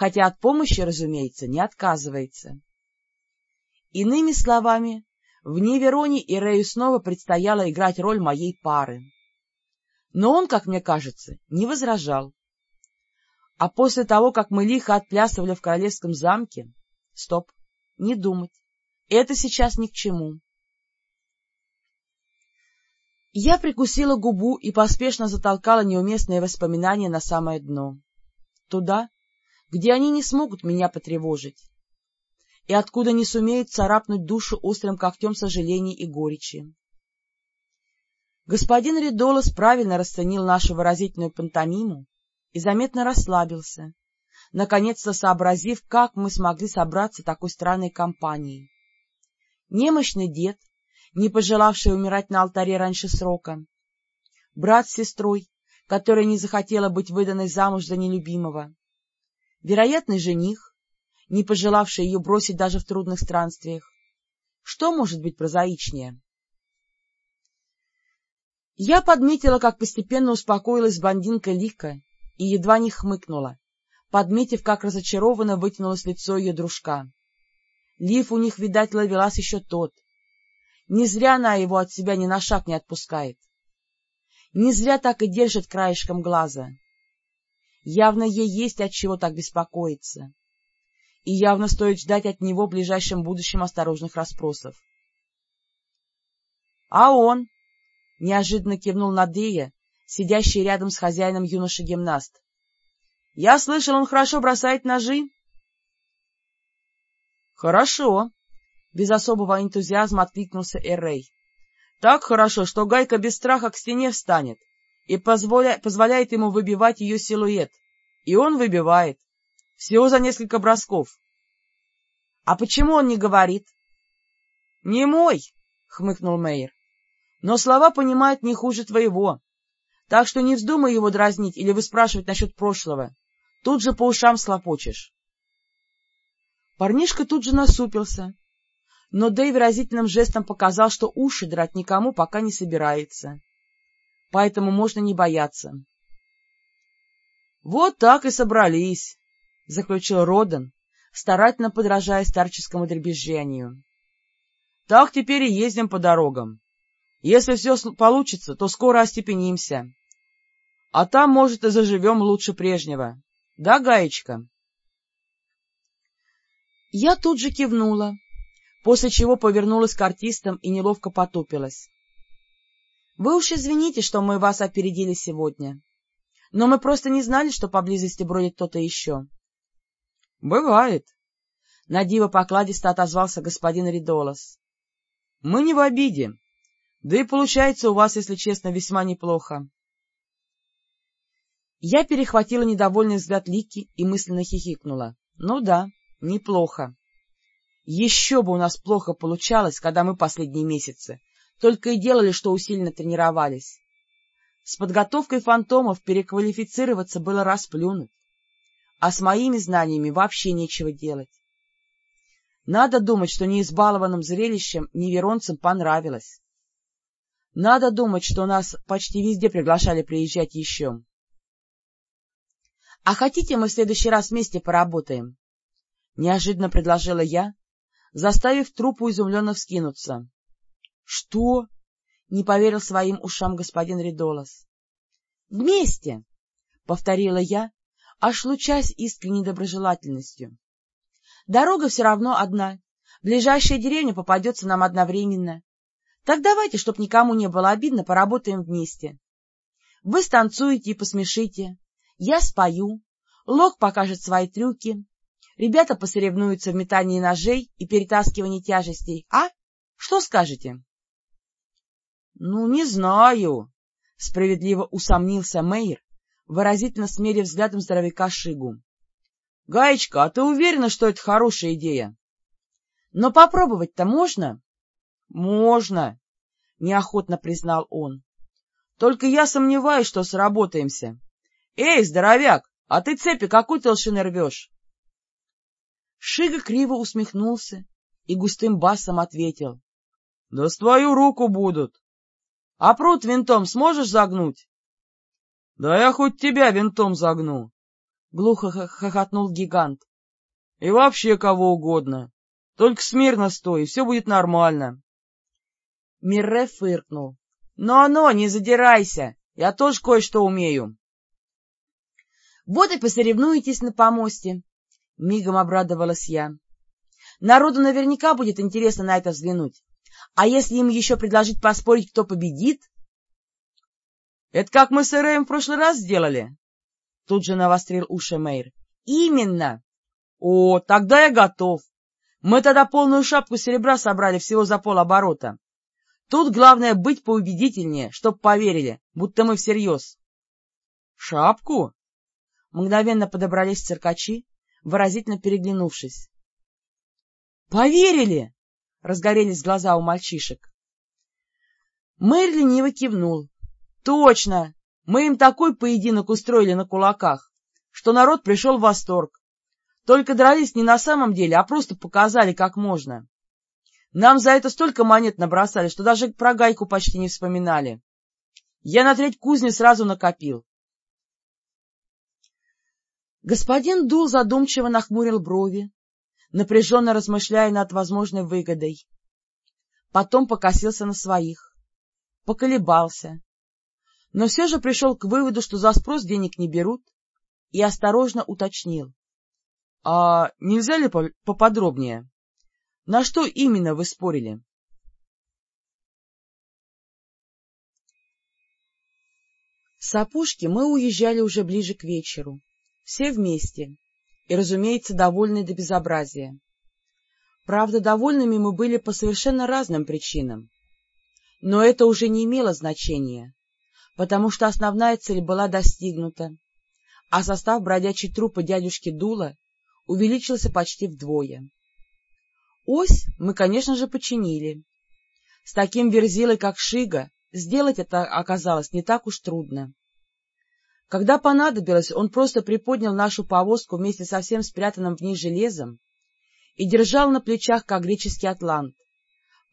хотя от помощи, разумеется, не отказывается. Иными словами, в Невероне и Рэю снова предстояло играть роль моей пары. Но он, как мне кажется, не возражал. А после того, как мы лихо отплясывали в королевском замке... Стоп, не думать. Это сейчас ни к чему. Я прикусила губу и поспешно затолкала неуместные воспоминания на самое дно. Туда, где они не смогут меня потревожить, и откуда не сумеют царапнуть душу острым когтем сожалений и горечи. Господин Ридолос правильно расценил нашу выразительную пантомиму и заметно расслабился, наконец-то сообразив, как мы смогли собраться такой странной компанией. Немощный дед, не пожелавший умирать на алтаре раньше срока, брат с сестрой, которая не захотела быть выданной замуж за нелюбимого, вероятный жених, не пожелавший ее бросить даже в трудных странствиях. Что может быть прозаичнее? Я подметила, как постепенно успокоилась блондинка Лика и едва не хмыкнула, подметив, как разочарованно вытянулось лицо ее дружка. Лив у них, видать, ловелась еще тот. Не зря она его от себя ни на шаг не отпускает. Не зря так и держит краешком глаза. Явно ей есть от чего так беспокоиться. И явно стоит ждать от него в ближайшем будущем осторожных расспросов. — А он? — неожиданно кивнул Надея, сидящий рядом с хозяином юноша-гимнаст. — Я слышал, он хорошо бросает ножи. — Хорошо, — без особого энтузиазма откликнулся Эррей. — Так хорошо, что Гайка без страха к стене встанет и позволя... позволяет ему выбивать ее силуэт. И он выбивает. Всего за несколько бросков. — А почему он не говорит? — Не мой, — хмыкнул Мейер. — Но слова понимает не хуже твоего. Так что не вздумай его дразнить или выспрашивать насчет прошлого. Тут же по ушам слопочешь. Парнишка тут же насупился, но Дэй выразительным жестом показал, что уши драть никому пока не собирается. Поэтому можно не бояться. — Вот так и собрались, — заключил Родан, старательно подражая старческому дребезжанию. — Так теперь и ездим по дорогам. Если все получится, то скоро остепенимся. А там, может, и заживем лучше прежнего. Да, Гаечка? Я тут же кивнула, после чего повернулась к артистам и неловко потупилась. — Вы уж извините, что мы вас опередили сегодня, но мы просто не знали, что поблизости бродит кто-то еще. — Бывает, — надиво покладисто отозвался господин Ридолос. — Мы не в обиде, да и получается у вас, если честно, весьма неплохо. Я перехватила недовольный взгляд Лики и мысленно хихикнула. Ну да, неплохо. Еще бы у нас плохо получалось, когда мы последние месяцы только и делали, что усиленно тренировались. С подготовкой фантомов переквалифицироваться было расплюнуть, а с моими знаниями вообще нечего делать. Надо думать, что неизбалованным зрелищем неверонцам понравилось. Надо думать, что нас почти везде приглашали приезжать еще. — А хотите, мы в следующий раз вместе поработаем? — неожиданно предложила я, заставив трупу изумленно вскинуться. — Что? — не поверил своим ушам господин Ридолос. — Вместе! — повторила я, аж лучась искренней доброжелательностью. — Дорога все равно одна. Ближайшая деревня попадется нам одновременно. Так давайте, чтоб никому не было обидно, поработаем вместе. Вы станцуете и посмешите, я спою, Лок покажет свои трюки, ребята посоревнуются в метании ножей и перетаскивании тяжестей. А? Что скажете? — Ну, не знаю, — справедливо усомнился Мейер, выразительно смерив взглядом здоровяка Шигу. — Гаечка, а ты уверена, что это хорошая идея? — Но попробовать-то можно? — Можно, — неохотно признал он. — Только я сомневаюсь, что сработаемся. «Эй, здоровяк, а ты цепи какой толщины рвешь?» Шига криво усмехнулся и густым басом ответил. — Да с твою руку будут. — А пруд винтом сможешь загнуть? — Да я хоть тебя винтом загну. — глухо хохотнул гигант. — И вообще кого угодно. Только смирно стой, все будет нормально. Мирре фыркнул. «Но, — Но-но, не задирайся, я тоже кое-что умею. — Вот и посоревнуетесь на помосте, — мигом обрадовалась я. Народу наверняка будет интересно на это взглянуть. А если им еще предложить поспорить, кто победит? — Это как мы с Эреем в прошлый раз сделали? — тут же навострил уши Мэйр. — Именно! — О, тогда я готов. Мы тогда полную шапку серебра собрали всего за полоборота. Тут главное быть поубедительнее, чтоб поверили, будто мы всерьез. — Шапку? Мгновенно подобрались циркачи, выразительно переглянувшись. «Поверили!» — разгорелись глаза у мальчишек. Мэр лениво кивнул. «Точно! Мы им такой поединок устроили на кулаках, что народ пришел в восторг. Только дрались не на самом деле, а просто показали, как можно. Нам за это столько монет набросали, что даже про гайку почти не вспоминали. Я на треть кузни сразу накопил. Господин Дул задумчиво нахмурил брови, напряженно размышляя над возможной выгодой. Потом покосился на своих, поколебался, но все же пришел к выводу, что за спрос денег не берут, и осторожно уточнил. — А нельзя ли поподробнее? На что именно вы спорили? С опушки мы уезжали уже ближе к вечеру, все вместе, и, разумеется, довольны до безобразия. Правда, довольными мы были по совершенно разным причинам. Но это уже не имело значения, потому что основная цель была достигнута, а состав бродячей трупа дядюшки Дула увеличился почти вдвое. Ось мы, конечно же, починили. С таким верзилой, как Шига, сделать это оказалось не так уж трудно. Когда понадобилось, он просто приподнял нашу повозку вместе со всем спрятанным в ней железом и держал на плечах, как греческий атлант,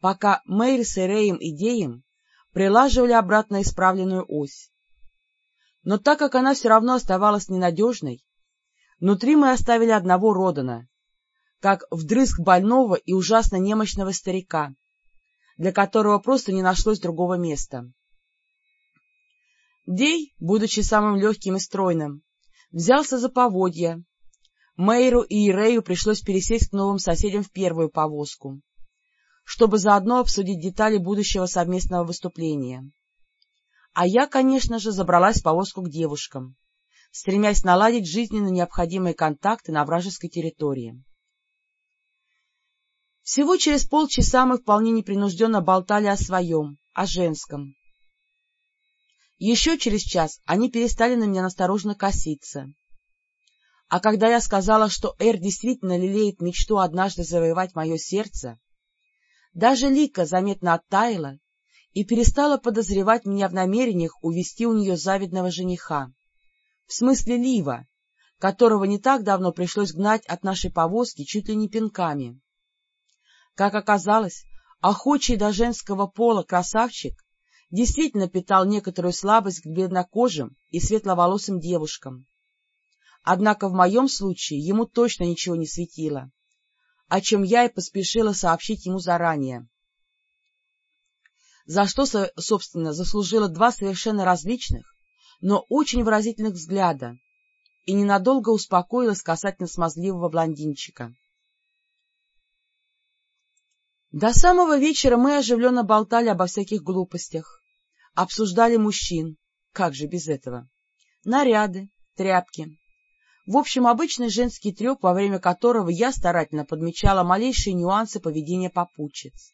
пока Мэйр с Эреем и Деем прилаживали обратно исправленную ось. Но так как она все равно оставалась ненадежной, внутри мы оставили одного Родана, как вдрызг больного и ужасно немощного старика, для которого просто не нашлось другого места. Дей, будучи самым легким и стройным, взялся за поводья. Мэйру и Ирею пришлось пересесть к новым соседям в первую повозку, чтобы заодно обсудить детали будущего совместного выступления. А я, конечно же, забралась в повозку к девушкам, стремясь наладить жизненно необходимые контакты на вражеской территории. Всего через полчаса мы вполне непринужденно болтали о своем, о женском, еще через час они перестали на меня настороженно коситься. А когда я сказала, что Эр действительно лелеет мечту однажды завоевать мое сердце, даже Лика заметно оттаяла и перестала подозревать меня в намерениях увести у нее завидного жениха, в смысле Лива, которого не так давно пришлось гнать от нашей повозки чуть ли не пинками. Как оказалось, охочий до женского пола красавчик действительно питал некоторую слабость к бледнокожим и светловолосым девушкам. Однако в моем случае ему точно ничего не светило, о чем я и поспешила сообщить ему заранее. За что, собственно, заслужила два совершенно различных, но очень выразительных взгляда и ненадолго успокоилась касательно смазливого блондинчика. До самого вечера мы оживленно болтали обо всяких глупостях, обсуждали мужчин, как же без этого, наряды, тряпки. В общем, обычный женский треп, во время которого я старательно подмечала малейшие нюансы поведения попутчиц.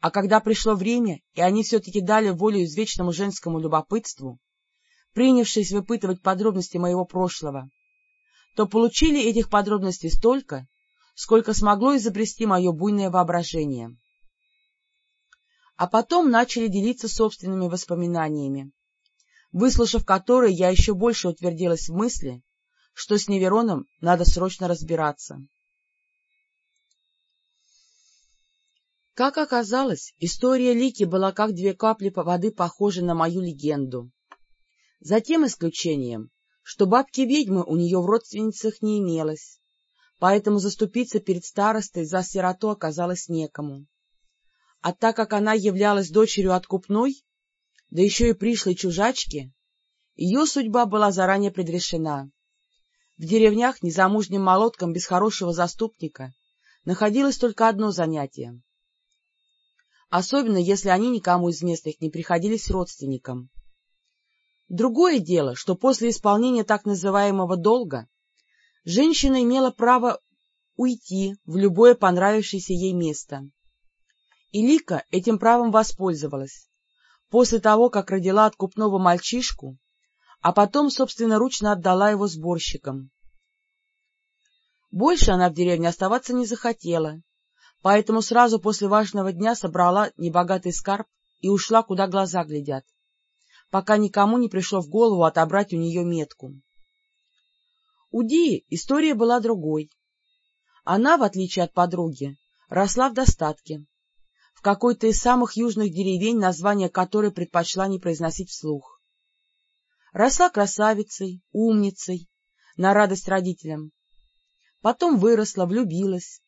А когда пришло время, и они все-таки дали волю извечному женскому любопытству, принявшись выпытывать подробности моего прошлого, то получили этих подробностей столько, сколько смогло изобрести мое буйное воображение а потом начали делиться собственными воспоминаниями, выслушав которые, я еще больше утвердилась в мысли, что с Невероном надо срочно разбираться. Как оказалось, история Лики была как две капли воды похожа на мою легенду. За тем исключением, что бабки-ведьмы у нее в родственницах не имелось, поэтому заступиться перед старостой за сироту оказалось некому. А так как она являлась дочерью откупной, да еще и пришлой чужачки, ее судьба была заранее предрешена. В деревнях незамужним молоткам без хорошего заступника находилось только одно занятие. Особенно, если они никому из местных не приходились родственникам. Другое дело, что после исполнения так называемого долга женщина имела право уйти в любое понравившееся ей место. И Лика этим правом воспользовалась. После того, как родила откупного мальчишку, а потом собственноручно отдала его сборщикам. Больше она в деревне оставаться не захотела, поэтому сразу после важного дня собрала небогатый скарб и ушла, куда глаза глядят пока никому не пришло в голову отобрать у нее метку. У Дии история была другой. Она, в отличие от подруги, росла в достатке, в какой-то из самых южных деревень, название которой предпочла не произносить вслух. Росла красавицей, умницей, на радость родителям. Потом выросла, влюбилась,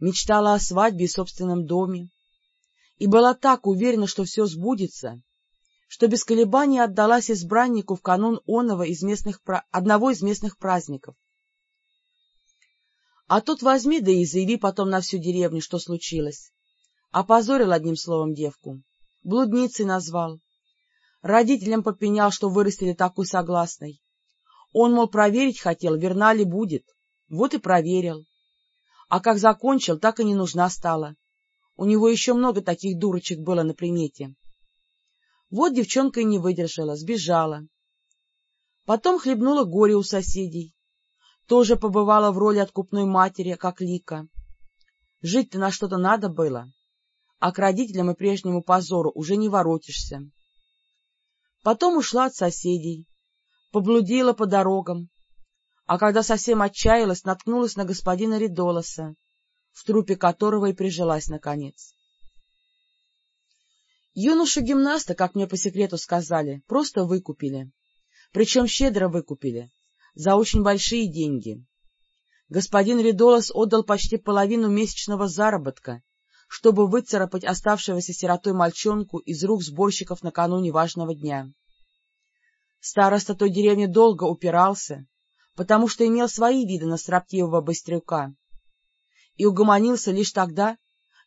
мечтала о свадьбе и собственном доме. И была так уверена, что все сбудется, что без колебаний отдалась избраннику в канун оного из местных, одного из местных праздников. А тут возьми, да и заяви потом на всю деревню, что случилось. Опозорил одним словом девку, блудницей назвал. Родителям попенял, что вырастили такой согласной. Он, мол, проверить хотел, верна ли будет. Вот и проверил. А как закончил, так и не нужна стала. У него еще много таких дурочек было на примете. Вот девчонка и не выдержала, сбежала. Потом хлебнула горе у соседей. Тоже побывала в роли откупной матери, как Лика. Жить-то на что-то надо было, а к родителям и прежнему позору уже не воротишься. Потом ушла от соседей, поблудила по дорогам, а когда совсем отчаялась, наткнулась на господина Ридолоса, в трупе которого и прижилась наконец. Юношу-гимнаста, как мне по секрету сказали, просто выкупили. Причем щедро выкупили, за очень большие деньги. Господин Ридолос отдал почти половину месячного заработка, чтобы выцарапать оставшегося сиротой мальчонку из рук сборщиков накануне важного дня. Староста той деревни долго упирался, потому что имел свои виды на строптивого быстрюка, и угомонился лишь тогда,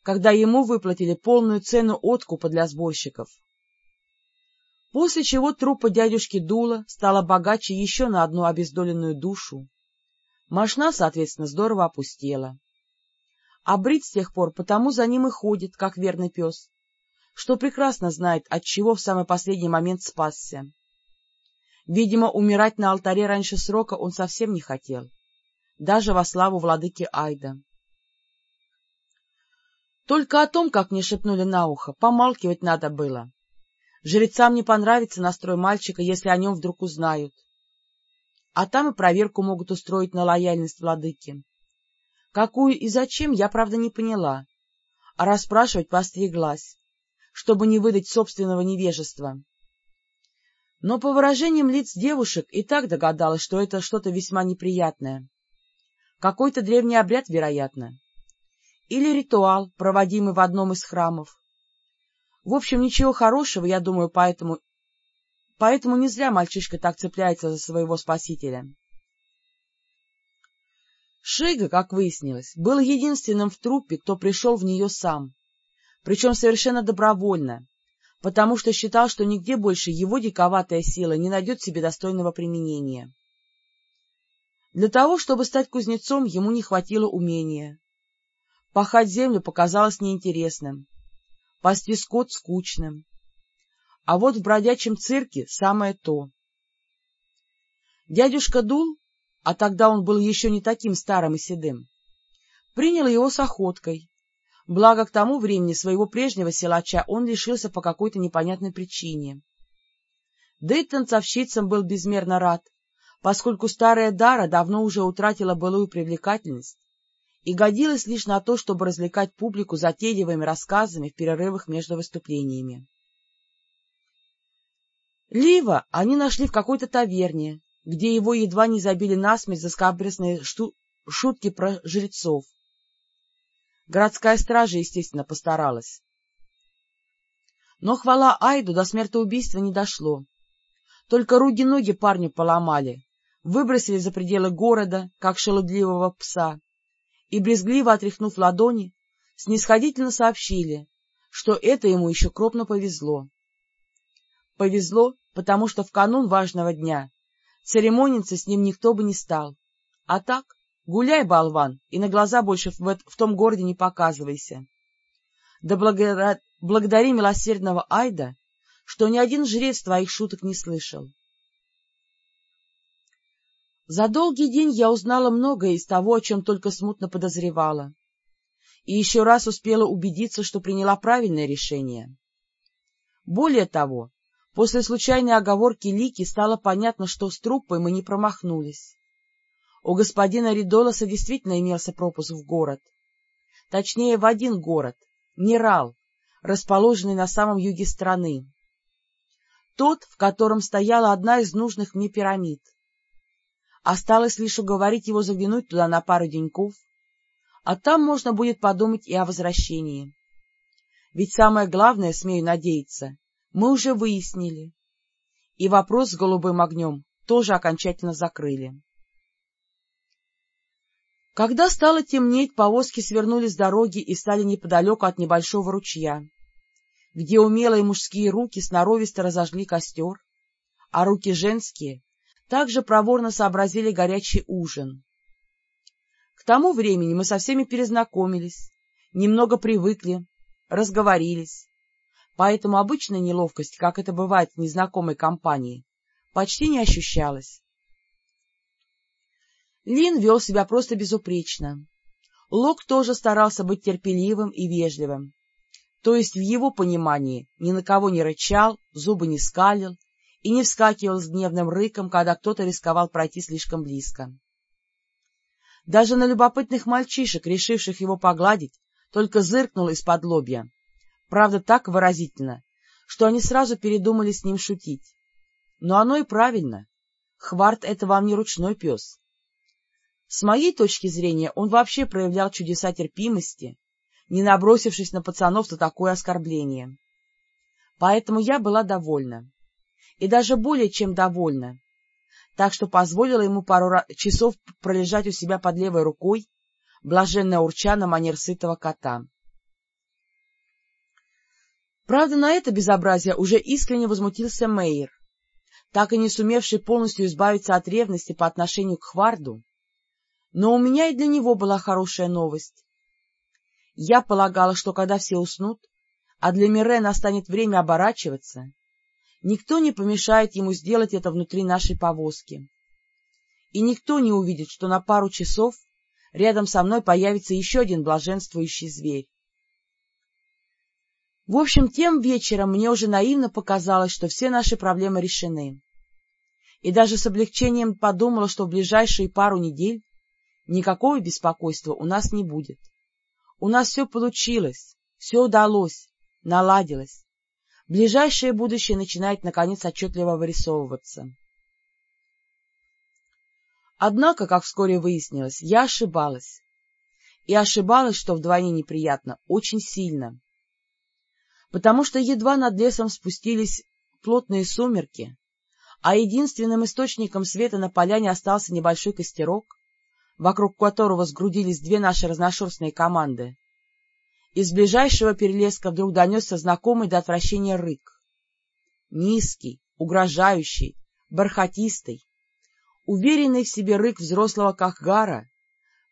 когда ему выплатили полную цену откупа для сборщиков. После чего трупа дядюшки Дула стала богаче еще на одну обездоленную душу. Машина, соответственно, здорово опустела. А Брит с тех пор потому за ним и ходит, как верный пес, что прекрасно знает, от чего в самый последний момент спасся. Видимо, умирать на алтаре раньше срока он совсем не хотел, даже во славу владыки Айда. Только о том, как мне шепнули на ухо, помалкивать надо было. Жрецам не понравится настрой мальчика, если о нем вдруг узнают. А там и проверку могут устроить на лояльность владыки. Какую и зачем, я, правда, не поняла, а расспрашивать поостриглась, чтобы не выдать собственного невежества. Но по выражениям лиц девушек и так догадалась, что это что-то весьма неприятное. Какой-то древний обряд, вероятно или ритуал, проводимый в одном из храмов. В общем, ничего хорошего, я думаю, поэтому... Поэтому не зря мальчишка так цепляется за своего спасителя. Шига, как выяснилось, был единственным в труппе, кто пришел в нее сам, причем совершенно добровольно, потому что считал, что нигде больше его диковатая сила не найдет себе достойного применения. Для того, чтобы стать кузнецом, ему не хватило умения, Пахать землю показалось неинтересным, пасти скот скучным. А вот в бродячем цирке самое то. Дядюшка Дул, а тогда он был еще не таким старым и седым, принял его с охоткой, благо к тому времени своего прежнего силача он лишился по какой-то непонятной причине. Да и танцовщицам был безмерно рад, поскольку старая Дара давно уже утратила былую привлекательность и годилась лишь на то, чтобы развлекать публику затейливыми рассказами в перерывах между выступлениями. Лива они нашли в какой-то таверне, где его едва не забили насмерть за скабрезные шутки про жрецов. Городская стража, естественно, постаралась. Но хвала Айду до смертоубийства не дошло. Только руки-ноги парню поломали, выбросили за пределы города, как шелудливого пса, и, брезгливо отряхнув ладони, снисходительно сообщили, что это ему еще кропно повезло. Повезло, потому что в канун важного дня церемониться с ним никто бы не стал. А так, гуляй, болван, и на глаза больше в, в том городе не показывайся. Да благодаря, благодари милосердного Айда, что ни один жрец твоих шуток не слышал. За долгий день я узнала многое из того, о чем только смутно подозревала, и еще раз успела убедиться, что приняла правильное решение. Более того, после случайной оговорки Лики стало понятно, что с труппой мы не промахнулись. У господина Ридолоса действительно имелся пропуск в город. Точнее, в один город, Нерал, расположенный на самом юге страны. Тот, в котором стояла одна из нужных мне пирамид. Осталось лишь уговорить его заглянуть туда на пару деньков, а там можно будет подумать и о возвращении. Ведь самое главное, смею надеяться, мы уже выяснили. И вопрос с голубым огнем тоже окончательно закрыли. Когда стало темнеть, повозки свернули с дороги и стали неподалеку от небольшого ручья, где умелые мужские руки сноровисто разожгли костер, а руки женские также проворно сообразили горячий ужин. К тому времени мы со всеми перезнакомились, немного привыкли, разговорились, поэтому обычная неловкость, как это бывает в незнакомой компании, почти не ощущалась. Лин вел себя просто безупречно. Лок тоже старался быть терпеливым и вежливым. То есть в его понимании ни на кого не рычал, зубы не скалил и не вскакивал с гневным рыком, когда кто-то рисковал пройти слишком близко. Даже на любопытных мальчишек, решивших его погладить, только зыркнул из-под лобья. Правда, так выразительно, что они сразу передумали с ним шутить. Но оно и правильно. Хварт — это вам не ручной пес. С моей точки зрения, он вообще проявлял чудеса терпимости, не набросившись на пацанов за такое оскорбление. Поэтому я была довольна и даже более чем довольна, так что позволила ему пару часов пролежать у себя под левой рукой, блаженно урча на манер сытого кота. Правда, на это безобразие уже искренне возмутился Мейер, так и не сумевший полностью избавиться от ревности по отношению к Хварду, но у меня и для него была хорошая новость. Я полагала, что когда все уснут, а для Мире настанет время оборачиваться, Никто не помешает ему сделать это внутри нашей повозки. И никто не увидит, что на пару часов рядом со мной появится еще один блаженствующий зверь. В общем, тем вечером мне уже наивно показалось, что все наши проблемы решены. И даже с облегчением подумала, что в ближайшие пару недель никакого беспокойства у нас не будет. У нас все получилось, все удалось, наладилось ближайшее будущее начинает, наконец, отчетливо вырисовываться. Однако, как вскоре выяснилось, я ошибалась. И ошибалась, что вдвойне неприятно, очень сильно. Потому что едва над лесом спустились плотные сумерки, а единственным источником света на поляне остался небольшой костерок, вокруг которого сгрудились две наши разношерстные команды, из ближайшего перелеска вдруг донесся знакомый до отвращения рык. Низкий, угрожающий, бархатистый, уверенный в себе рык взрослого Кахгара,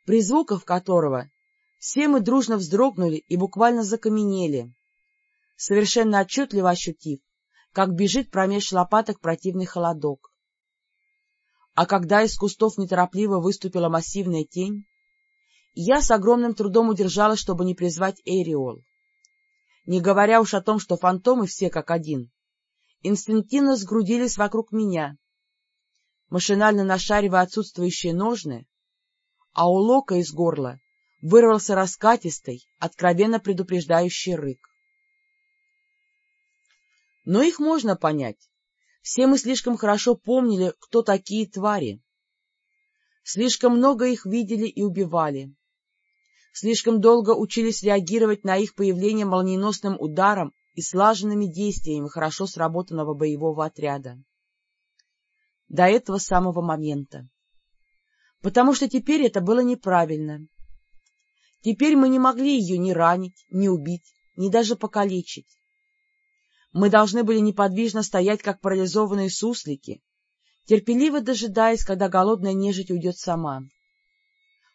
при звуках которого все мы дружно вздрогнули и буквально закаменели, совершенно отчетливо ощутив, как бежит промеж лопаток противный холодок. А когда из кустов неторопливо выступила массивная тень, я с огромным трудом удержалась, чтобы не призвать Эриол. Не говоря уж о том, что фантомы все как один, инстинктивно сгрудились вокруг меня, машинально нашаривая отсутствующие ножны, а у Лока из горла вырвался раскатистый, откровенно предупреждающий рык. Но их можно понять. Все мы слишком хорошо помнили, кто такие твари. Слишком много их видели и убивали. Слишком долго учились реагировать на их появление молниеносным ударом и слаженными действиями хорошо сработанного боевого отряда. До этого самого момента. Потому что теперь это было неправильно. Теперь мы не могли ее ни ранить, ни убить, ни даже покалечить. Мы должны были неподвижно стоять, как парализованные суслики, терпеливо дожидаясь, когда голодная нежить уйдет сама.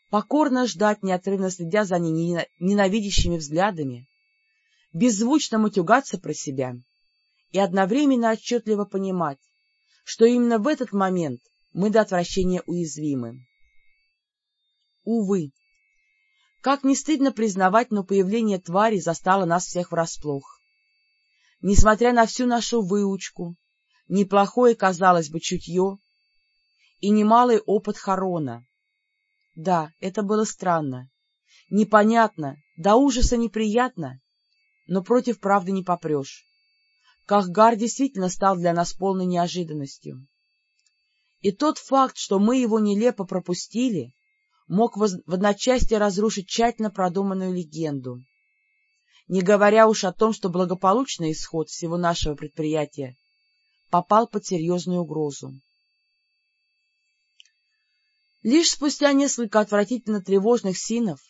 Покорно ждать, неотрывно следя за ненавидящими взглядами, беззвучно матюгаться про себя и одновременно отчетливо понимать, что именно в этот момент мы до отвращения уязвимы. Увы, как не стыдно признавать, но появление твари застало нас всех врасплох несмотря на всю нашу выучку, неплохое, казалось бы, чутье и немалый опыт Харона. Да, это было странно, непонятно, до ужаса неприятно, но против правды не попрешь. Кахгар действительно стал для нас полной неожиданностью. И тот факт, что мы его нелепо пропустили, мог в одночасье разрушить тщательно продуманную легенду не говоря уж о том, что благополучный исход всего нашего предприятия попал под серьезную угрозу. Лишь спустя несколько отвратительно тревожных синов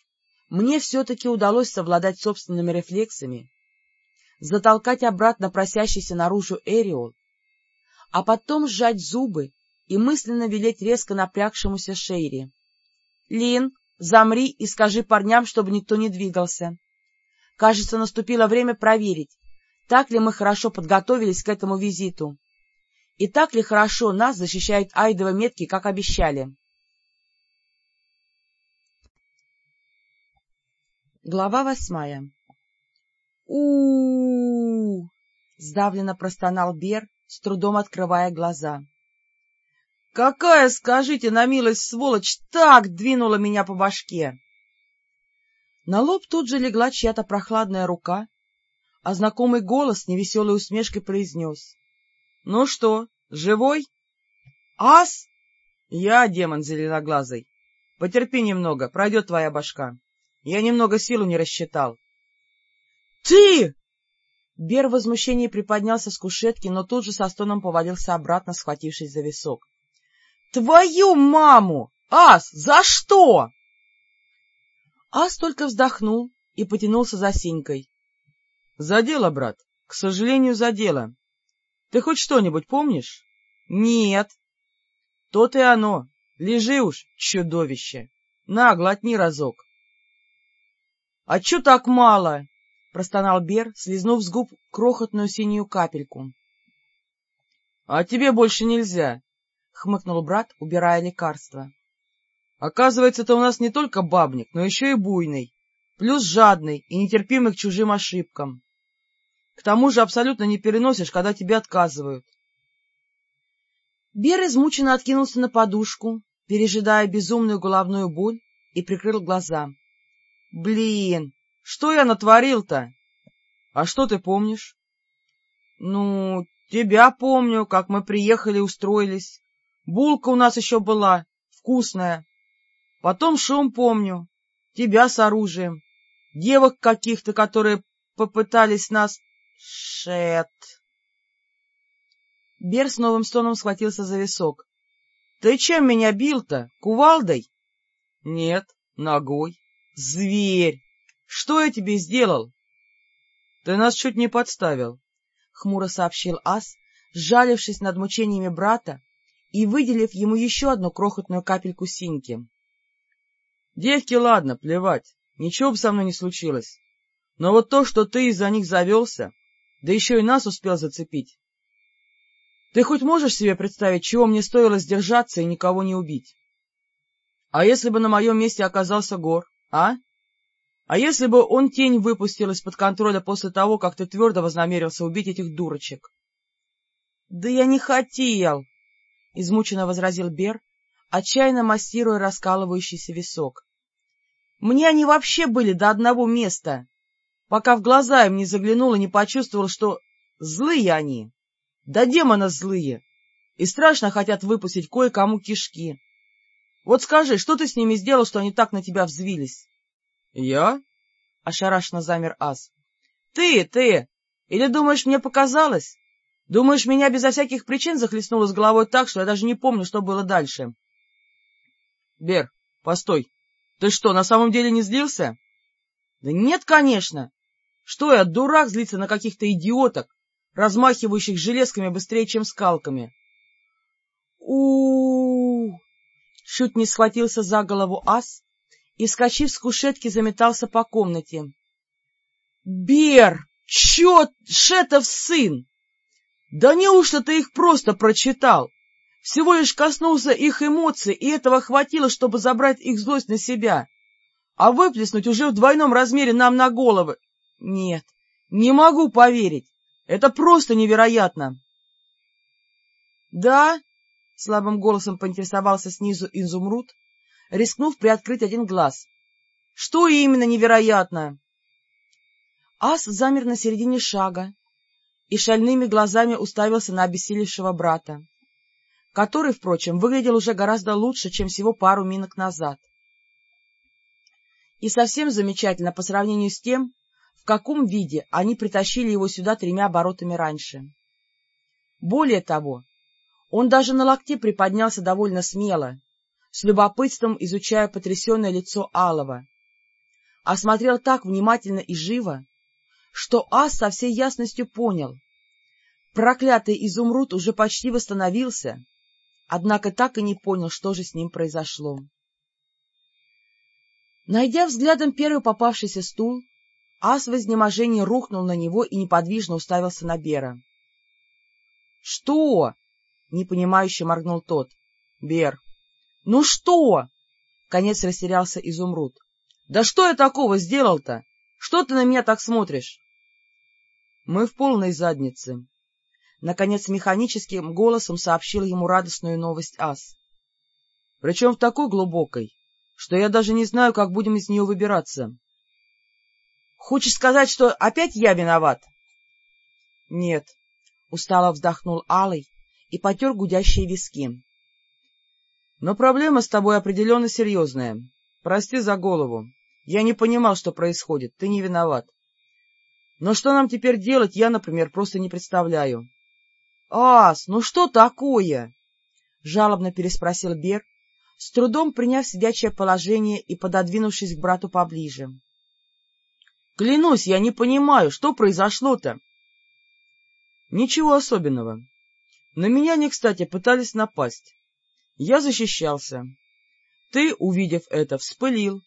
мне все-таки удалось совладать собственными рефлексами, затолкать обратно просящийся наружу Эриол, а потом сжать зубы и мысленно велеть резко напрягшемуся Шейри. — Лин, замри и скажи парням, чтобы никто не двигался. Кажется, наступило время проверить, так ли мы хорошо подготовились к этому визиту, и так ли хорошо нас защищают Айдова метки, как обещали. Глава восьмая у, -у, -у, -у сдавленно простонал Бер, с трудом открывая глаза. — Какая, скажите на милость, сволочь, так двинула меня по башке! На лоб тут же легла чья-то прохладная рука, а знакомый голос невеселой усмешкой произнес. — Ну что, живой? — Ас? — Я, демон зеленоглазый. Потерпи немного, пройдет твоя башка. Я немного силу не рассчитал. — Ты! Бер в возмущении приподнялся с кушетки, но тут же со стоном повалился обратно, схватившись за висок. — Твою маму! Ас, за что? Ас только вздохнул и потянулся за синькой. — За дело, брат. К сожалению, за дело. Ты хоть что-нибудь помнишь? — Нет. — То и оно. Лежи уж, чудовище. На, глотни разок. — А чё так мало? — простонал Бер, слезнув с губ крохотную синюю капельку. — А тебе больше нельзя, — хмыкнул брат, убирая лекарство. Оказывается, ты у нас не только бабник, но еще и буйный, плюс жадный и нетерпимый к чужим ошибкам. К тому же абсолютно не переносишь, когда тебе отказывают. Бер измученно откинулся на подушку, пережидая безумную головную боль, и прикрыл глаза. — Блин, что я натворил-то? — А что ты помнишь? — Ну, тебя помню, как мы приехали и устроились. Булка у нас еще была, вкусная. Потом шум помню, тебя с оружием, девок каких-то, которые попытались нас... Шет! Бер с новым стоном схватился за висок. — Ты чем меня бил-то? Кувалдой? — Нет, ногой. — Зверь! Что я тебе сделал? — Ты нас чуть не подставил, — хмуро сообщил Ас, сжалившись над мучениями брата и выделив ему еще одну крохотную капельку синьки. Девки, ладно, плевать, ничего бы со мной не случилось. Но вот то, что ты из-за них завелся, да еще и нас успел зацепить. Ты хоть можешь себе представить, чего мне стоило сдержаться и никого не убить? А если бы на моем месте оказался Гор, а? А если бы он тень выпустил из-под контроля после того, как ты твердо вознамерился убить этих дурочек? — Да я не хотел! — измученно возразил Бер, отчаянно массируя раскалывающийся висок. Мне они вообще были до одного места, пока в глаза им не заглянул и не почувствовал, что злые они. Да демона злые! И страшно хотят выпустить кое-кому кишки. Вот скажи, что ты с ними сделал, что они так на тебя взвились? — Я? — ошарашенно замер Ас. — Ты, ты! Или думаешь, мне показалось? Думаешь, меня безо всяких причин захлестнуло с головой так, что я даже не помню, что было дальше? — Бер, постой. Ты что, на самом деле не злился? — Да нет, конечно. Что я, дурак, злиться на каких-то идиоток, размахивающих железками быстрее, чем скалками? у, Чуть не схватился за голову ас и, вскочив с кушетки, заметался по комнате. — Бер! Чё, Шетов сын! Да неужто ты их просто прочитал? Всего лишь коснулся их эмоций, и этого хватило, чтобы забрать их злость на себя, а выплеснуть уже в двойном размере нам на головы. Нет, не могу поверить. Это просто невероятно. — Да? — слабым голосом поинтересовался снизу изумруд, рискнув приоткрыть один глаз. — Что именно невероятно? Ас замер на середине шага и шальными глазами уставился на обессилевшего брата, который, впрочем, выглядел уже гораздо лучше, чем всего пару минок назад. И совсем замечательно по сравнению с тем, в каком виде они притащили его сюда тремя оборотами раньше. Более того, он даже на локте приподнялся довольно смело, с любопытством изучая потрясенное лицо Алова. Осмотрел так внимательно и живо, что Ас со всей ясностью понял. Проклятый изумруд уже почти восстановился, однако так и не понял, что же с ним произошло. Найдя взглядом первый попавшийся стул, Ас в изнеможении рухнул на него и неподвижно уставился на Бера. — Что? — непонимающе моргнул тот. — Бер. — Ну что? — конец растерялся изумруд. — Да что я такого сделал-то? Что ты на меня так смотришь? — Мы в полной заднице. Наконец механическим голосом сообщил ему радостную новость Ас. — Причем в такой глубокой, что я даже не знаю, как будем из нее выбираться. — Хочешь сказать, что опять я виноват? — Нет, — устало вздохнул Алый и потер гудящие виски. — Но проблема с тобой определенно серьезная. Прости за голову. Я не понимал, что происходит, ты не виноват. Но что нам теперь делать, я, например, просто не представляю. — Ас, ну что такое? — жалобно переспросил Бер, с трудом приняв сидячее положение и пододвинувшись к брату поближе. — Клянусь, я не понимаю, что произошло-то? — Ничего особенного. На меня не кстати пытались напасть. Я защищался. Ты, увидев это, вспылил,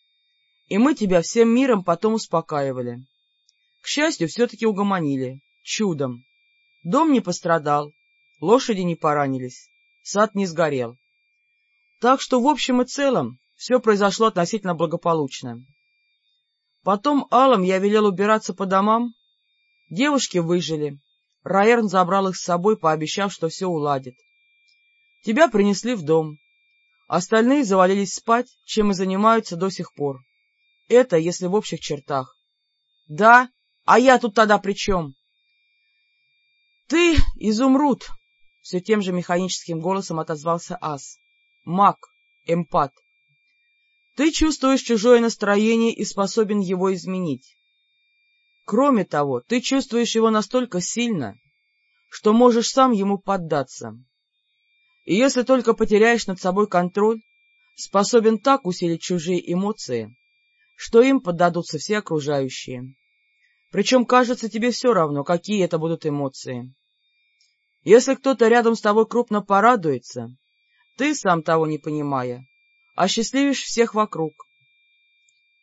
и мы тебя всем миром потом успокаивали. К счастью, все-таки угомонили. Чудом. Дом не пострадал, лошади не поранились, сад не сгорел. Так что, в общем и целом, все произошло относительно благополучно. Потом Алам я велел убираться по домам. Девушки выжили. Раерн забрал их с собой, пообещав, что все уладит. Тебя принесли в дом. Остальные завалились спать, чем и занимаются до сих пор. Это если в общих чертах. — Да? А я тут тогда при чем? — Ты изумруд! — все тем же механическим голосом отозвался Ас. — Маг, эмпат. Ты чувствуешь чужое настроение и способен его изменить. Кроме того, ты чувствуешь его настолько сильно, что можешь сам ему поддаться. И если только потеряешь над собой контроль, способен так усилить чужие эмоции, что им поддадутся все окружающие. Причем кажется тебе все равно, какие это будут эмоции. Если кто-то рядом с тобой крупно порадуется, ты, сам того не понимая, осчастливишь всех вокруг.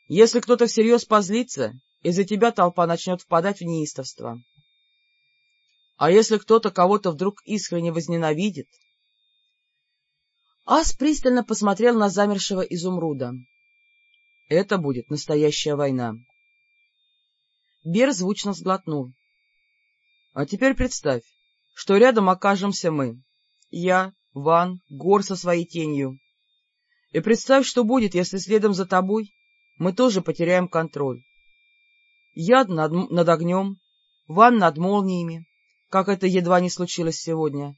Если кто-то всерьез позлится, из-за тебя толпа начнет впадать в неистовство. А если кто-то кого-то вдруг искренне возненавидит? Ас пристально посмотрел на замершего изумруда. Это будет настоящая война. Бер звучно сглотнул. — А теперь представь, что рядом окажемся мы. Я, Ван, Гор со своей тенью. И представь, что будет, если следом за тобой мы тоже потеряем контроль. Я над, над огнем, Ван над молниями, как это едва не случилось сегодня.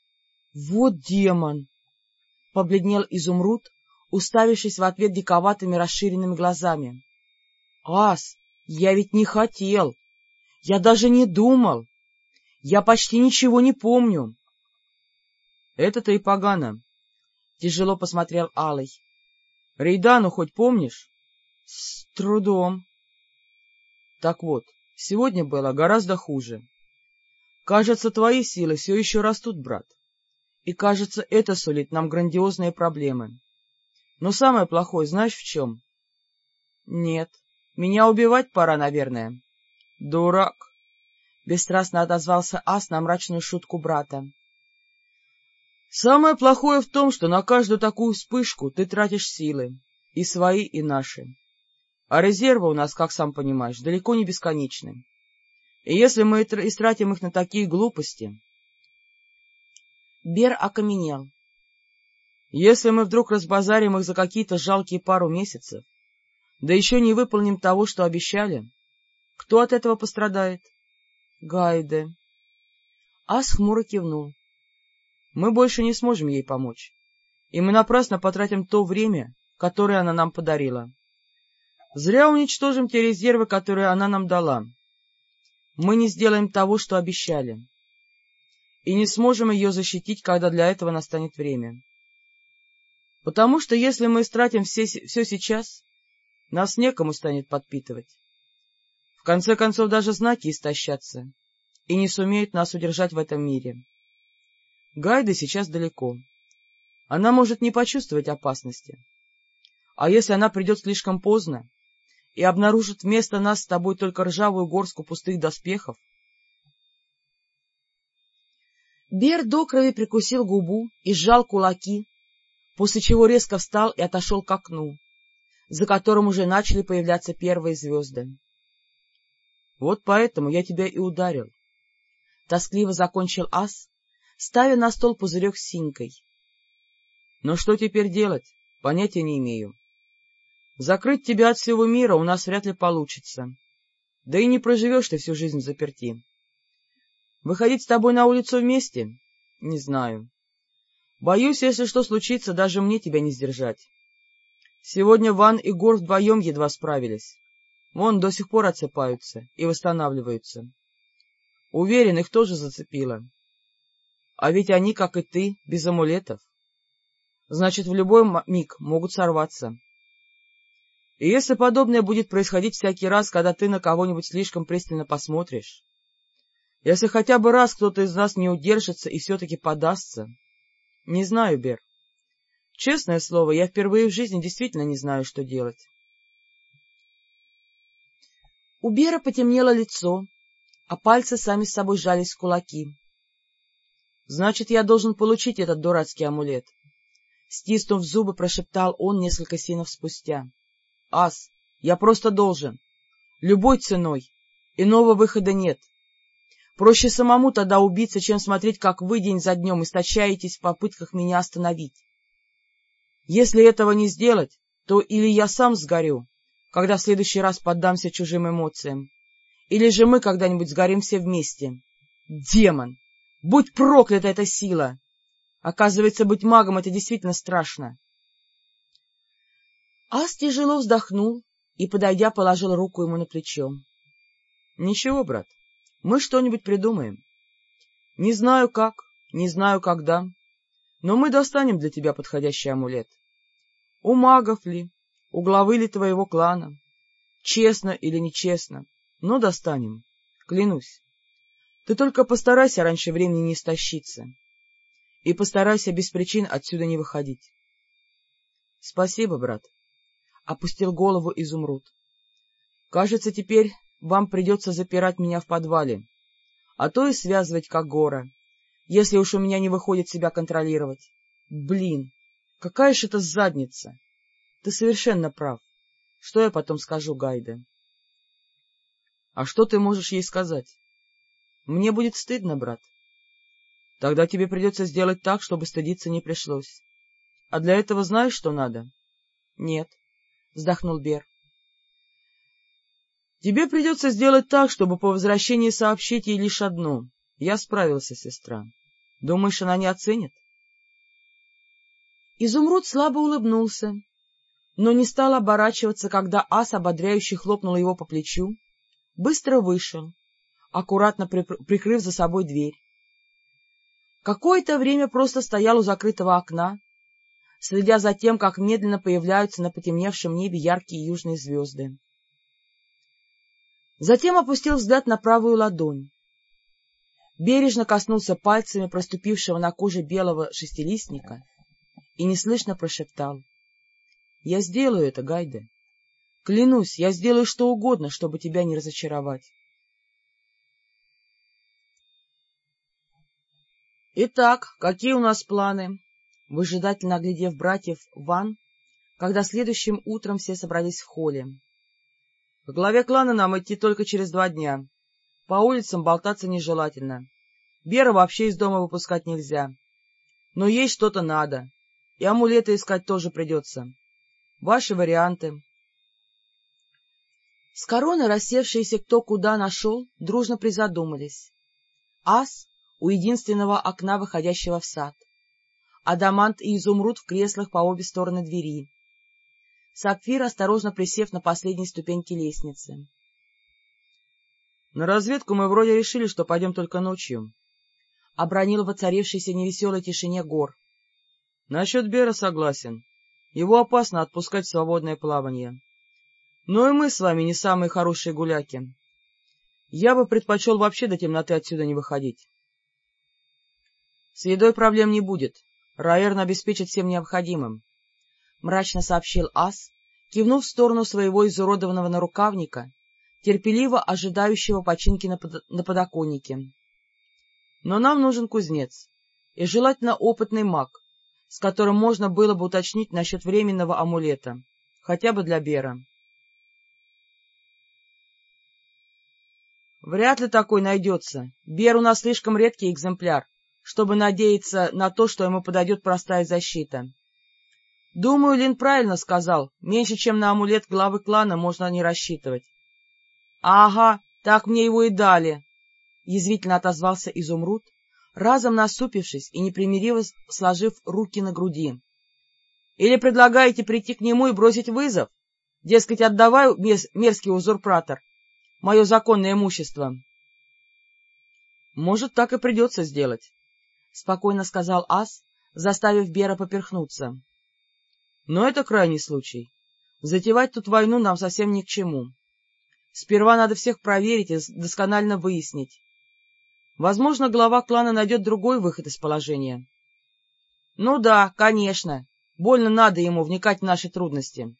— Вот демон! — побледнел изумруд, уставившись в ответ диковатыми расширенными глазами. — Ас, я ведь не хотел! Я даже не думал! Я почти ничего не помню! — Это-то и погано! — тяжело посмотрел Алый. — Рейдану хоть помнишь? — С трудом. — Так вот, сегодня было гораздо хуже. Кажется, твои силы все еще растут, брат. И, кажется, это сулит нам грандиозные проблемы. Но самое плохое знаешь в чем? — Нет. Меня убивать пора, наверное. — Дурак! — бесстрастно отозвался Ас на мрачную шутку брата. — Самое плохое в том, что на каждую такую вспышку ты тратишь силы, и свои, и наши. А резервы у нас, как сам понимаешь, далеко не бесконечны. И если мы истратим их на такие глупости... Бер окаменел. Если мы вдруг разбазарим их за какие-то жалкие пару месяцев, да еще не выполним того, что обещали, кто от этого пострадает? Гайде. Ас хмуро кивнул. Мы больше не сможем ей помочь, и мы напрасно потратим то время, которое она нам подарила. Зря уничтожим те резервы, которые она нам дала. Мы не сделаем того, что обещали, и не сможем ее защитить, когда для этого настанет время. Потому что если мы истратим все, все сейчас, нас некому станет подпитывать. В конце концов, даже знаки истощатся и не сумеют нас удержать в этом мире. Гайда сейчас далеко. Она может не почувствовать опасности. А если она придет слишком поздно и обнаружит вместо нас с тобой только ржавую горстку пустых доспехов? Бер до крови прикусил губу и сжал кулаки, после чего резко встал и отошел к окну, за которым уже начали появляться первые звезды. — Вот поэтому я тебя и ударил. Тоскливо закончил ас, ставя на стол пузырек с синькой. — Но что теперь делать, понятия не имею. Закрыть тебя от всего мира у нас вряд ли получится. Да и не проживешь ты всю жизнь заперти. Выходить с тобой на улицу вместе? Не знаю. Боюсь, если что случится, даже мне тебя не сдержать. Сегодня Ван и Гор вдвоем едва справились. Вон до сих пор отсыпаются и восстанавливаются. Уверен, их тоже зацепило. А ведь они, как и ты, без амулетов. Значит, в любой миг могут сорваться. И если подобное будет происходить всякий раз, когда ты на кого-нибудь слишком пристально посмотришь, если хотя бы раз кто-то из нас не удержится и все-таки подастся, не знаю, Бер. Честное слово, я впервые в жизни действительно не знаю, что делать. У Бера потемнело лицо, а пальцы сами с собой сжались в кулаки. — Значит, я должен получить этот дурацкий амулет. Стиснув зубы, прошептал он несколько синов спустя. — Ас, я просто должен. Любой ценой. Иного выхода нет. Проще самому тогда убиться, чем смотреть, как вы день за днем источаетесь в попытках меня остановить. Если этого не сделать, то или я сам сгорю, когда в следующий раз поддамся чужим эмоциям, или же мы когда-нибудь сгорим все вместе. Демон! Будь проклята эта сила! Оказывается, быть магом — это действительно страшно. Ас тяжело вздохнул и, подойдя, положил руку ему на плечо. — Ничего, брат, мы что-нибудь придумаем. Не знаю как, не знаю когда, но мы достанем для тебя подходящий амулет. У магов ли, у главы ли твоего клана, честно или нечестно, но достанем, клянусь. Ты только постарайся раньше времени не истощиться и постарайся без причин отсюда не выходить. — Спасибо, брат, — опустил голову изумруд. — Кажется, теперь вам придется запирать меня в подвале, а то и связывать как гора, если уж у меня не выходит себя контролировать. Блин, какая ж это задница! Ты совершенно прав. Что я потом скажу Гайде? — А что ты можешь ей сказать? — Мне будет стыдно, брат. — Тогда тебе придется сделать так, чтобы стыдиться не пришлось. А для этого знаешь, что надо? — Нет, — вздохнул Бер. Тебе придется сделать так, чтобы по возвращении сообщить ей лишь одно. Я справился, сестра. Думаешь, она не оценит? Изумруд слабо улыбнулся, но не стал оборачиваться, когда ас ободряюще хлопнул его по плечу, быстро вышел, аккуратно прикрыв за собой дверь. Какое-то время просто стоял у закрытого окна, следя за тем, как медленно появляются на потемневшем небе яркие южные звезды. Затем опустил взгляд на правую ладонь. Бережно коснулся пальцами проступившего на коже белого шестилистника и неслышно прошептал. — Я сделаю это, Гайде. Клянусь, я сделаю что угодно, чтобы тебя не разочаровать. — Итак, какие у нас планы? Выжидательно оглядев братьев Ван, когда следующим утром все собрались в холле. — К главе клана нам идти только через два дня. По улицам болтаться нежелательно. Бера вообще из дома выпускать нельзя. Но есть что-то надо. И амулеты искать тоже придется. Ваши варианты. С короны рассевшиеся кто куда нашел, дружно призадумались. Ас у единственного окна, выходящего в сад. Адамант и Изумруд в креслах по обе стороны двери. Сапфир, осторожно присев на последней ступеньке лестницы. — На разведку мы вроде решили, что пойдем только ночью. — обронил в воцарившейся невеселой тишине гор. — Насчет Бера согласен. Его опасно отпускать в свободное плавание. Но и мы с вами не самые хорошие гуляки. Я бы предпочел вообще до темноты отсюда не выходить. — С едой проблем не будет. Раерн обеспечит всем необходимым, — мрачно сообщил Ас, кивнув в сторону своего изуродованного нарукавника, терпеливо ожидающего починки на, под... на подоконнике. — Но нам нужен кузнец, и желательно опытный маг, с которым можно было бы уточнить насчет временного амулета, хотя бы для Бера. — Вряд ли такой найдется. Бер у нас слишком редкий экземпляр, чтобы надеяться на то, что ему подойдет простая защита. Думаю, Лин правильно сказал, меньше, чем на амулет главы клана можно не рассчитывать. — Ага, так мне его и дали, — язвительно отозвался Изумруд, разом насупившись и непримириво сложив руки на груди. — Или предлагаете прийти к нему и бросить вызов? Дескать, отдавай, мерзкий узурпатор, мое законное имущество. — Может, так и придется сделать, — спокойно сказал Ас, заставив Бера поперхнуться. — Но это крайний случай. Затевать тут войну нам совсем ни к чему. Сперва надо всех проверить и досконально выяснить. Возможно, глава клана найдет другой выход из положения. — Ну да, конечно. Больно надо ему вникать в наши трудности.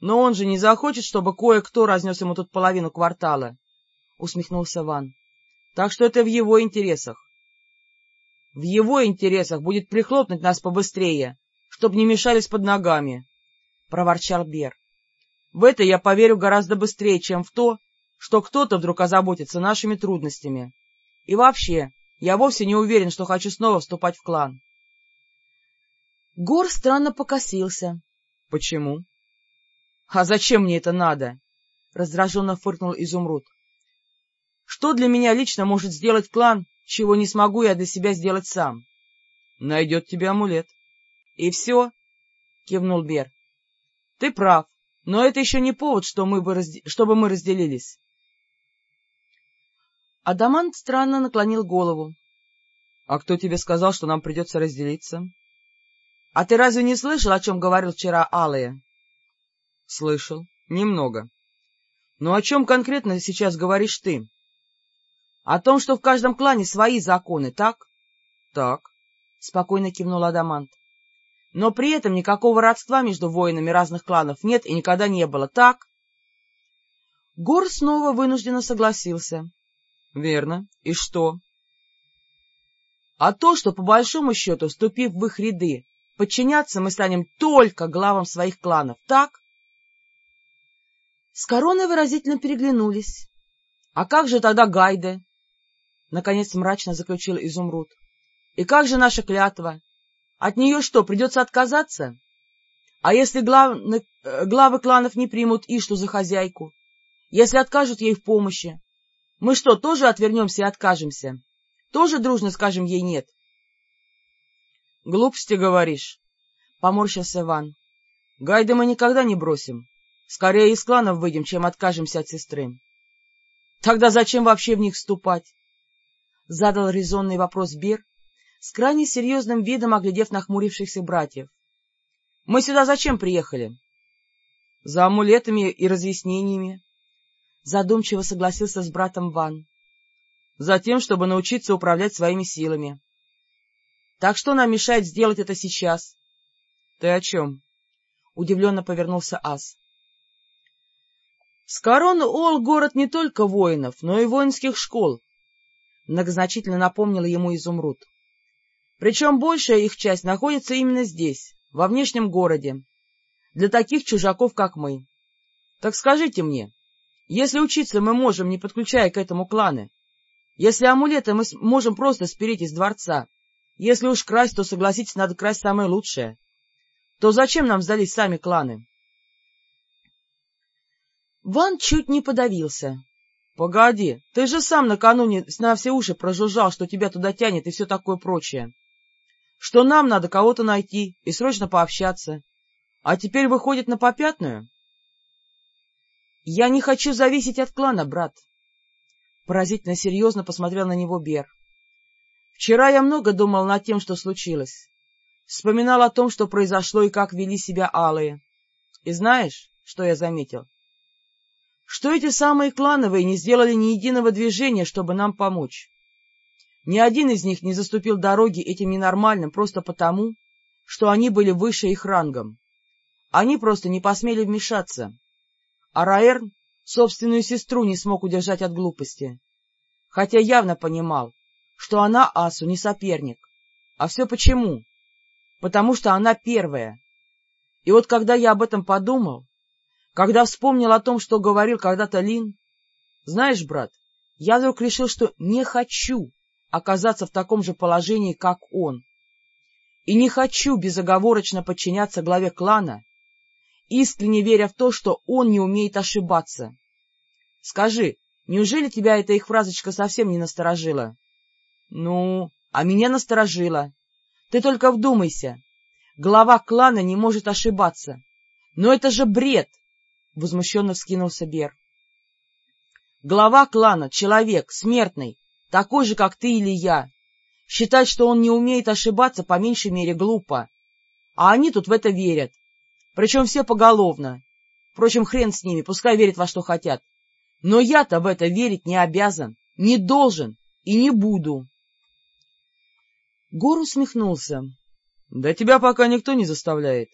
Но он же не захочет, чтобы кое-кто разнес ему тут половину квартала, — усмехнулся Ван. — Так что это в его интересах. В его интересах будет прихлопнуть нас побыстрее, чтобы не мешались под ногами, — проворчал Бер. В это я поверю гораздо быстрее, чем в то, что кто-то вдруг озаботится нашими трудностями. И вообще, я вовсе не уверен, что хочу снова вступать в клан. Гор странно покосился. — Почему? — А зачем мне это надо? — раздраженно фыркнул Изумруд. — Что для меня лично может сделать клан, чего не смогу я для себя сделать сам? — Найдет тебе амулет. — И все? — кивнул Бер. — Ты прав. Но это еще не повод, что мы бы разде... чтобы мы разделились. Адамант странно наклонил голову. — А кто тебе сказал, что нам придется разделиться? — А ты разве не слышал, о чем говорил вчера Алая? — Слышал. Немного. Но о чем конкретно сейчас говоришь ты? — О том, что в каждом клане свои законы, так? — Так, — спокойно кивнул Адамант. Но при этом никакого родства между воинами разных кланов нет и никогда не было, так? Гор снова вынужденно согласился. — Верно. И что? — А то, что, по большому счету, вступив в их ряды, подчиняться мы станем только главам своих кланов, так? С короной выразительно переглянулись. — А как же тогда Гайде? — наконец мрачно заключил Изумруд. — И как же наша клятва? От нее что, придется отказаться? А если глав... Э, главы кланов не примут Ишту за хозяйку? Если откажут ей в помощи? Мы что, тоже отвернемся и откажемся? Тоже дружно скажем ей «нет»? — Глупости говоришь, — поморщился Ван. — Гайда мы никогда не бросим. Скорее из кланов выйдем, чем откажемся от сестры. — Тогда зачем вообще в них вступать? — задал резонный вопрос Бер, с крайне серьезным видом оглядев нахмурившихся братьев. — Мы сюда зачем приехали? — За амулетами и разъяснениями. Задумчиво согласился с братом Ван. — Затем, чтобы научиться управлять своими силами. — Так что нам мешает сделать это сейчас? — Ты о чем? — удивленно повернулся Ас. — Скорон Ол — город не только воинов, но и воинских школ, — многозначительно напомнила ему Изумруд. Причем большая их часть находится именно здесь, во внешнем городе, для таких чужаков, как мы. Так скажите мне, если учиться мы можем, не подключая к этому кланы, если амулеты мы можем просто спереть из дворца, если уж красть, то, согласитесь, надо красть самое лучшее, то зачем нам сдались сами кланы? Ван чуть не подавился. — Погоди, ты же сам накануне на все уши прожужжал, что тебя туда тянет и все такое прочее что нам надо кого-то найти и срочно пообщаться. А теперь выходит на попятную? — Я не хочу зависеть от клана, брат. Поразительно серьезно посмотрел на него Бер. Вчера я много думал над тем, что случилось. Вспоминал о том, что произошло и как вели себя алые. И знаешь, что я заметил? Что эти самые клановые не сделали ни единого движения, чтобы нам помочь. Ни один из них не заступил дороги этим ненормальным просто потому, что они были выше их рангом. Они просто не посмели вмешаться. А Раэрн собственную сестру не смог удержать от глупости, хотя явно понимал, что она Асу не соперник. А все почему? Потому что она первая. И вот когда я об этом подумал, когда вспомнил о том, что говорил когда-то Лин, знаешь, брат, я вдруг решил, что не хочу оказаться в таком же положении, как он. И не хочу безоговорочно подчиняться главе клана, искренне веря в то, что он не умеет ошибаться. Скажи, неужели тебя эта их фразочка совсем не насторожила? Ну, а меня насторожила. Ты только вдумайся. Глава клана не может ошибаться. Но это же бред! — возмущенно вскинулся Бер. Глава клана — человек, смертный, такой же, как ты или я. Считать, что он не умеет ошибаться, по меньшей мере, глупо. А они тут в это верят. Причем все поголовно. Впрочем, хрен с ними, пускай верят во что хотят. Но я-то в это верить не обязан, не должен и не буду. Гор усмехнулся. — Да тебя пока никто не заставляет.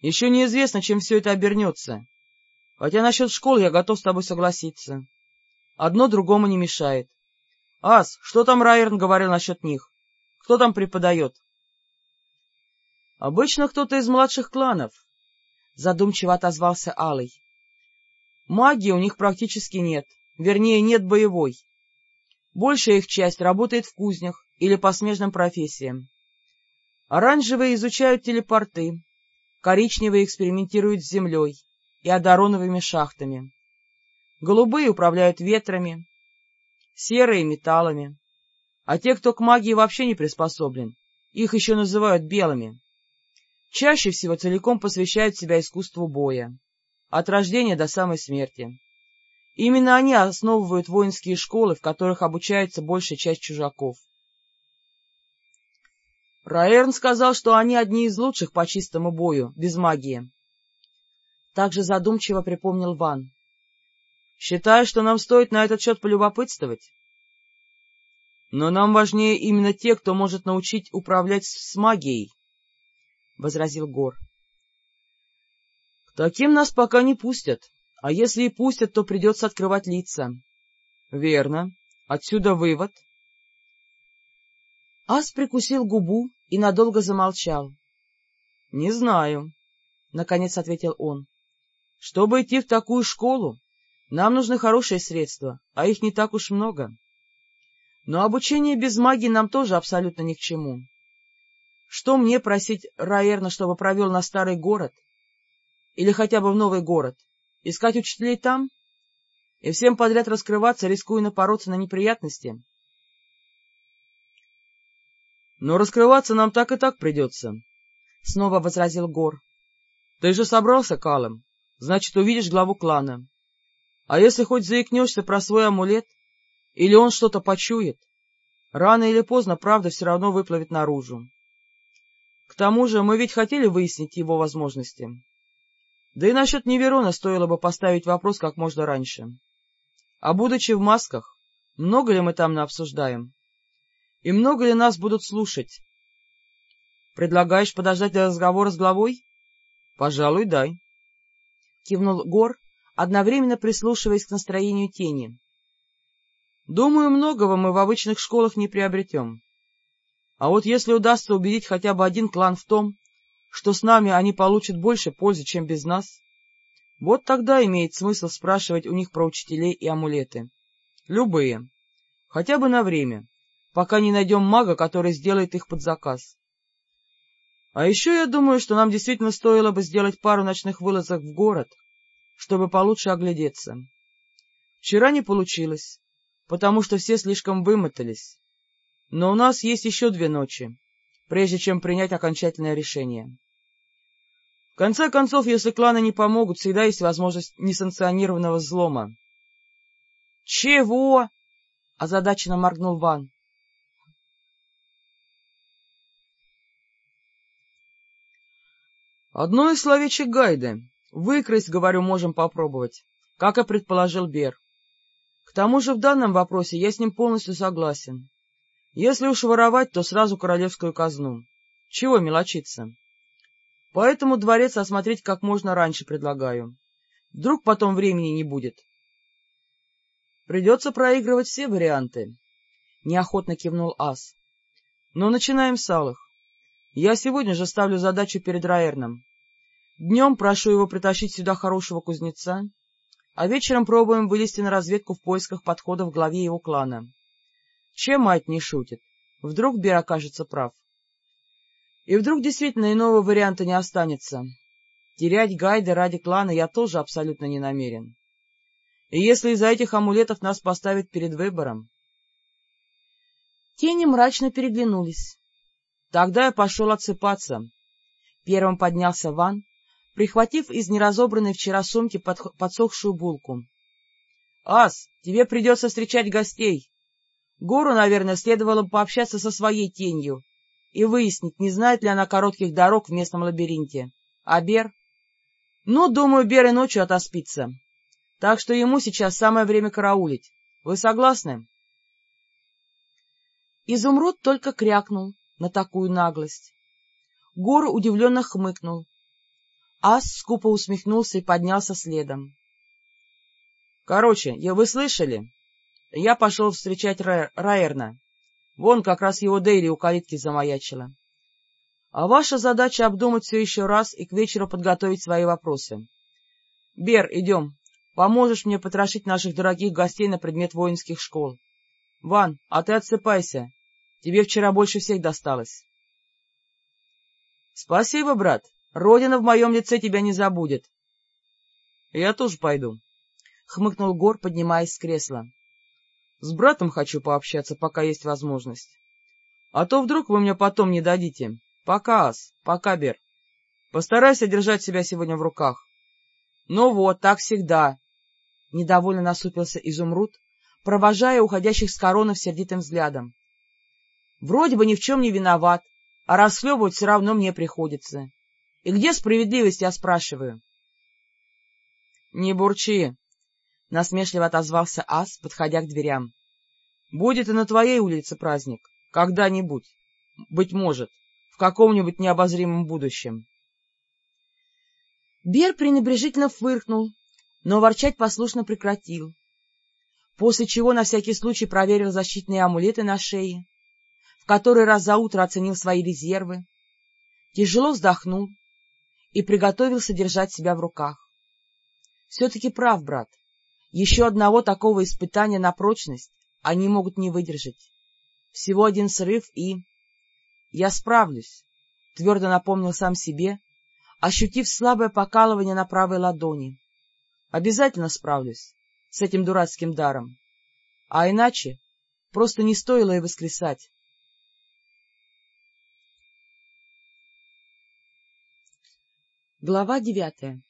Еще неизвестно, чем все это обернется. Хотя насчет школ я готов с тобой согласиться. Одно другому не мешает. — Ас, что там Райерн говорил насчет них? Кто там преподает? — Обычно кто-то из младших кланов, — задумчиво отозвался Алый. — Магии у них практически нет, вернее, нет боевой. Большая их часть работает в кузнях или по смежным профессиям. Оранжевые изучают телепорты, коричневые экспериментируют с землей и одароновыми шахтами. Голубые управляют ветрами, серые — металлами. А те, кто к магии вообще не приспособлен, их еще называют белыми. Чаще всего целиком посвящают себя искусству боя, от рождения до самой смерти. Именно они основывают воинские школы, в которых обучается большая часть чужаков. Раэрн сказал, что они одни из лучших по чистому бою, без магии. Также задумчиво припомнил Ван. Считаю, что нам стоит на этот счет полюбопытствовать. Но нам важнее именно те, кто может научить управлять с магией, — возразил Гор. — К таким нас пока не пустят, а если и пустят, то придется открывать лица. — Верно. Отсюда вывод. Ас прикусил губу и надолго замолчал. — Не знаю, — наконец ответил он. — Чтобы идти в такую школу, нам нужны хорошие средства, а их не так уж много. Но обучение без магии нам тоже абсолютно ни к чему. Что мне просить Раерна, чтобы провел на старый город? Или хотя бы в новый город? Искать учителей там? и всем подряд раскрываться, рискуя напороться на неприятности? — Но раскрываться нам так и так придется, — снова возразил Гор. — Ты же собрался, Калым, значит, увидишь главу клана. А если хоть заикнешься про свой амулет, или он что-то почует, рано или поздно правда все равно выплывет наружу. Тому же мы ведь хотели выяснить его возможности. Да и насчет Неверона стоило бы поставить вопрос как можно раньше. А будучи в масках, много ли мы там наобсуждаем? И много ли нас будут слушать? Предлагаешь подождать для разговора с главой? Пожалуй, дай. Кивнул Гор, одновременно прислушиваясь к настроению тени. Думаю, многого мы в обычных школах не приобретем. А вот если удастся убедить хотя бы один клан в том, что с нами они получат больше пользы, чем без нас, вот тогда имеет смысл спрашивать у них про учителей и амулеты. Любые. Хотя бы на время, пока не найдем мага, который сделает их под заказ. А еще я думаю, что нам действительно стоило бы сделать пару ночных вылазок в город, чтобы получше оглядеться. Вчера не получилось, потому что все слишком вымотались. Но у нас есть еще две ночи, прежде чем принять окончательное решение. В конце концов, если кланы не помогут, всегда есть возможность несанкционированного взлома. — Чего? — озадаченно моргнул Ван. — Одно из словечек Гайды. Выкрасть, говорю, можем попробовать, как и предположил Бер. К тому же в данном вопросе я с ним полностью согласен. Если уж воровать, то сразу королевскую казну. Чего мелочиться? Поэтому дворец осмотреть как можно раньше предлагаю. Вдруг потом времени не будет. Придется проигрывать все варианты. Неохотно кивнул Ас. Но начинаем с Алых. Я сегодня же ставлю задачу перед Раэрном. Днем прошу его притащить сюда хорошего кузнеца, а вечером пробуем вылезти на разведку в поисках подхода в главе его клана. Чем мать не шутит? Вдруг Бер окажется прав. И вдруг действительно иного варианта не останется. Терять гайды ради клана я тоже абсолютно не намерен. И если из-за этих амулетов нас поставят перед выбором... Тени мрачно переглянулись. Тогда я пошел отсыпаться. Первым поднялся Ван, прихватив из неразобранной вчера сумки под, подсохшую булку. — Ас, тебе придется встречать гостей. Гору, наверное, следовало бы пообщаться со своей тенью и выяснить, не знает ли она коротких дорог в местном лабиринте. А Бер? Ну, думаю, Бер и ночью отоспится. Так что ему сейчас самое время караулить. Вы согласны? Изумруд только крякнул на такую наглость. Гор удивленно хмыкнул, Ас скупо усмехнулся и поднялся следом. — Короче, вы слышали? Я пошел встречать Ра Раерна. Вон как раз его Дейли у калитки замаячила. А ваша задача обдумать все еще раз и к вечеру подготовить свои вопросы. Бер, идем. Поможешь мне потрошить наших дорогих гостей на предмет воинских школ. Ван, а ты отсыпайся. Тебе вчера больше всех досталось. — Спасибо, брат, Родина в моем лице тебя не забудет. — Я тоже пойду, — хмыкнул Гор, поднимаясь с кресла. — С братом хочу пообщаться, пока есть возможность. А то вдруг вы мне потом не дадите. Пока, Ас, пока, Бер. Постарайся держать себя сегодня в руках. — Ну вот, так всегда. Недовольно насупился Изумруд, провожая уходящих с коронов сердитым взглядом. — Вроде бы ни в чем не виноват, а расхлебывать все равно мне приходится. И где справедливость, я спрашиваю? — Не бурчи, — насмешливо отозвался Ас, подходя к дверям. — Будет и на твоей улице праздник. Когда-нибудь. Быть может, в каком-нибудь необозримом будущем. Бер пренебрежительно фыркнул, но ворчать послушно прекратил, после чего на всякий случай проверил защитные амулеты на шее, в который раз за утро оценил свои резервы, тяжело вздохнул и приготовился держать себя в руках. Все-таки прав, брат. Еще одного такого испытания на прочность они могут не выдержать. Всего один срыв и... Я справлюсь, — твердо напомнил сам себе, ощутив слабое покалывание на правой ладони. Обязательно справлюсь. с этим дурацким даром. А иначе просто не стоило и воскресать. Глава девятая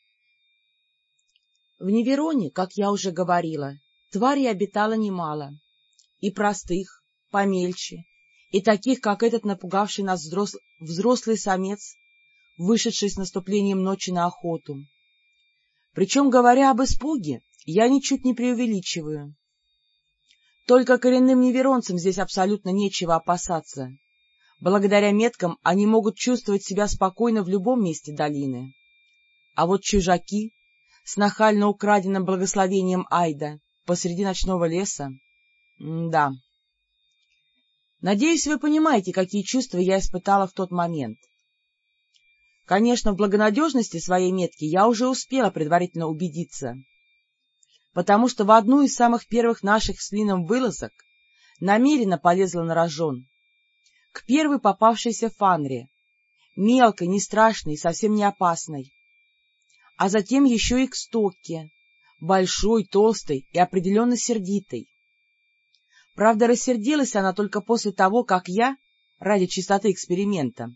В Невероне, как я уже говорила, тварей обитало немало. И простых, помельче, и таких, как этот напугавший нас взрослый, взрослый самец, вышедший с наступлением ночи на охоту. Причем, говоря об испуге, я ничуть не преувеличиваю. Только коренным неверонцам здесь абсолютно нечего опасаться. Благодаря меткам они могут чувствовать себя спокойно в любом месте долины. А вот чужаки с нахально украденным благословением Айда посреди ночного леса... Да. Надеюсь, вы понимаете, какие чувства я испытала в тот момент. Конечно, в благонадежности своей метки я уже успела предварительно убедиться, потому что в одну из самых первых наших с Лином вылазок намеренно полезла на рожон, к первой попавшейся фанре, мелкой, не страшной совсем не опасной, а затем еще и к стокке, большой, толстой и определенно сердитой. Правда, рассердилась она только после того, как я, ради чистоты эксперимента,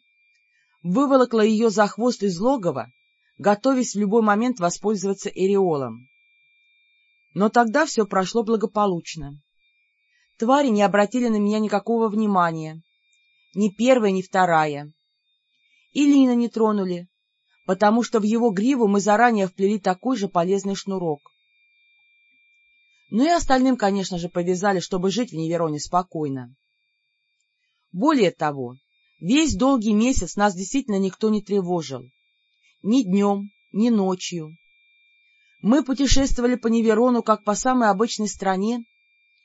выволокла ее за хвост из логова, готовясь в любой момент воспользоваться эриолом. Но тогда все прошло благополучно. Твари не обратили на меня никакого внимания, ни первая, ни вторая. И Лина не тронули, потому что в его гриву мы заранее вплели такой же полезный шнурок. Ну и остальным, конечно же, повязали, чтобы жить в Невероне спокойно. Более того, весь долгий месяц нас действительно никто не тревожил. Ни днем, ни ночью. Мы путешествовали по Неверону, как по самой обычной стране,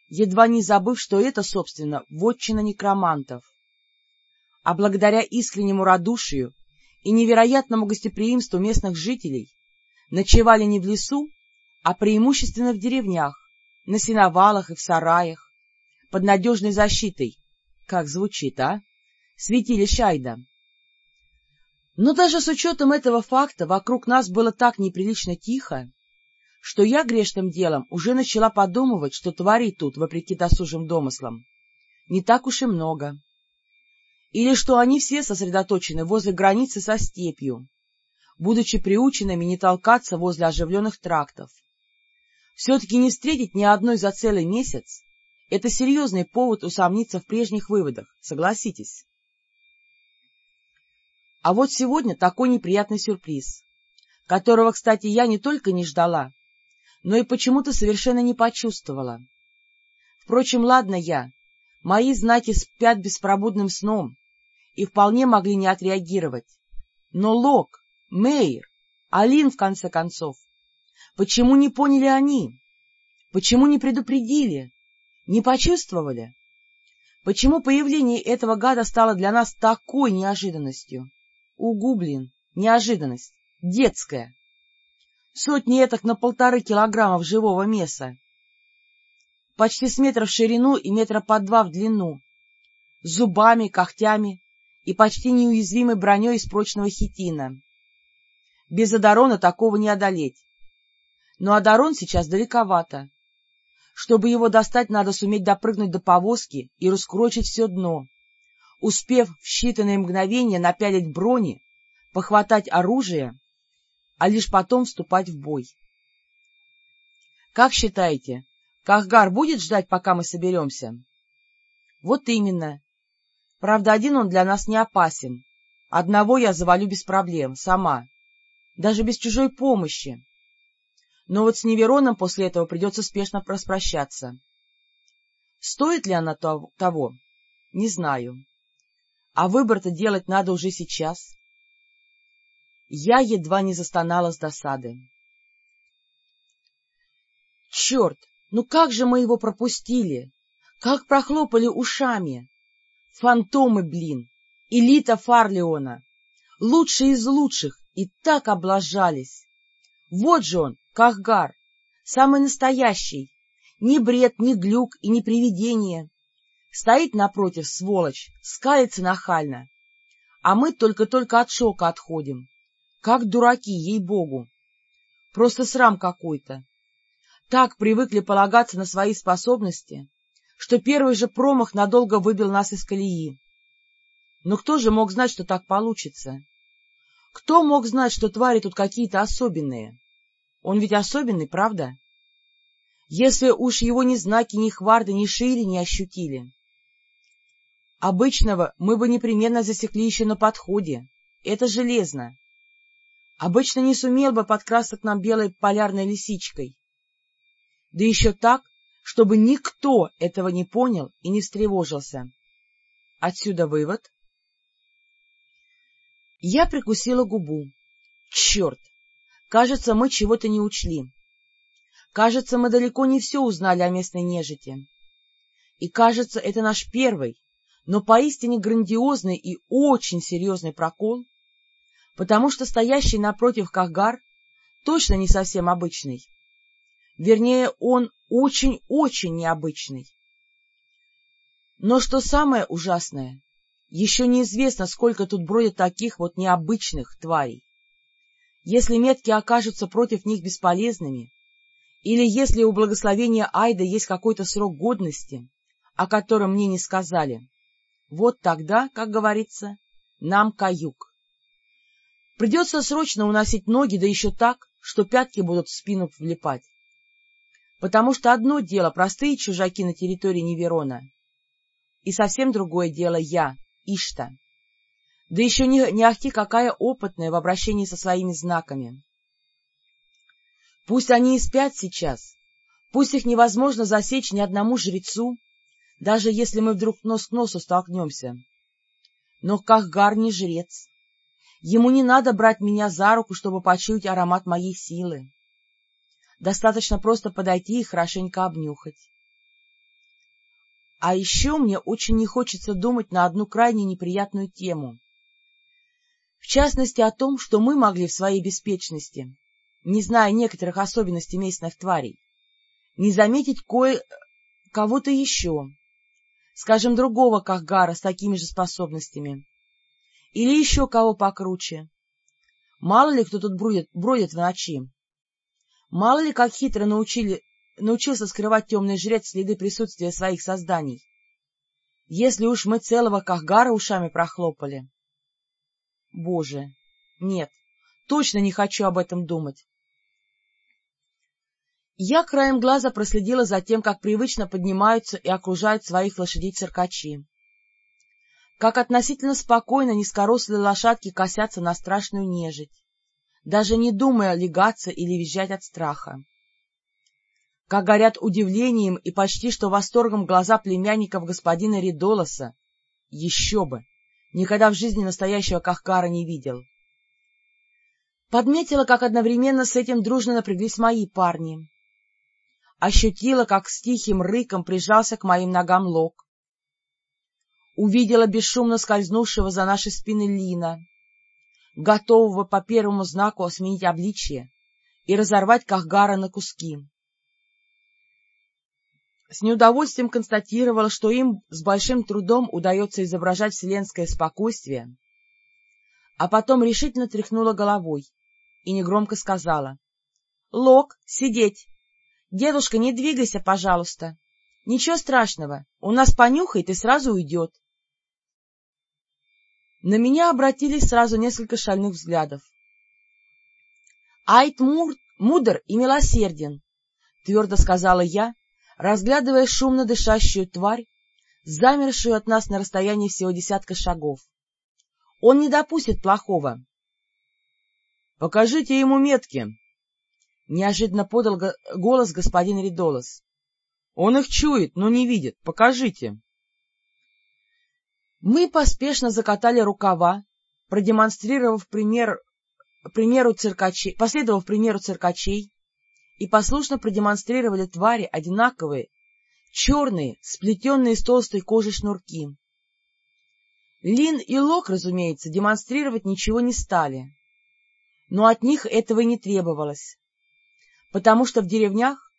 едва не забыв, что это, собственно, вотчина некромантов. А благодаря искреннему радушию и невероятному гостеприимству местных жителей ночевали не в лесу, а преимущественно в деревнях, на сеновалах и в сараях, под надежной защитой. Как звучит, а? Святилище Айда. Но даже с учетом этого факта вокруг нас было так неприлично тихо, что я грешным делом уже начала подумывать, что тварей тут, вопреки досужим домыслам, не так уж и много. Или что они все сосредоточены возле границы со степью, будучи приученными не толкаться возле оживленных трактов. Все-таки не встретить ни одной за целый месяц — это серьезный повод усомниться в прежних выводах, согласитесь. А вот сегодня такой неприятный сюрприз, которого, кстати, я не только не ждала, но и почему-то совершенно не почувствовала. Впрочем, ладно я, мои знаки спят беспробудным сном и вполне могли не отреагировать. Но Лок, Мейер, Алин, в конце концов, Почему не поняли они? Почему не предупредили? Не почувствовали? Почему появление этого гада стало для нас такой неожиданностью? Угу, блин, неожиданность, детская. Сотни этак на полторы килограммов живого мяса. Почти с метра в ширину и метра по два в длину. С зубами, когтями и почти неуязвимой броней из прочного хитина. Без Адарона такого не одолеть. Но Адарон сейчас далековато. Чтобы его достать, надо суметь допрыгнуть до повозки и раскурочить все дно, успев в считанные мгновения напялить брони, похватать оружие, а лишь потом вступать в бой. Как считаете, Кахгар будет ждать, пока мы соберемся? Вот именно. Правда, один он для нас не опасен. Одного я завалю без проблем, сама. Даже без чужой помощи. Но вот с Невероном после этого придется спешно распрощаться. Стоит ли она того? Не знаю. А выбор-то делать надо уже сейчас. Я едва не застонала с досады. Черт, ну как же мы его пропустили? Как прохлопали ушами! Фантомы, блин! Элита Фарлеона! Лучшие из лучших! И так облажались! Вот же он, Кахгар, самый настоящий, ни бред, ни глюк и ни привидение. Стоит напротив, сволочь, скалится нахально. А мы только-только от шока отходим. Как дураки, ей-богу. Просто срам какой-то. так привыкли полагаться на свои способности, что первый же промах надолго выбил нас из колеи. Но кто же мог знать, что так получится? Кто мог знать, что твари тут какие-то особенные? Он ведь особенный, правда? Если уж его ни знаки, ни хварды, ни шире не ощутили. Обычного мы бы непременно засекли еще на подходе. Это железно. Обычно не сумел бы подкрасться к нам белой полярной лисичкой. Да еще так, чтобы никто этого не понял и не встревожился. Отсюда вывод. Я прикусила губу. Черт! Кажется, мы чего-то не учли. Кажется, мы далеко не все узнали о местной нежити. И кажется, это наш первый, но поистине грандиозный и очень серьезный прокол, потому что стоящий напротив Кахгар точно не совсем обычный. Вернее, он очень-очень необычный. Но что самое ужасное, еще неизвестно, сколько тут бродит таких вот необычных тварей. Если метки окажутся против них бесполезными, или если у благословения Айда есть какой-то срок годности, о котором мне не сказали, вот тогда, как говорится, нам каюк. Придется срочно уносить ноги, да еще так, что пятки будут в спину влипать. Потому что одно дело простые чужаки на территории Неверона, и совсем другое дело я, Ишта. Да еще не, не ахти какая опытная в обращении со своими знаками. Пусть они и спят сейчас, пусть их невозможно засечь ни одному жрецу, даже если мы вдруг нос к носу столкнемся. Но Кахгар не жрец. Ему не надо брать меня за руку, чтобы почуять аромат моей силы. Достаточно просто подойти и хорошенько обнюхать. А еще мне очень не хочется думать на одну крайне неприятную тему. В частности, о том, что мы могли в своей беспечности, не зная некоторых особенностей местных тварей, не заметить кое кого-то еще, скажем, другого Кахгара с такими же способностями, или еще кого покруче. Мало ли кто тут бродит, бродит в ночи. Мало ли как хитро научили, научился скрывать темный жрец следы присутствия своих созданий. Если уж мы целого Кахгара ушами прохлопали. Боже, нет, точно не хочу об этом думать. Я краем глаза проследила за тем, как привычно поднимаются и окружают своих лошадей циркачи. Как относительно спокойно низкорослые лошадки косятся на страшную нежить, даже не думая легаться или визжать от страха. Как горят удивлением и почти что восторгом глаза племянников господина Ридолоса. Еще бы! Никогда в жизни настоящего Кахкара не видел. Подметила, как одновременно с этим дружно напряглись мои парни ощутила, как с тихим рыком прижался к моим ногам Лок. Увидела бесшумно скользнувшего за наши спины Лина, готового по первому знаку сменить обличье и разорвать Кахгара на куски. С неудовольствием констатировала, что им с большим трудом удается изображать вселенское спокойствие, а потом решительно тряхнула головой и негромко сказала — Лок, сидеть! — Дедушка, не двигайся, пожалуйста. Ничего страшного, у нас понюхает и сразу уйдет. На меня обратились сразу несколько шальных взглядов. — Айт мудр и милосерден, — твердо сказала я, разглядывая шумно дышащую тварь, замершую от нас на расстоянии всего десятка шагов. Он не допустит плохого. — Покажите ему метки, — неожиданно подал го голос господин Ридолос. — Он их чует, но не видит. Покажите. Мы поспешно закатали рукава, продемонстрировав пример, примеру циркачей, последовав примеру циркачей, и послушно продемонстрировали твари одинаковые, черные, сплетенные из толстой кожи шнурки. Лин и Лок, разумеется, демонстрировать ничего не стали, но от них этого и не требовалось потому что в деревнях,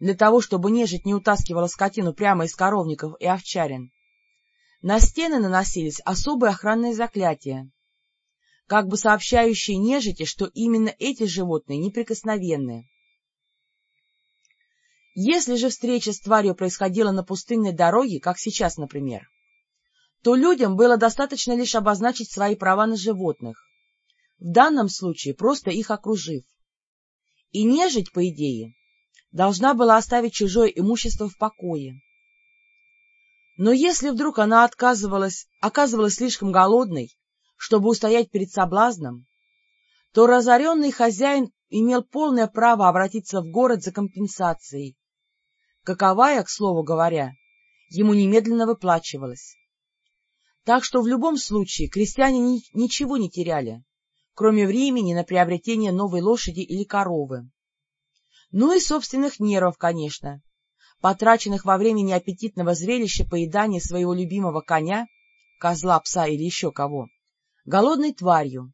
для того, чтобы нежить не утаскивала скотину прямо из коровников и овчарин, на стены наносились особые охранные заклятия, как бы сообщающие нежити, что именно эти животные неприкосновенные. Если же встреча с тварью происходила на пустынной дороге, как сейчас, например, то людям было достаточно лишь обозначить свои права на животных, в данном случае просто их окружив. И нежить, по идее, должна была оставить чужое имущество в покое. Но если вдруг она отказывалась, оказывалась слишком голодной, чтобы устоять перед соблазном, то разоренный хозяин имел полное право обратиться в город за компенсацией, каковая, к слову говоря, ему немедленно выплачивалась. Так что в любом случае крестьяне ни ничего не теряли, кроме времени на приобретение новой лошади или коровы. Ну и собственных нервов, конечно, потраченных во время неаппетитного зрелища поедания своего любимого коня, козла, пса или еще кого, голодной тварью,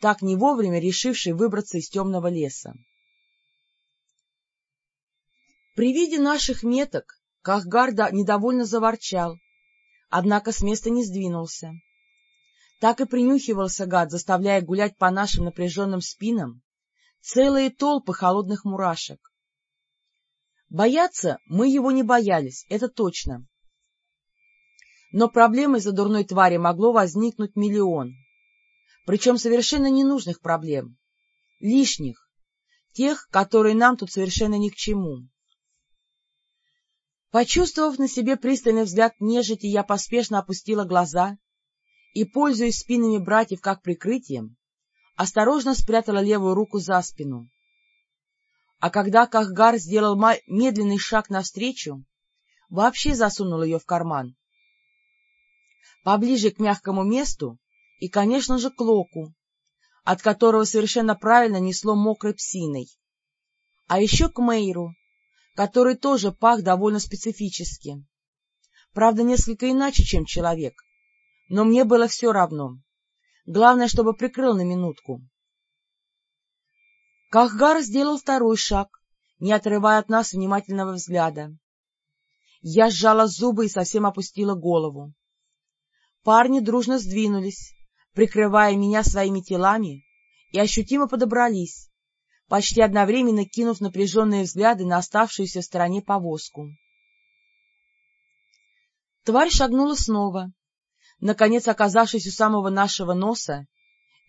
так не вовремя решившей выбраться из темного леса. При виде наших меток Кахгарда недовольно заворчал, однако с места не сдвинулся. Так и принюхивался гад, заставляя гулять по нашим напряженным спинам целые толпы холодных мурашек. Бояться мы его не боялись, это точно. Но проблем из-за дурной твари могло возникнуть миллион. Причем совершенно ненужных проблем, лишних, тех, которые нам тут совершенно ни к чему. Почувствовав на себе пристальный взгляд нежити, я поспешно опустила глаза и, пользуясь спинами братьев как прикрытием, осторожно спрятала левую руку за спину. А когда Кахгар сделал медленный шаг навстречу, вообще засунул ее в карман. Поближе к мягкому месту и, конечно же, к локу, от которого совершенно правильно несло мокрой псиной, а еще к Мейру, который тоже пах довольно специфически. Правда, несколько иначе, чем человек, но мне было все равно. Главное, чтобы прикрыл на минутку. Кахгар сделал второй шаг, не отрывая от нас внимательного взгляда. Я сжала зубы и совсем опустила голову. Парни дружно сдвинулись, прикрывая меня своими телами, и ощутимо подобрались, почти одновременно кинув напряженные взгляды на оставшуюся в стороне повозку. Тварь шагнула снова, наконец оказавшись у самого нашего носа,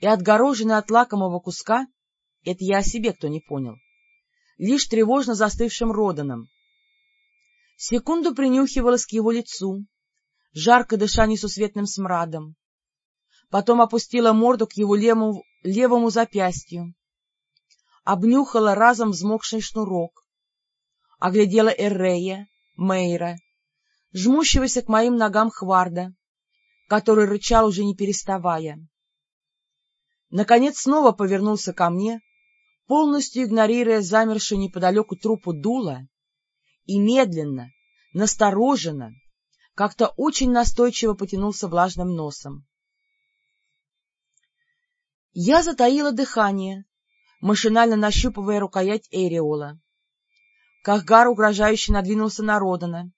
и отгороженная от лакомого куска, это я о себе кто не понял, лишь тревожно застывшим Роданом. Секунду принюхивалась к его лицу, жарко дыша несусветным смрадом, потом опустила морду к его левому, левому запястью, обнюхала разом взмокший шнурок, оглядела Эррея, Мейра, жмущегося к моим ногам Хварда, который рычал уже не переставая. Наконец снова повернулся ко мне, полностью игнорируя замершую неподалеку трупу дула, и медленно, настороженно, как-то очень настойчиво потянулся влажным носом. Я затаила дыхание, машинально нащупывая рукоять Эриола. Кахгар угрожающе надвинулся на Родана,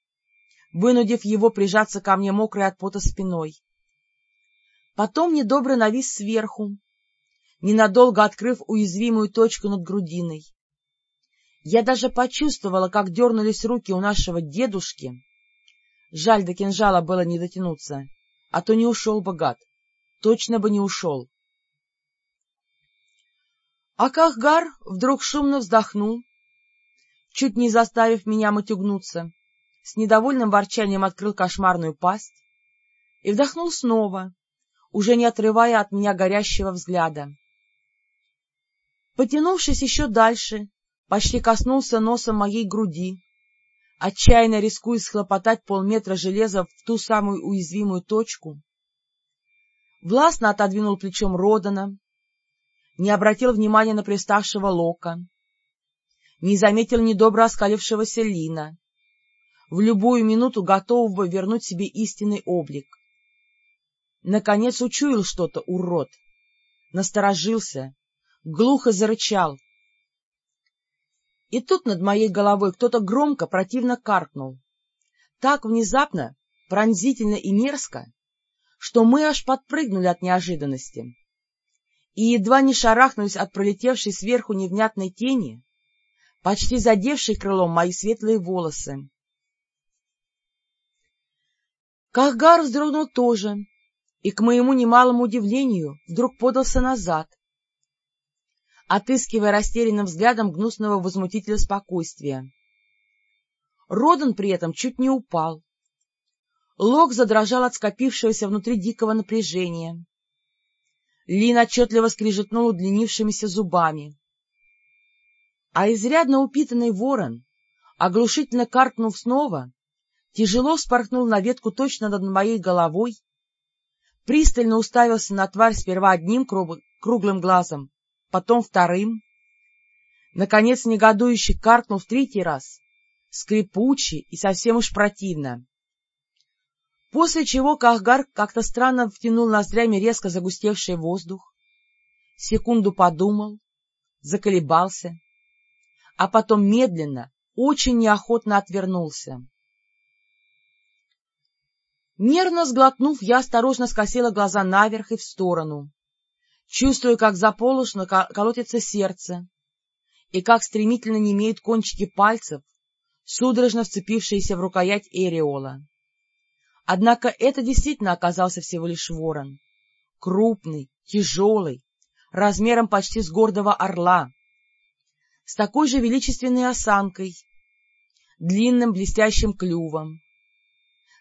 вынудив его прижаться ко мне мокрой от пота спиной. Потом недобро навис сверху, ненадолго открыв уязвимую точку над грудиной. Я даже почувствовала, как дернулись руки у нашего дедушки. Жаль, до кинжала было не дотянуться, а то не ушел бы гад, точно бы не ушел. А Кахгар вдруг шумно вздохнул, чуть не заставив меня матюгнуться, с недовольным ворчанием открыл кошмарную пасть и вдохнул снова, уже не отрывая от меня горящего взгляда. Потянувшись еще дальше, почти коснулся носом моей груди, отчаянно рискуя схлопотать полметра железа в ту самую уязвимую точку, властно отодвинул плечом Родана, не обратил внимания на приставшего Лока, не заметил недобро оскалившегося Лина, в любую минуту готового вернуть себе истинный облик. Наконец учуял что-то, урод, насторожился, глухо зарычал. И тут над моей головой кто-то громко, противно каркнул. Так внезапно, пронзительно и мерзко, что мы аж подпрыгнули от неожиданности и едва не шарахнулись от пролетевшей сверху невнятной тени, почти задевший крылом мои светлые волосы. Кахгар вздрогнул тоже и, к моему немалому удивлению, вдруг подался назад, отыскивая растерянным взглядом гнусного возмутителя спокойствия. Родан при этом чуть не упал. Лог задрожал от скопившегося внутри дикого напряжения. Лин отчетливо скрижетнул удлинившимися зубами. А изрядно упитанный ворон, оглушительно каркнув снова, тяжело вспорхнул на ветку точно над моей головой, пристально уставился на тварь сперва одним круглым глазом, потом вторым, наконец негодующе каркнул в третий раз, скрипуче и совсем уж противно. После чего Кахгар как-то странно втянул ноздрями резко загустевший воздух, секунду подумал, заколебался, а потом медленно, очень неохотно отвернулся. Нервно сглотнув, я осторожно скосила глаза наверх и в сторону, чувствуя, как заполошно колотится сердце и как стремительно немеют кончики пальцев, судорожно вцепившиеся в рукоять Эриола. Однако это действительно оказался всего лишь ворон. Крупный, тяжелый, размером почти с гордого орла, с такой же величественной осанкой, длинным блестящим клювом,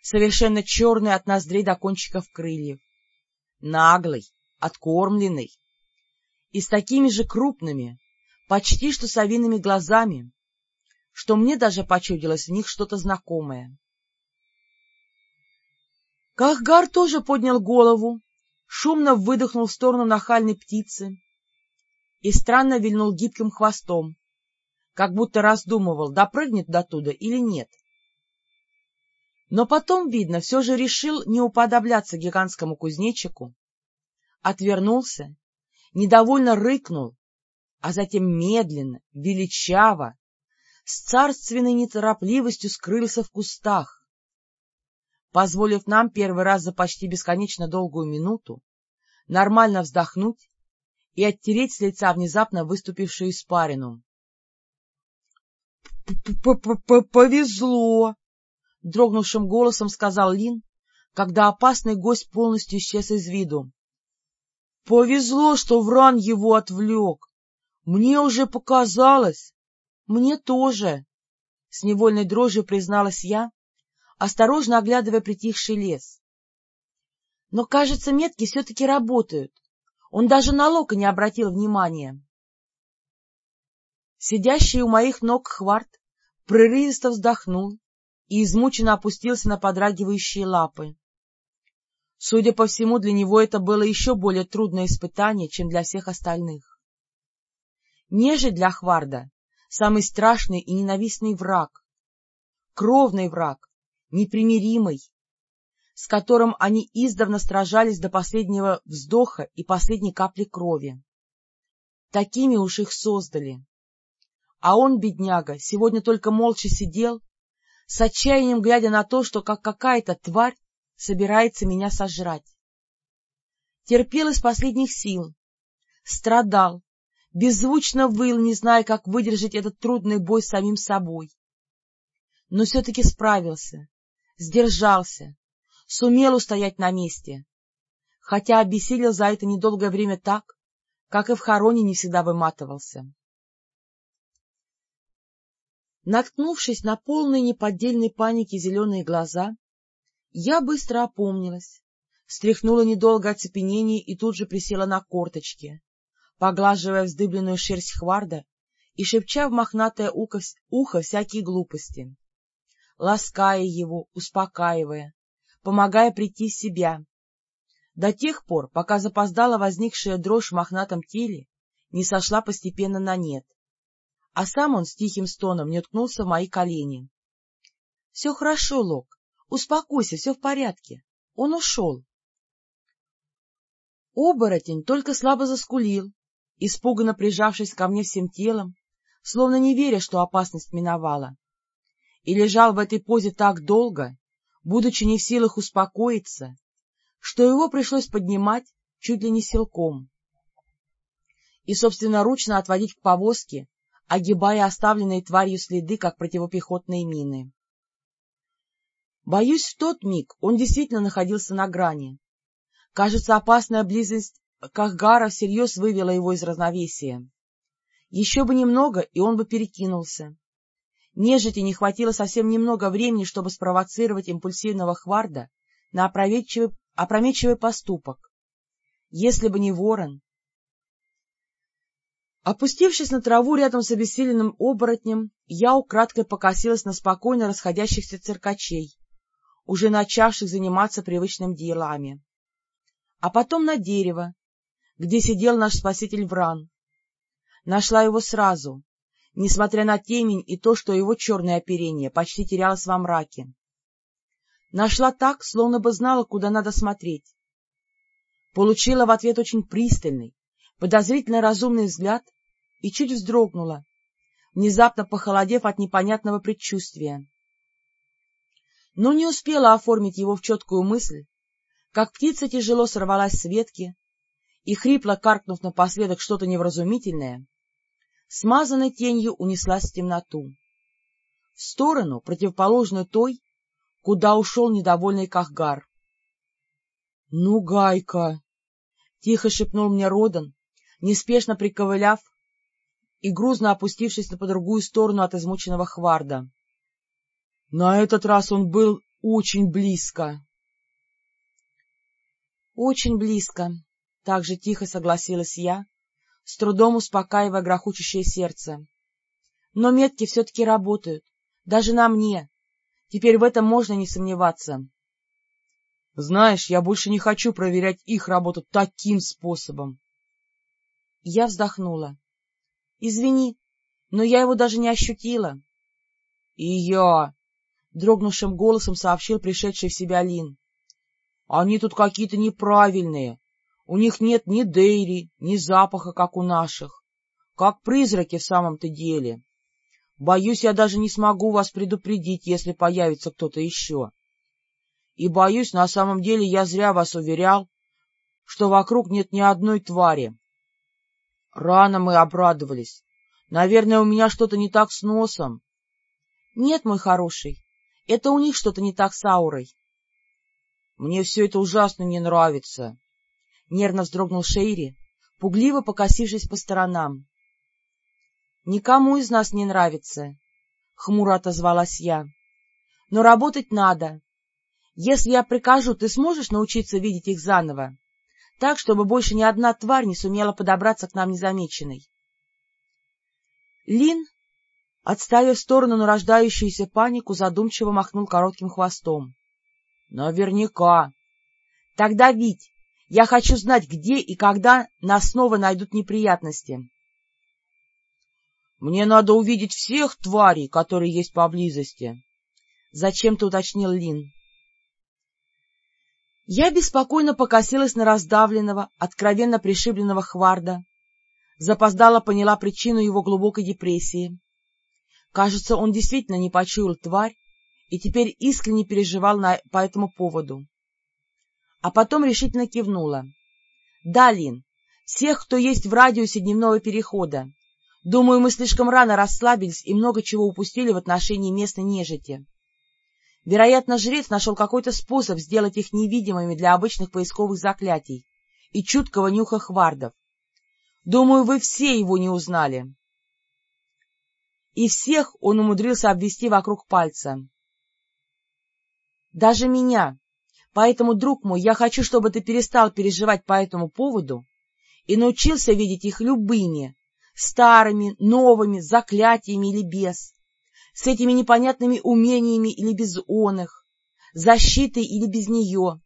совершенно черный от ноздрей до кончиков крыльев, наглый, откормленный и с такими же крупными, почти что совиными глазами, что мне даже почудилось в них что-то знакомое. Кахгар тоже поднял голову, шумно выдохнул в сторону нахальной птицы и странно вильнул гибким хвостом, как будто раздумывал, допрыгнет до туда или нет. Но потом, видно, все же решил не уподобляться гигантскому кузнечику, отвернулся, недовольно рыкнул, а затем медленно, величаво, с царственной неторопливостью скрылся в кустах, позволив нам первый раз за почти бесконечно долгую минуту нормально вздохнуть и оттереть с лица внезапно выступившую испарину. — Повезло! — дрогнувшим голосом сказал Лин, когда опасный гость полностью исчез из виду. — Повезло, что Вран его отвлек. Мне уже показалось. — Мне тоже, — с невольной дрожью призналась я, осторожно оглядывая притихший лес. Но, кажется, метки все-таки работают. Он даже на Лока не обратил внимания. Сидящий у моих ног Хварт прерывисто вздохнул и измученно опустился на подрагивающие лапы. Судя по всему, для него это было еще более трудное испытание, чем для всех остальных. Нежить для Хварда — самый страшный и ненавистный враг, кровный враг, непримиримый, с которым они издавна сражались до последнего вздоха и последней капли крови. Такими уж их создали. А он, бедняга, сегодня только молча сидел, с отчаянием глядя на то, что как какая-то тварь собирается меня сожрать. Терпел из последних сил, страдал, беззвучно выл, не зная, как выдержать этот трудный бой с самим собой. Но все-таки справился, сдержался, сумел устоять на месте, хотя обессилел за это недолгое время так, как и в хороне не всегда выматывался. Наткнувшись на полные неподдельной паники зеленые глаза, я быстро опомнилась, стряхнула недолго оцепенение и тут же присела на корточки, поглаживая вздыбленную шерсть Хварда и шепча в мохнатое ухо, ухо всякие глупости, лаская его, успокаивая, помогая прийти в себя, до тех пор, пока запоздала возникшая дрожь в мохнатом теле не сошла постепенно на нет а сам он с тихим стоном не уткнулся в мои колени. — Все хорошо, Лок, успокойся, все в порядке. Он ушел. Оборотень только слабо заскулил, испуганно прижавшись ко мне всем телом, словно не веря, что опасность миновала, и лежал в этой позе так долго, будучи не в силах успокоиться, что его пришлось поднимать чуть ли не силком и собственноручно отводить к повозке, огибая оставленные тварью следы, как противопехотные мины. Боюсь, в тот миг он действительно находился на грани. Кажется, опасная близость Кахгара всерьез вывела его из равновесия. Еще бы немного, и он бы перекинулся. Нежити не хватило совсем немного времени, чтобы спровоцировать импульсивного Хварда на опрометчивый, опрометчивый поступок. Если бы не ворон... Опустившись на траву рядом с обессиленным оборотнем, я украдкой покосилась на спокойно расходящихся циркачей, уже начавших заниматься привычными делами. А потом на дерево, где сидел наш спаситель Вран. Нашла его сразу, несмотря на темень и то, что его черное оперение почти терялось во мраке. Нашла так, словно бы знала, куда надо смотреть. Получила в ответ очень пристальный, подозрительно разумный взгляд и чуть вздрогнула, внезапно похолодев от непонятного предчувствия. Но не успела оформить его в четкую мысль, как птица тяжело сорвалась с ветки и, хрипло каркнув напоследок что-то невразумительное, смазанной тенью унеслась в темноту, в сторону, противоположную той, куда ушел недовольный Кахгар. — Ну, Гайка! — тихо шепнул мне Родан, неспешно приковыляв и грузно опустившись на по другую сторону от измученного Хварда. На этот раз он был очень близко. — Очень близко, — так же тихо согласилась я, с трудом успокаивая грохочущее сердце. Но метки все-таки работают, даже на мне. Теперь в этом можно не сомневаться. Знаешь, я больше не хочу проверять их работу таким способом. Я вздохнула. — Извини, но я его даже не ощутила. — И я! — дрогнувшим голосом сообщил пришедший в себя Лин. — Они тут какие-то неправильные, у них нет ни дейри, ни запаха, как у наших. Как призраки в самом-то деле. Боюсь, я даже не смогу вас предупредить, если появится кто-то еще. И боюсь, на самом деле я зря вас уверял, что вокруг нет ни одной твари. Рано мы обрадовались. Наверное, у меня что-то не так с носом. Нет, мой хороший, это у них что-то не так с аурой. Мне все это ужасно не нравится. — нервно вздрогнул Шейри, пугливо покосившись по сторонам. — Никому из нас не нравится, — хмуро отозвалась я. — Но работать надо. Если я прикажу, ты сможешь научиться видеть их заново, так, чтобы больше ни одна тварь не сумела подобраться к нам незамеченной? Лин, отставив в сторону нарождающуюся панику, задумчиво махнул коротким хвостом. — Наверняка. — Тогда, Вить, я хочу знать, где и когда нас снова найдут неприятности. — Мне надо увидеть всех тварей, которые есть поблизости, — зачем-то уточнил Лин. Я беспокойно покосилась на раздавленного, откровенно пришибленного Хварда, запоздала поняла причину его глубокой депрессии. Кажется, он действительно не почуял тварь и теперь искренне переживал на, по этому поводу а потом решительно кивнула. — Да, Лин, всех, кто есть в радиусе дневного перехода. Думаю, мы слишком рано расслабились и много чего упустили в отношении местной нежити. Вероятно, жрец нашел какой-то способ сделать их невидимыми для обычных поисковых заклятий и чуткого нюха хвардов. Думаю, вы все его не узнали. И всех он умудрился обвести вокруг пальца. Даже меня, Поэтому, друг мой, я хочу, чтобы ты перестал переживать по этому поводу и научился видеть их любыми, старыми, новыми, заклятиями или без, с этими непонятными умениями или без оных, защитой или без нее.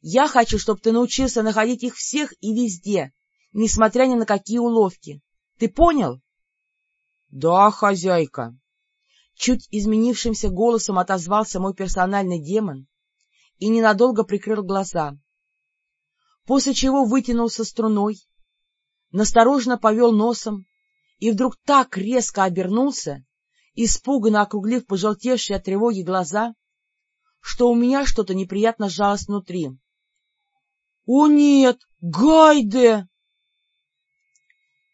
Я хочу, чтобы ты научился находить их всех и везде, несмотря ни на какие уловки. Ты понял? — Да, хозяйка. Чуть изменившимся голосом отозвался мой персональный демон, и ненадолго прикрыл глаза, после чего вытянулся струной, насторожно повел носом и вдруг так резко обернулся, испуганно округлив пожелтевшие от тревоги глаза, что у меня что-то неприятно сжалось внутри. — О нет, Гайде!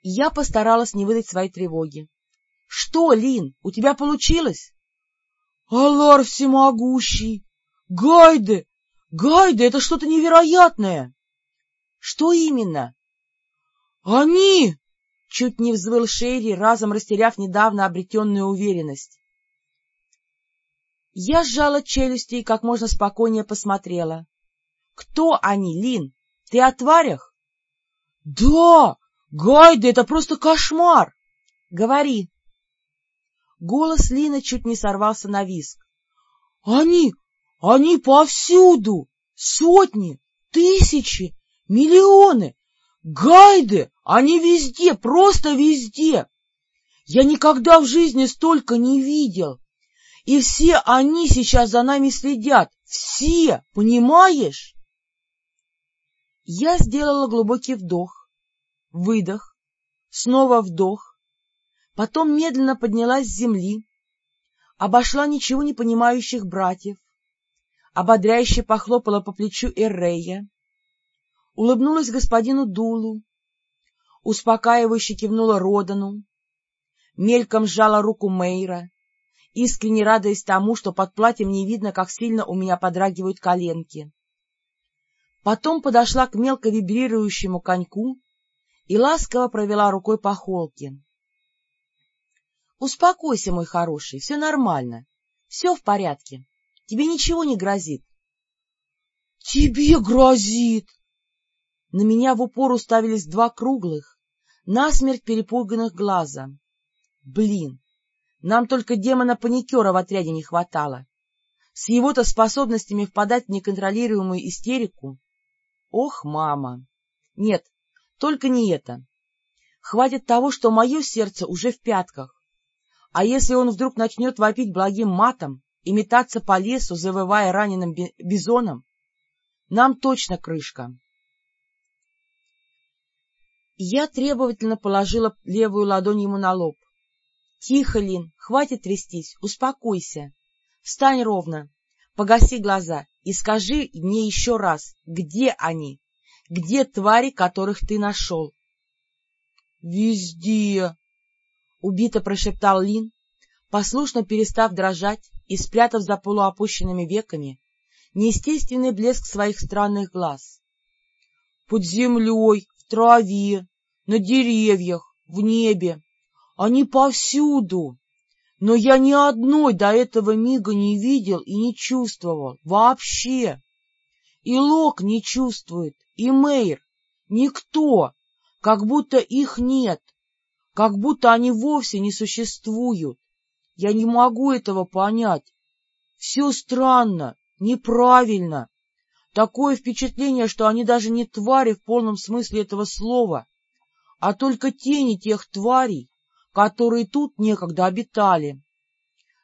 Я постаралась не выдать своей тревоги, Что, Лин, у тебя получилось? — Аллар всемогущий! Гайды! Гайды, это что-то невероятное! — Что именно? — Они! — чуть не взвыл Шерри, разом растеряв недавно обретенную уверенность. Я сжала челюсти и как можно спокойнее посмотрела. — Кто они, Лин? Ты о тварях? — Да! Гайды, это просто кошмар! — Говори. Голос Лины чуть не сорвался на виск. — Они, они повсюду! Сотни, тысячи, миллионы! Гайды! Они везде, просто везде! Я никогда в жизни столько не видел! И все они сейчас за нами следят! Все! Понимаешь? Я сделала глубокий вдох, выдох, снова вдох, потом медленно поднялась с земли, обошла ничего не понимающих братьев, ободряюще похлопала по плечу Эррея, улыбнулась господину Дулу, успокаивающе кивнула Родану, мельком сжала руку Мейра, искренне радуясь тому, что под платьем не видно, как сильно у меня подрагивают коленки. Потом подошла к мелко вибрирующему коньку и ласково провела рукой по холке. — Успокойся, мой хороший, все нормально, все в порядке, тебе ничего не грозит. — Тебе грозит! На меня в упор уставились два круглых, насмерть перепуганных глаза. Блин, нам только демона-паникера в отряде не хватало. С его-то способностями впадать в неконтролируемую истерику. Ох, мама! Нет, только не это. Хватит того, что мое сердце уже в пятках. А если он вдруг начнет вопить благим матом и метаться по лесу, завывая раненым бизоном, нам точно крышка. Я требовательно положила левую ладонь ему на лоб. — Тихо, Лин, хватит трястись, успокойся. Встань ровно, погаси глаза и скажи мне еще раз, где они, где твари, которых ты нашел. — Везде! — убито прошептал Лин, послушно перестав дрожать и спрятав за полуопущенными веками неестественный блеск своих странных глаз. — Под землей, в траве, на деревьях, в небе. Они повсюду. Но я ни одной до этого мига не видел и не чувствовал. Вообще. И Лок не чувствует, и Мейр. Никто. Как будто их нет. Как будто они вовсе не существуют. Я не могу этого понять. Все странно, неправильно. Такое впечатление, что они даже не твари в полном смысле этого слова, а только тени тех тварей, которые тут некогда обитали.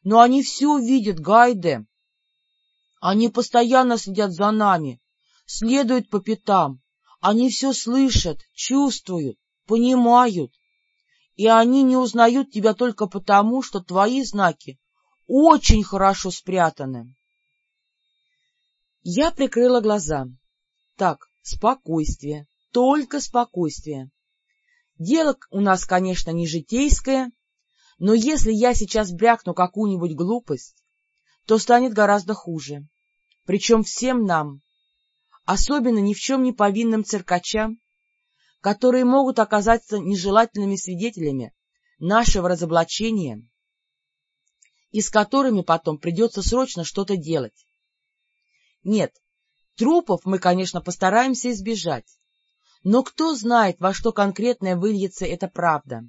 Но они все видят, Гайде. Они постоянно следят за нами, следуют по пятам. Они все слышат, чувствуют, понимают. И они не узнают тебя только потому, что твои знаки очень хорошо спрятаны. Я прикрыла глаза. Так, спокойствие, только спокойствие. Дело у нас, конечно, не житейское, но если я сейчас брякну какую-нибудь глупость, то станет гораздо хуже. Причем всем нам, особенно ни в чем не повинным циркачам, которые могут оказаться нежелательными свидетелями нашего разоблачения и с которыми потом придется срочно что-то делать. Нет, трупов мы, конечно, постараемся избежать, но кто знает, во что конкретное выльется эта правда.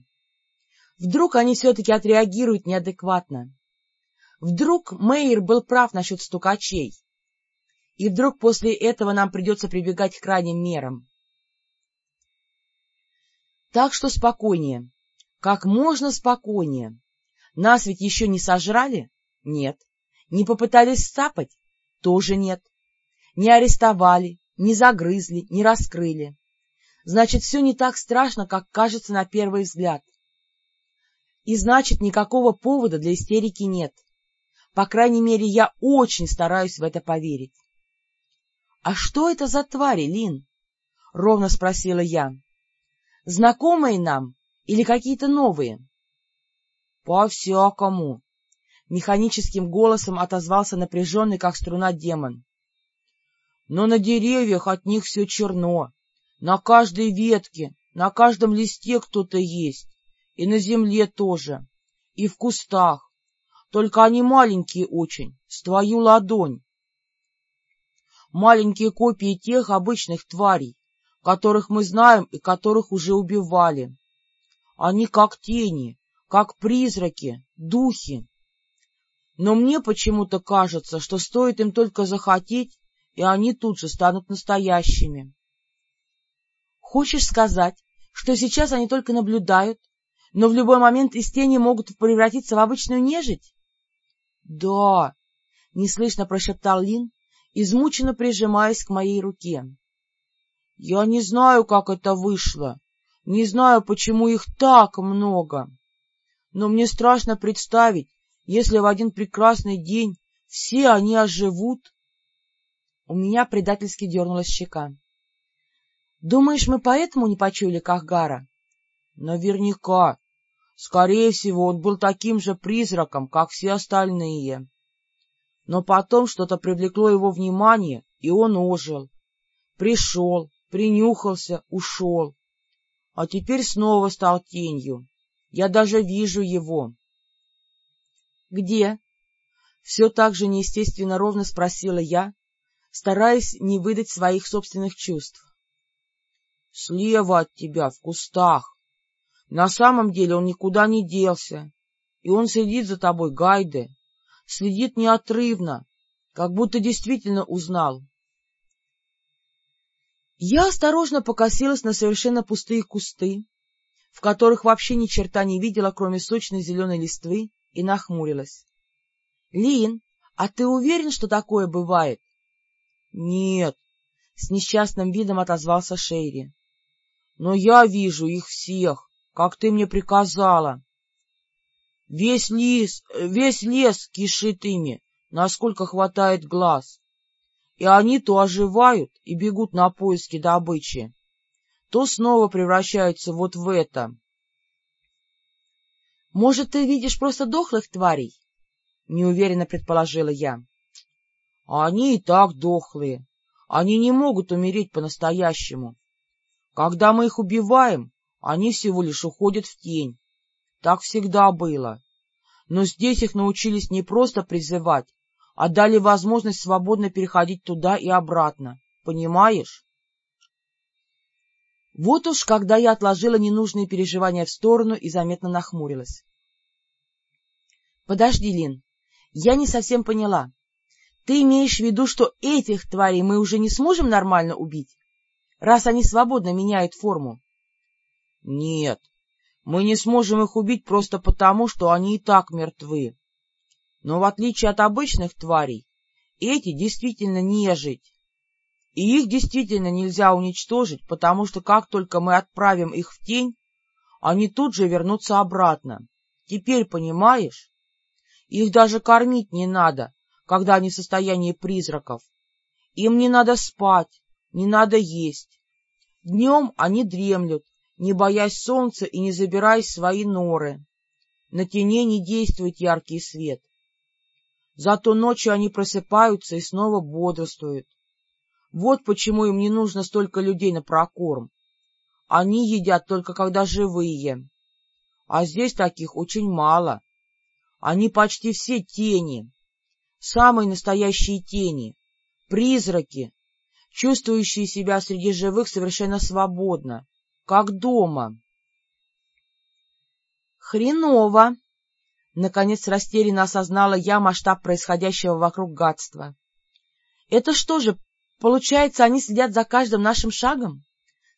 Вдруг они все-таки отреагируют неадекватно. Вдруг Мейер был прав насчет стукачей. И вдруг после этого нам придется прибегать к крайним мерам. Так что спокойнее. Как можно спокойнее. Нас ведь еще не сожрали? Нет. Не попытались сцапать? Тоже нет. Не арестовали, не загрызли, не раскрыли значит, все не так страшно, как кажется на первый взгляд. И значит, никакого повода для истерики нет. По крайней мере, я очень стараюсь в это поверить. — А что это за твари, Лин? — ровно спросила я. — Знакомые нам или какие-то новые? По-всякому. Механическим голосом отозвался напряженный, как струна, демон. Но на деревьях от них все черно. На каждой ветке, на каждом листе кто-то есть. И на земле тоже. И в кустах. Только они маленькие очень, с твою ладонь. Маленькие копии тех обычных тварей, которых мы знаем и которых уже убивали. Они как тени, как призраки, духи. Но мне почему-то кажется, что стоит им только захотеть, и они тут же станут настоящими. Хочешь сказать, что сейчас они только наблюдают, но в любой момент из тени могут превратиться в обычную нежить? — Да, — неслышно прошептал Лин, измученно прижимаясь к моей руке. — Я не знаю, как это вышло, не знаю, почему их так много, но мне страшно представить, если в один прекрасный день все они оживут. У меня предательски дернулась щека. — Думаешь, мы поэтому не почуяли Кахгара? — Наверняка. Скорее всего, он был таким же призраком, как все остальные. Но потом что-то привлекло его внимание, и он ожил. Пришел, принюхался, ушел. А теперь снова стал тенью. Я даже вижу его. — Где? — все так же неестественно ровно спросила я, стараясь не выдать своих собственных чувств. — Слева от тебя, в кустах. На самом деле он никуда не делся, и он следит за тобой, Гайде, следит неотрывно, как будто действительно узнал. Я осторожно покосилась на совершенно пустые кусты, в которых вообще ни черта не видела, кроме сочной зеленой листвы, и нахмурилась. — Лин, а ты уверен, что такое бывает? — Нет, — с несчастным видом отозвался Шейри. — Но я вижу их всех, как ты мне приказала. Весь лес, весь лес кишит ими, насколько хватает глаз. И они то оживают и бегут на поиски добычи, то снова превращаются вот в это. — Может, ты видишь просто дохлых тварей? — неуверенно предположила я. — Они и так дохлые. Они не могут умереть по-настоящему. Когда мы их убиваем, они всего лишь уходят в тень. Так всегда было. Но здесь их научились не просто призывать, а дали возможность свободно переходить туда и обратно. Понимаешь? Вот уж когда я отложила ненужные переживания в сторону и заметно нахмурилась. — Подожди, Лин, я не совсем поняла. Ты имеешь в виду, что этих тварей мы уже не сможем нормально убить, раз они свободно меняют форму? Нет, мы не сможем их убить просто потому, что они и так мертвы. Но в отличие от обычных тварей, эти действительно нежить. И их действительно нельзя уничтожить, потому что как только мы отправим их в тень, они тут же вернутся обратно. Теперь понимаешь? Их даже кормить не надо, когда они в состоянии призраков. Им не надо спать, не надо есть. Днем они дремлют, не боясь солнца и не забираясь в свои норы. На тени не действует яркий свет. Зато ночью они просыпаются и снова бодрствуют. Вот почему им не нужно столько людей на прокорм. Они едят только когда живые. А здесь таких очень мало. Они почти все тени. Самые настоящие тени. Призраки, чувствующие себя среди живых совершенно свободно как дома. Хреново! Наконец растерянно осознала я масштаб происходящего вокруг гадства. Это что же, получается, они следят за каждым нашим шагом?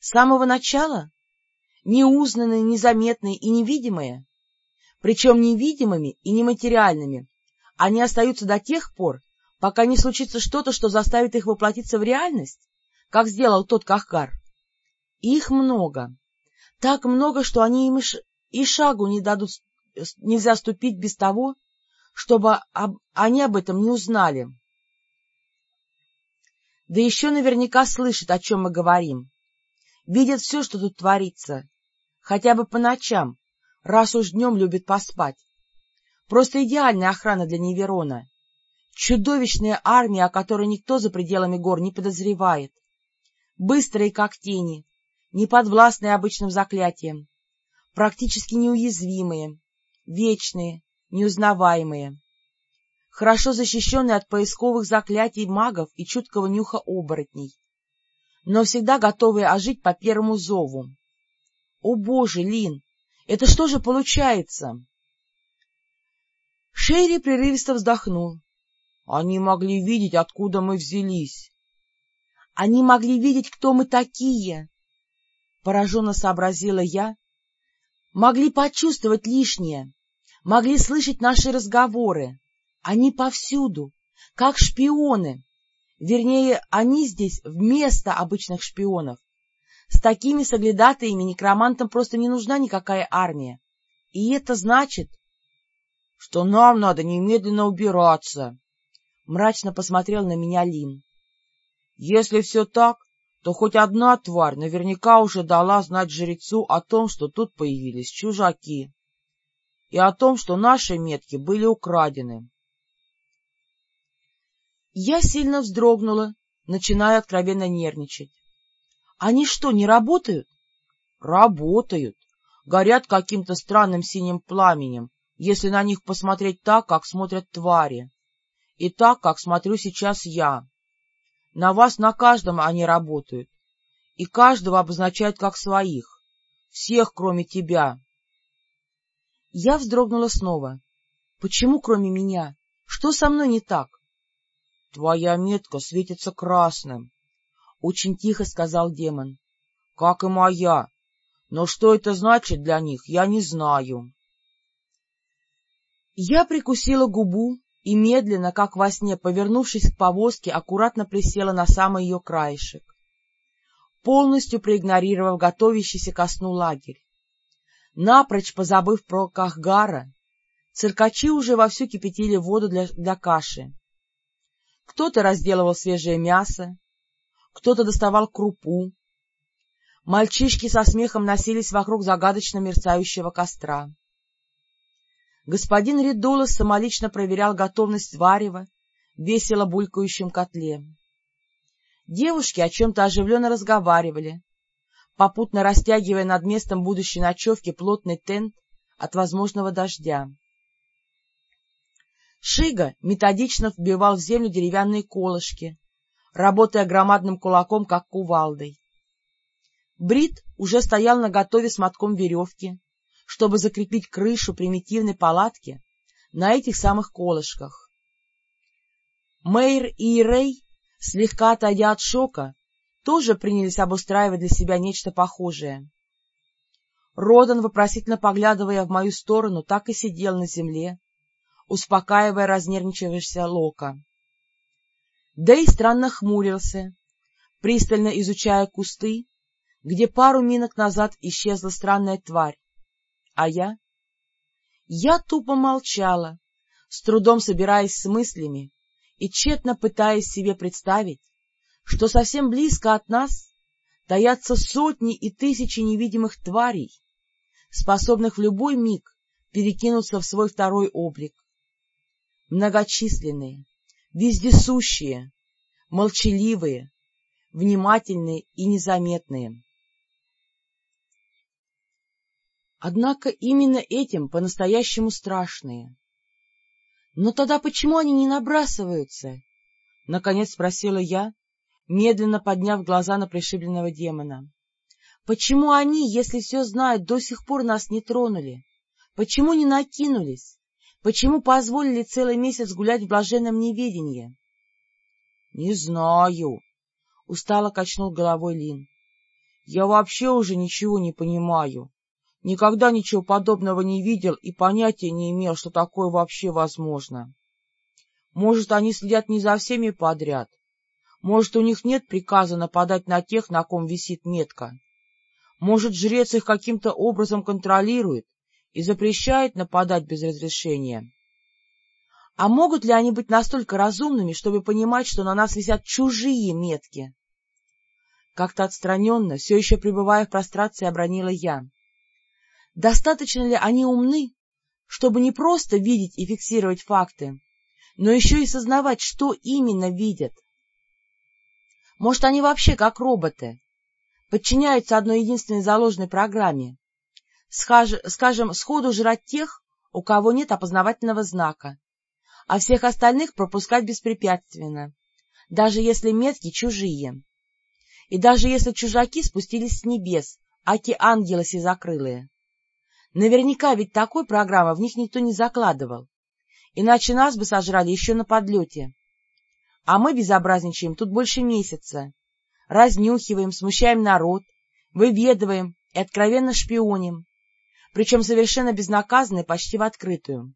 С самого начала? Неузнанные, незаметные и невидимые? Причем невидимыми и нематериальными. Они остаются до тех пор, пока не случится что-то, что заставит их воплотиться в реальность, как сделал тот Кахкар. Их много. Так много, что они им и шагу не дадут, нельзя ступить без того, чтобы об, они об этом не узнали. Да еще наверняка слышат, о чем мы говорим. Видят все, что тут творится. Хотя бы по ночам, раз уж днем любят поспать. Просто идеальная охрана для Неверона. Чудовищная армия, о которой никто за пределами гор не подозревает. Быстрые, как тени, неподвластные обычным заклятиям, практически неуязвимые, вечные, неузнаваемые, хорошо защищенные от поисковых заклятий магов и чуткого нюха оборотней, но всегда готовые ожить по первому зову. О боже, Лин, это что же получается? Шерри прерывисто вздохнул. Они могли видеть, откуда мы взялись. Они могли видеть, кто мы такие, — пораженно сообразила я. Могли почувствовать лишнее, могли слышать наши разговоры. Они повсюду, как шпионы. Вернее, они здесь вместо обычных шпионов. С такими соглядатаями некромантам просто не нужна никакая армия. И это значит, что нам надо немедленно убираться. Мрачно посмотрел на меня Лин. Если все так, то хоть одна тварь наверняка уже дала знать жрецу о том, что тут появились чужаки, и о том, что наши метки были украдены. Я сильно вздрогнула, начиная откровенно нервничать. Они что, не работают? Работают. Горят каким-то странным синим пламенем, если на них посмотреть так, как смотрят твари, и так, как смотрю сейчас я. На вас на каждом они работают, и каждого обозначают как своих, всех, кроме тебя. Я вздрогнула снова. Почему кроме меня? Что со мной не так? — Твоя метка светится красным, — очень тихо сказал демон. — Как и моя. Но что это значит для них, я не знаю. Я прикусила губу и медленно, как во сне, повернувшись к повозке, аккуратно присела на самый ее краешек, полностью проигнорировав готовящийся ко сну лагерь. Напрочь позабыв про Кахгара, циркачи уже вовсю кипятили воду для, для каши. Кто-то разделывал свежее мясо, кто-то доставал крупу. Мальчишки со смехом носились вокруг загадочно мерцающего костра. Господин Ридулос самолично проверял готовность варева весело булькающем котле. Девушки о чем-то оживленно разговаривали, попутно растягивая над местом будущей ночевки плотный тент от возможного дождя. Шига методично вбивал в землю деревянные колышки, работая громадным кулаком, как кувалдой. Брит уже стоял на готове с мотком веревки, чтобы закрепить крышу примитивной палатки на этих самых колышках. Мэйр и Рэй, слегка отойдя от шока, тоже принялись обустраивать для себя нечто похожее. Родан, вопросительно поглядывая в мою сторону, так и сидел на земле, успокаивая разнервничавшегося Лока. Дэй странно хмурился, пристально изучая кусты, где пару минут назад исчезла странная тварь, а я? Я тупо молчала, с трудом собираясь с мыслями и тщетно пытаясь себе представить, что совсем близко от нас таятся сотни и тысячи невидимых тварей, способных в любой миг перекинуться в свой второй облик. Многочисленные, вездесущие, молчаливые, внимательные и незаметные. Однако именно этим по-настоящему страшные. — Но тогда почему они не набрасываются? — наконец спросила я, медленно подняв глаза на пришибленного демона. — Почему они, если все знают, до сих пор нас не тронули? Почему не накинулись? Почему позволили целый месяц гулять в блаженном неведении? — Не знаю, — устало качнул головой Лин. — Я вообще уже ничего не понимаю. Никогда ничего подобного не видел и понятия не имел, что такое вообще возможно. Может, они следят не за всеми подряд. Может, у них нет приказа нападать на тех, на ком висит метка. Может, жрец их каким-то образом контролирует и запрещает нападать без разрешения. А могут ли они быть настолько разумными, чтобы понимать, что на нас висят чужие метки? Как-то отстраненно, все еще пребывая в прострации, обронила я. Достаточно ли они умны, чтобы не просто видеть и фиксировать факты, но еще и сознавать, что именно видят. Может, они вообще как роботы, подчиняются одной единственной заложенной программе, скажем, сходу жрать тех, у кого нет опознавательного знака, а всех остальных пропускать беспрепятственно, даже если метки чужие. И даже если чужаки спустились с небес, аки ангелы сизокрылые. Наверняка ведь такой программы в них никто не закладывал, иначе нас бы сожрали еще на подлете. А мы безобразничаем тут больше месяца, разнюхиваем, смущаем народ, выведываем и откровенно шпионим, причем совершенно безнаказанно почти в открытую.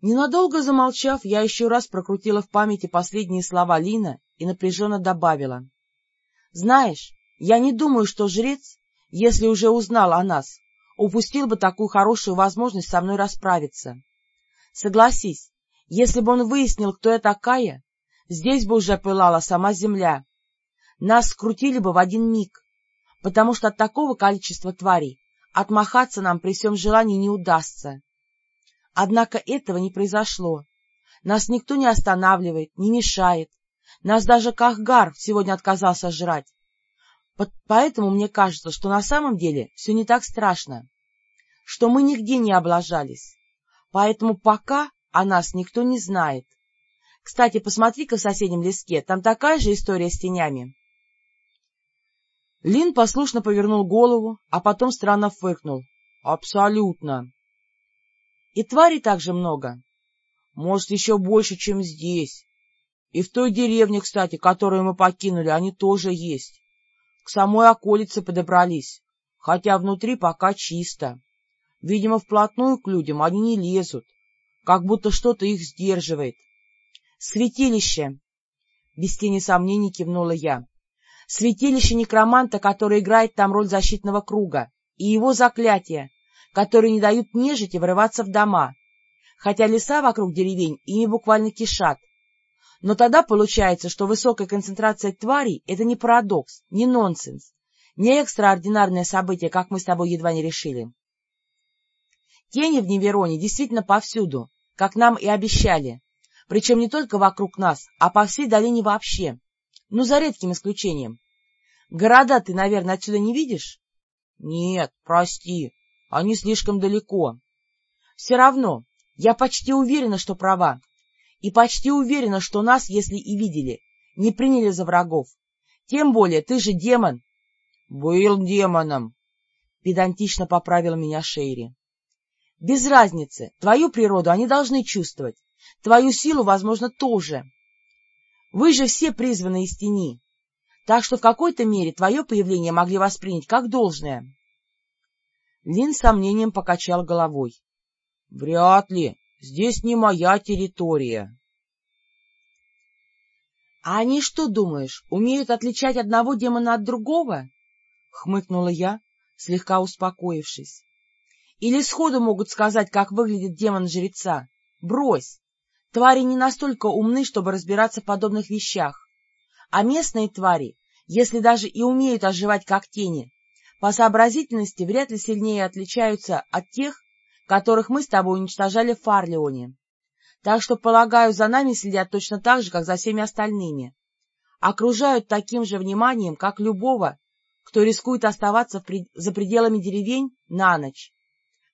Ненадолго замолчав, я еще раз прокрутила в памяти последние слова Лина и напряженно добавила. — Знаешь, я не думаю, что жрец, если уже узнал о нас, упустил бы такую хорошую возможность со мной расправиться. Согласись, если бы он выяснил, кто я такая, здесь бы уже пылала сама земля. Нас скрутили бы в один миг, потому что от такого количества тварей отмахаться нам при всем желании не удастся. Однако этого не произошло. Нас никто не останавливает, не мешает. Нас даже Кахгар сегодня отказался жрать. Поэтому мне кажется, что на самом деле все не так страшно, что мы нигде не облажались. Поэтому пока о нас никто не знает. Кстати, посмотри-ка в соседнем леске, там такая же история с тенями. Лин послушно повернул голову, а потом странно фыркнул. — Абсолютно. — И тварей так же много? — Может, еще больше, чем здесь. И в той деревне, кстати, которую мы покинули, они тоже есть. К самой околице подобрались, хотя внутри пока чисто. Видимо, вплотную к людям они не лезут, как будто что-то их сдерживает. — Святилище! — без тени сомнений кивнула я. — Святилище некроманта, который играет там роль защитного круга, и его заклятия, которые не дают нежити врываться в дома, хотя леса вокруг деревень ими буквально кишат. Но тогда получается, что высокая концентрация тварей — это не парадокс, не нонсенс, не экстраординарное событие, как мы с тобой едва не решили. Тени в Невероне действительно повсюду, как нам и обещали, причем не только вокруг нас, а по всей долине вообще, ну, за редким исключением. Города ты, наверное, отсюда не видишь? Нет, прости, они слишком далеко. Все равно, я почти уверена, что права, и почти уверена, что нас, если и видели, не приняли за врагов. Тем более, ты же демон. — Был демоном, — педантично поправил меня Шейри. — Без разницы, твою природу они должны чувствовать, твою силу, возможно, тоже. Вы же все призваны из тени, так что в какой-то мере твое появление могли воспринять как должное. Лин с сомнением покачал головой. — Вряд ли. Здесь не моя территория. — А они что, думаешь, умеют отличать одного демона от другого? — хмыкнула я, слегка успокоившись. — Или сходу могут сказать, как выглядит демон жреца? Брось! Твари не настолько умны, чтобы разбираться в подобных вещах. А местные твари, если даже и умеют оживать как тени, по сообразительности вряд ли сильнее отличаются от тех, которых мы с тобой уничтожали в Фарлеоне. Так что, полагаю, за нами следят точно так же, как за всеми остальными. Окружают таким же вниманием, как любого, кто рискует оставаться пред... за пределами деревень на ночь.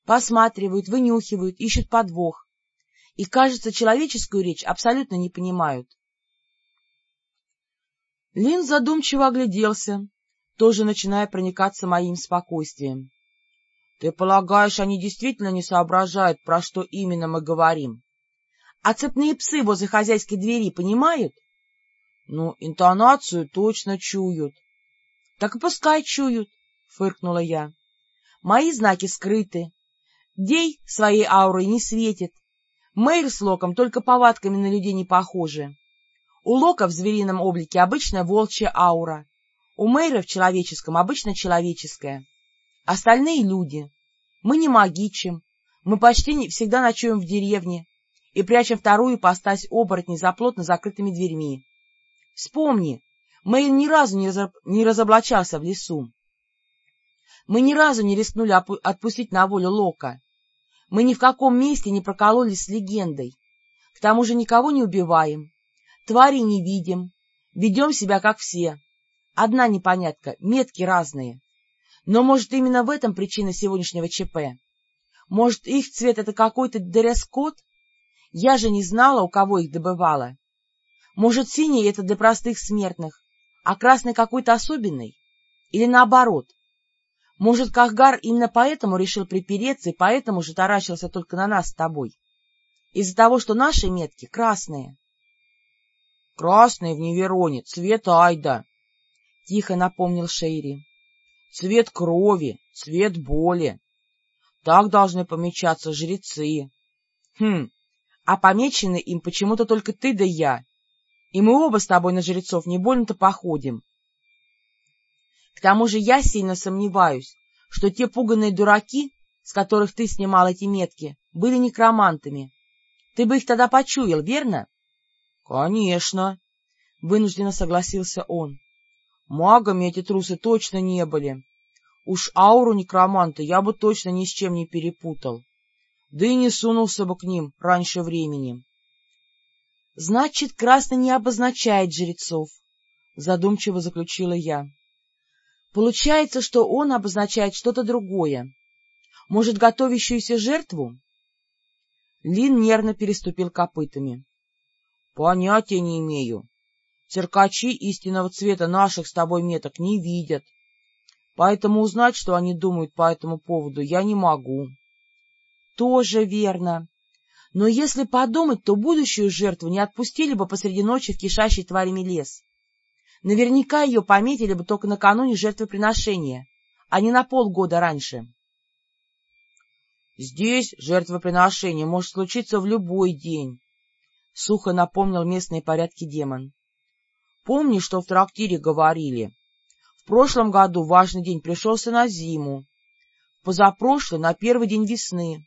Посматривают, вынюхивают, ищут подвох. И, кажется, человеческую речь абсолютно не понимают. Лин задумчиво огляделся, тоже начиная проникаться моим спокойствием. Ты полагаешь, они действительно не соображают, про что именно мы говорим? А цепные псы возле хозяйской двери понимают? Ну, интонацию точно чуют. Так и пускай чуют, фыркнула я. Мои знаки скрыты. Дей своей аурой не светит. Мэйр с Локом только повадками на людей не похожи. У Лока в зверином облике обычная волчья аура. У Мэйра в человеческом обычно человеческая. Остальные люди. Мы не магичим, мы почти не всегда ночуем в деревне и прячем вторую ипостась оборотней за плотно закрытыми дверьми. Вспомни, Мэйн ни разу не, не разоблачался в лесу. Мы ни разу не рискнули отпустить на волю Лока. Мы ни в каком месте не прокололись с легендой. К тому же никого не убиваем, твари не видим, ведем себя как все. Одна непонятка — метки разные. Но, может, именно в этом причина сегодняшнего ЧП? Может, их цвет — это какой-то дресс-код? Я же не знала, у кого их добывала. Может, синий — это для простых смертных, а красный какой-то особенный? Или наоборот? Может, Кахгар именно поэтому решил припереться и поэтому же таращился только на нас с тобой? Из-за того, что наши метки красные. — Красные в Невероне, цвет Айда, — тихо напомнил Шейри. — Цвет крови, цвет боли. Так должны помечаться жрецы. Хм, а помечены им почему-то только ты да я. И мы оба с тобой на жрецов не больно-то походим. К тому же я сильно сомневаюсь, что те пуганные дураки, с которых ты снимал эти метки, были некромантами. Ты бы их тогда почуял, верно? — Конечно, — вынужденно согласился он. — Магами эти трусы точно не были. Уж ауру некроманта я бы точно ни с чем не перепутал. Да и не сунулся бы к ним раньше времени. — Значит, красный не обозначает жрецов, — задумчиво заключила я. Получается, что он обозначает что-то другое. Может, готовящуюся жертву? Лин нервно переступил копытами. — Понятия не имею. Циркачи истинного цвета наших с тобой меток не видят. Поэтому узнать, что они думают по этому поводу, я не могу. — Тоже верно. Но если подумать, то будущую жертву не отпустили бы посреди ночи в кишащий тварями лес. Наверняка ее пометили бы только накануне жертвоприношения, а не на полгода раньше. Здесь жертвоприношение может случиться в любой день, — сухо напомнил местные порядки демон. — Помни, что в трактире говорили. В прошлом году важный день пришелся на зиму, позапрошлый — на первый день весны,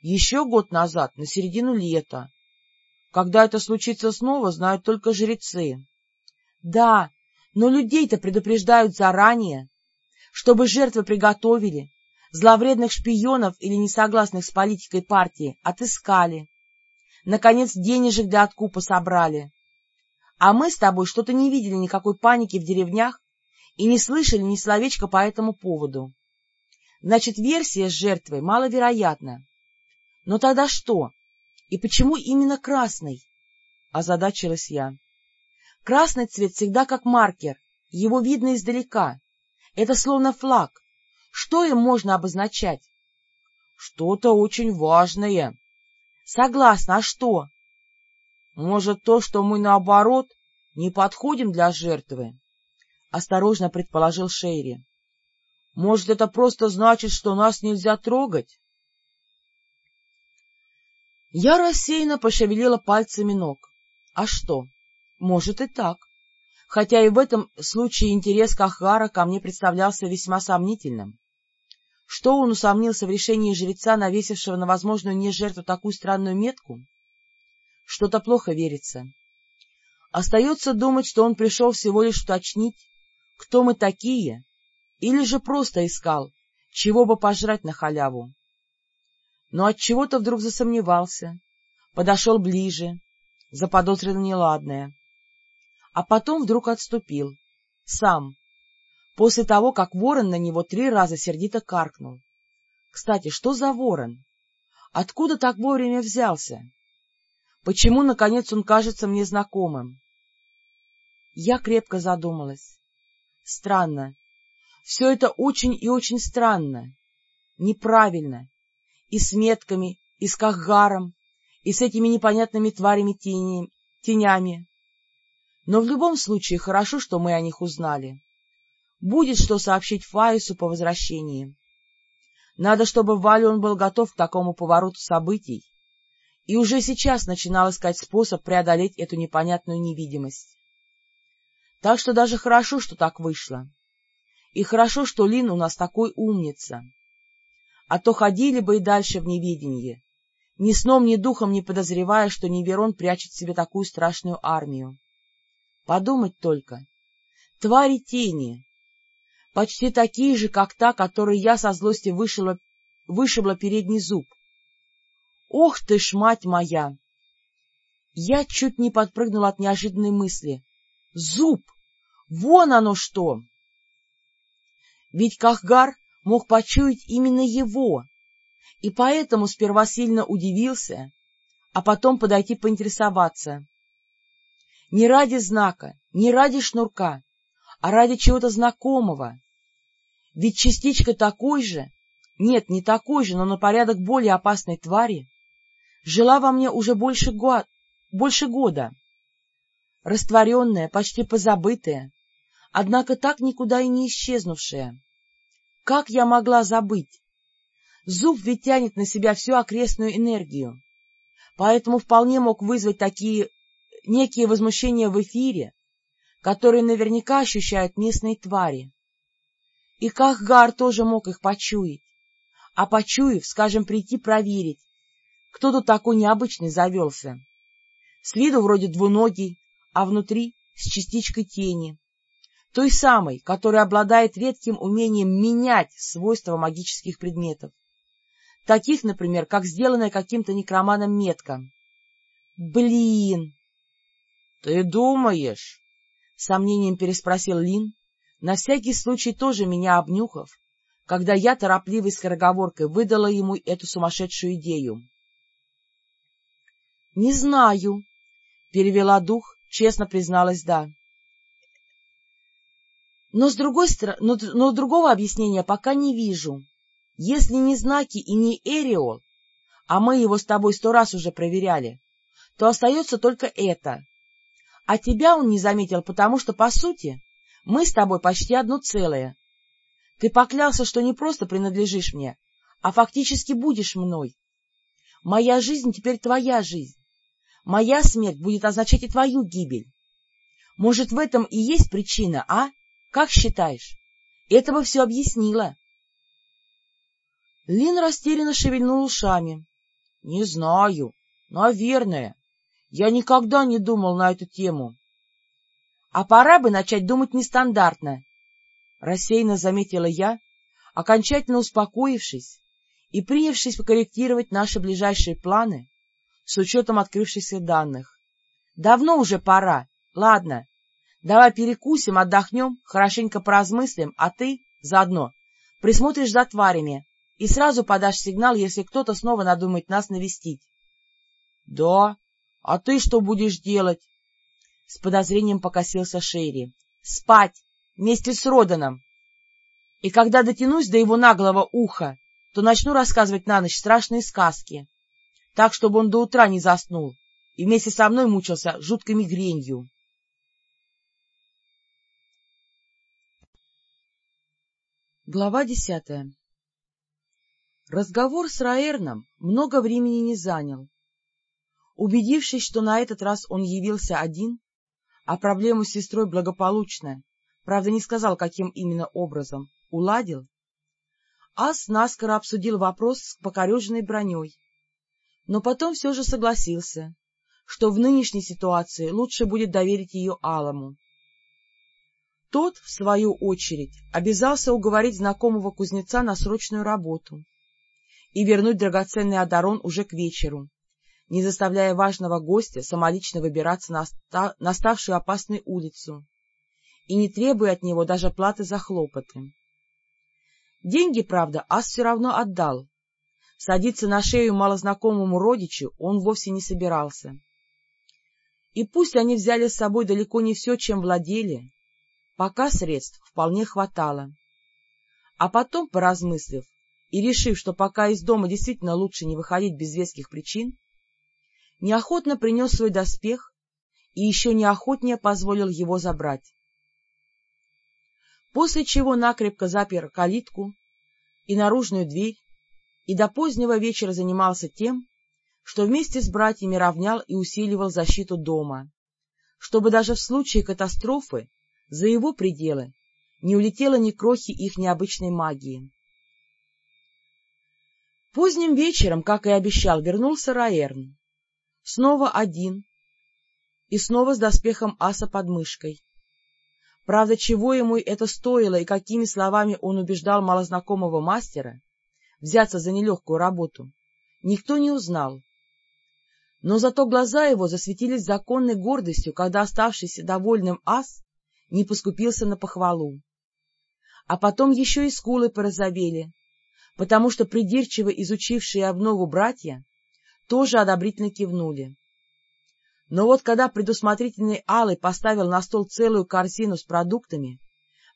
еще год назад — на середину лета. Когда это случится снова, знают только жрецы. Да, но людей-то предупреждают заранее, чтобы жертвы приготовили, зловредных шпионов или несогласных с политикой партии отыскали. Наконец, денежек для откупа собрали. А мы с тобой что-то не видели никакой паники в деревнях и не слышали ни словечка по этому поводу. Значит, версия с жертвой маловероятна. Но тогда что? И почему именно красный? Озадачилась я. Красный цвет всегда как маркер, его видно издалека. Это словно флаг. Что им можно обозначать? — Что-то очень важное. — Согласна, а что? — Может, то, что мы, наоборот, не подходим для жертвы? — осторожно предположил Шейри. — Может, это просто значит, что нас нельзя трогать? Я рассеянно пошевелила пальцами ног. А что? Может и так. Хотя и в этом случае интерес Кахара ко мне представлялся весьма сомнительным. Что он усомнился в решении жреца, навесившего на возможную не жертву такую странную метку? Что-то плохо верится. Остается думать, что он пришел всего лишь уточнить, кто мы такие, или же просто искал, чего бы пожрать на халяву. Но от чего то вдруг засомневался, подошел ближе, заподозрил неладное а потом вдруг отступил. Сам. После того, как ворон на него три раза сердито каркнул. Кстати, что за ворон? Откуда так вовремя взялся? Почему, наконец, он кажется мне знакомым? Я крепко задумалась. Странно. Все это очень и очень странно. Неправильно. И с метками, и с Кахгаром, и с этими непонятными тварями тенями. Но в любом случае хорошо, что мы о них узнали. Будет что сообщить Фаису по возвращении. Надо, чтобы Валион был готов к такому повороту событий и уже сейчас начинал искать способ преодолеть эту непонятную невидимость. Так что даже хорошо, что так вышло. И хорошо, что Лин у нас такой умница. А то ходили бы и дальше в невидении, ни сном, ни духом не подозревая, что Неверон прячет в себе такую страшную армию. Подумать только. Твари тени. почти такие же, как та, которой я со злости вышибла, вышибла передний зуб. Ох ты ж, мать моя! Я чуть не подпрыгнула от неожиданной мысли. Зуб! Вон оно что! Ведь Кахгар мог почуять именно его, и поэтому сперва сильно удивился, а потом подойти поинтересоваться. Не ради знака, не ради шнурка, а ради чего-то знакомого. Ведь частичка такой же, нет, не такой же, но на порядок более опасной твари, жила во мне уже больше, го... больше года. Растворенная, почти позабытая, однако так никуда и не исчезнувшая. Как я могла забыть? Зуб ведь тянет на себя всю окрестную энергию, поэтому вполне мог вызвать такие некие возмущения в эфире, которые наверняка ощущают местные твари. И Кахгар тоже мог их почуять, а почуяв, скажем, прийти проверить, кто тут такой необычный завелся. С виду вроде двуногий, а внутри с частичкой тени, той самой, которая обладает редким умением менять свойства магических предметов. Таких, например, как сделанная каким-то некроманом метка. Блин! — Ты думаешь? — сомнением переспросил Лин, на всякий случай тоже меня обнюхав, когда я торопливой скороговоркой выдала ему эту сумасшедшую идею. — Не знаю, — перевела дух, честно призналась «да». Но, с другой стороны, но, но другого объяснения пока не вижу. Если не знаки и не Эриол, а мы его с тобой сто раз уже проверяли, то остается только это. А тебя он не заметил, потому что, по сути, мы с тобой почти одно целое. Ты поклялся, что не просто принадлежишь мне, а фактически будешь мной. Моя жизнь теперь твоя жизнь. Моя смерть будет означать и твою гибель. Может, в этом и есть причина, а? Как считаешь? Это бы все объяснило. Лин растерянно шевельнул ушами. — Не знаю. Наверное. Я никогда не думал на эту тему. — А пора бы начать думать нестандартно, — рассеянно заметила я, окончательно успокоившись и принявшись покорректировать наши ближайшие планы с учетом открывшихся данных. Давно уже пора. Ладно, давай перекусим, отдохнем, хорошенько поразмыслим, а ты заодно присмотришь за тварями и сразу подашь сигнал, если кто-то снова надумает нас навестить. — Да, а ты что будешь делать? С подозрением покосился Шерри. — Спать! Вместе с Роданом! И когда дотянусь до его наглого уха, то начну рассказывать на ночь страшные сказки так, чтобы он до утра не заснул и вместе со мной мучился жуткой мигренью. Глава десятая Разговор с Раэрном много времени не занял. Убедившись, что на этот раз он явился один, а проблему с сестрой благополучно, правда не сказал, каким именно образом, уладил, Ас наскоро обсудил вопрос с покореженной броней но потом все же согласился, что в нынешней ситуации лучше будет доверить ее Алому. Тот, в свою очередь, обязался уговорить знакомого кузнеца на срочную работу и вернуть драгоценный одарон уже к вечеру, не заставляя важного гостя самолично выбираться на, оста на ставшую опасную улицу и не требуя от него даже платы за хлопоты. Деньги, правда, Ас все равно отдал, Садиться на шею малознакомому родичу он вовсе не собирался. И пусть они взяли с собой далеко не все, чем владели, пока средств вполне хватало. А потом, поразмыслив и решив, что пока из дома действительно лучше не выходить без веских причин, неохотно принес свой доспех и еще неохотнее позволил его забрать. После чего накрепко запер калитку и наружную дверь, и до позднего вечера занимался тем, что вместе с братьями равнял и усиливал защиту дома, чтобы даже в случае катастрофы за его пределы не улетело ни крохи их необычной магии. Поздним вечером, как и обещал, вернулся Раэрн. Снова один и снова с доспехом аса под мышкой. Правда, чего ему это стоило и какими словами он убеждал малознакомого мастера взяться за нелегкую работу, никто не узнал. Но зато глаза его засветились законной гордостью, когда оставшийся довольным ас не поскупился на похвалу. А потом еще и скулы порозовели, потому что придирчиво изучившие обнову братья тоже одобрительно кивнули. Но вот когда предусмотрительный Алый поставил на стол целую корзину с продуктами,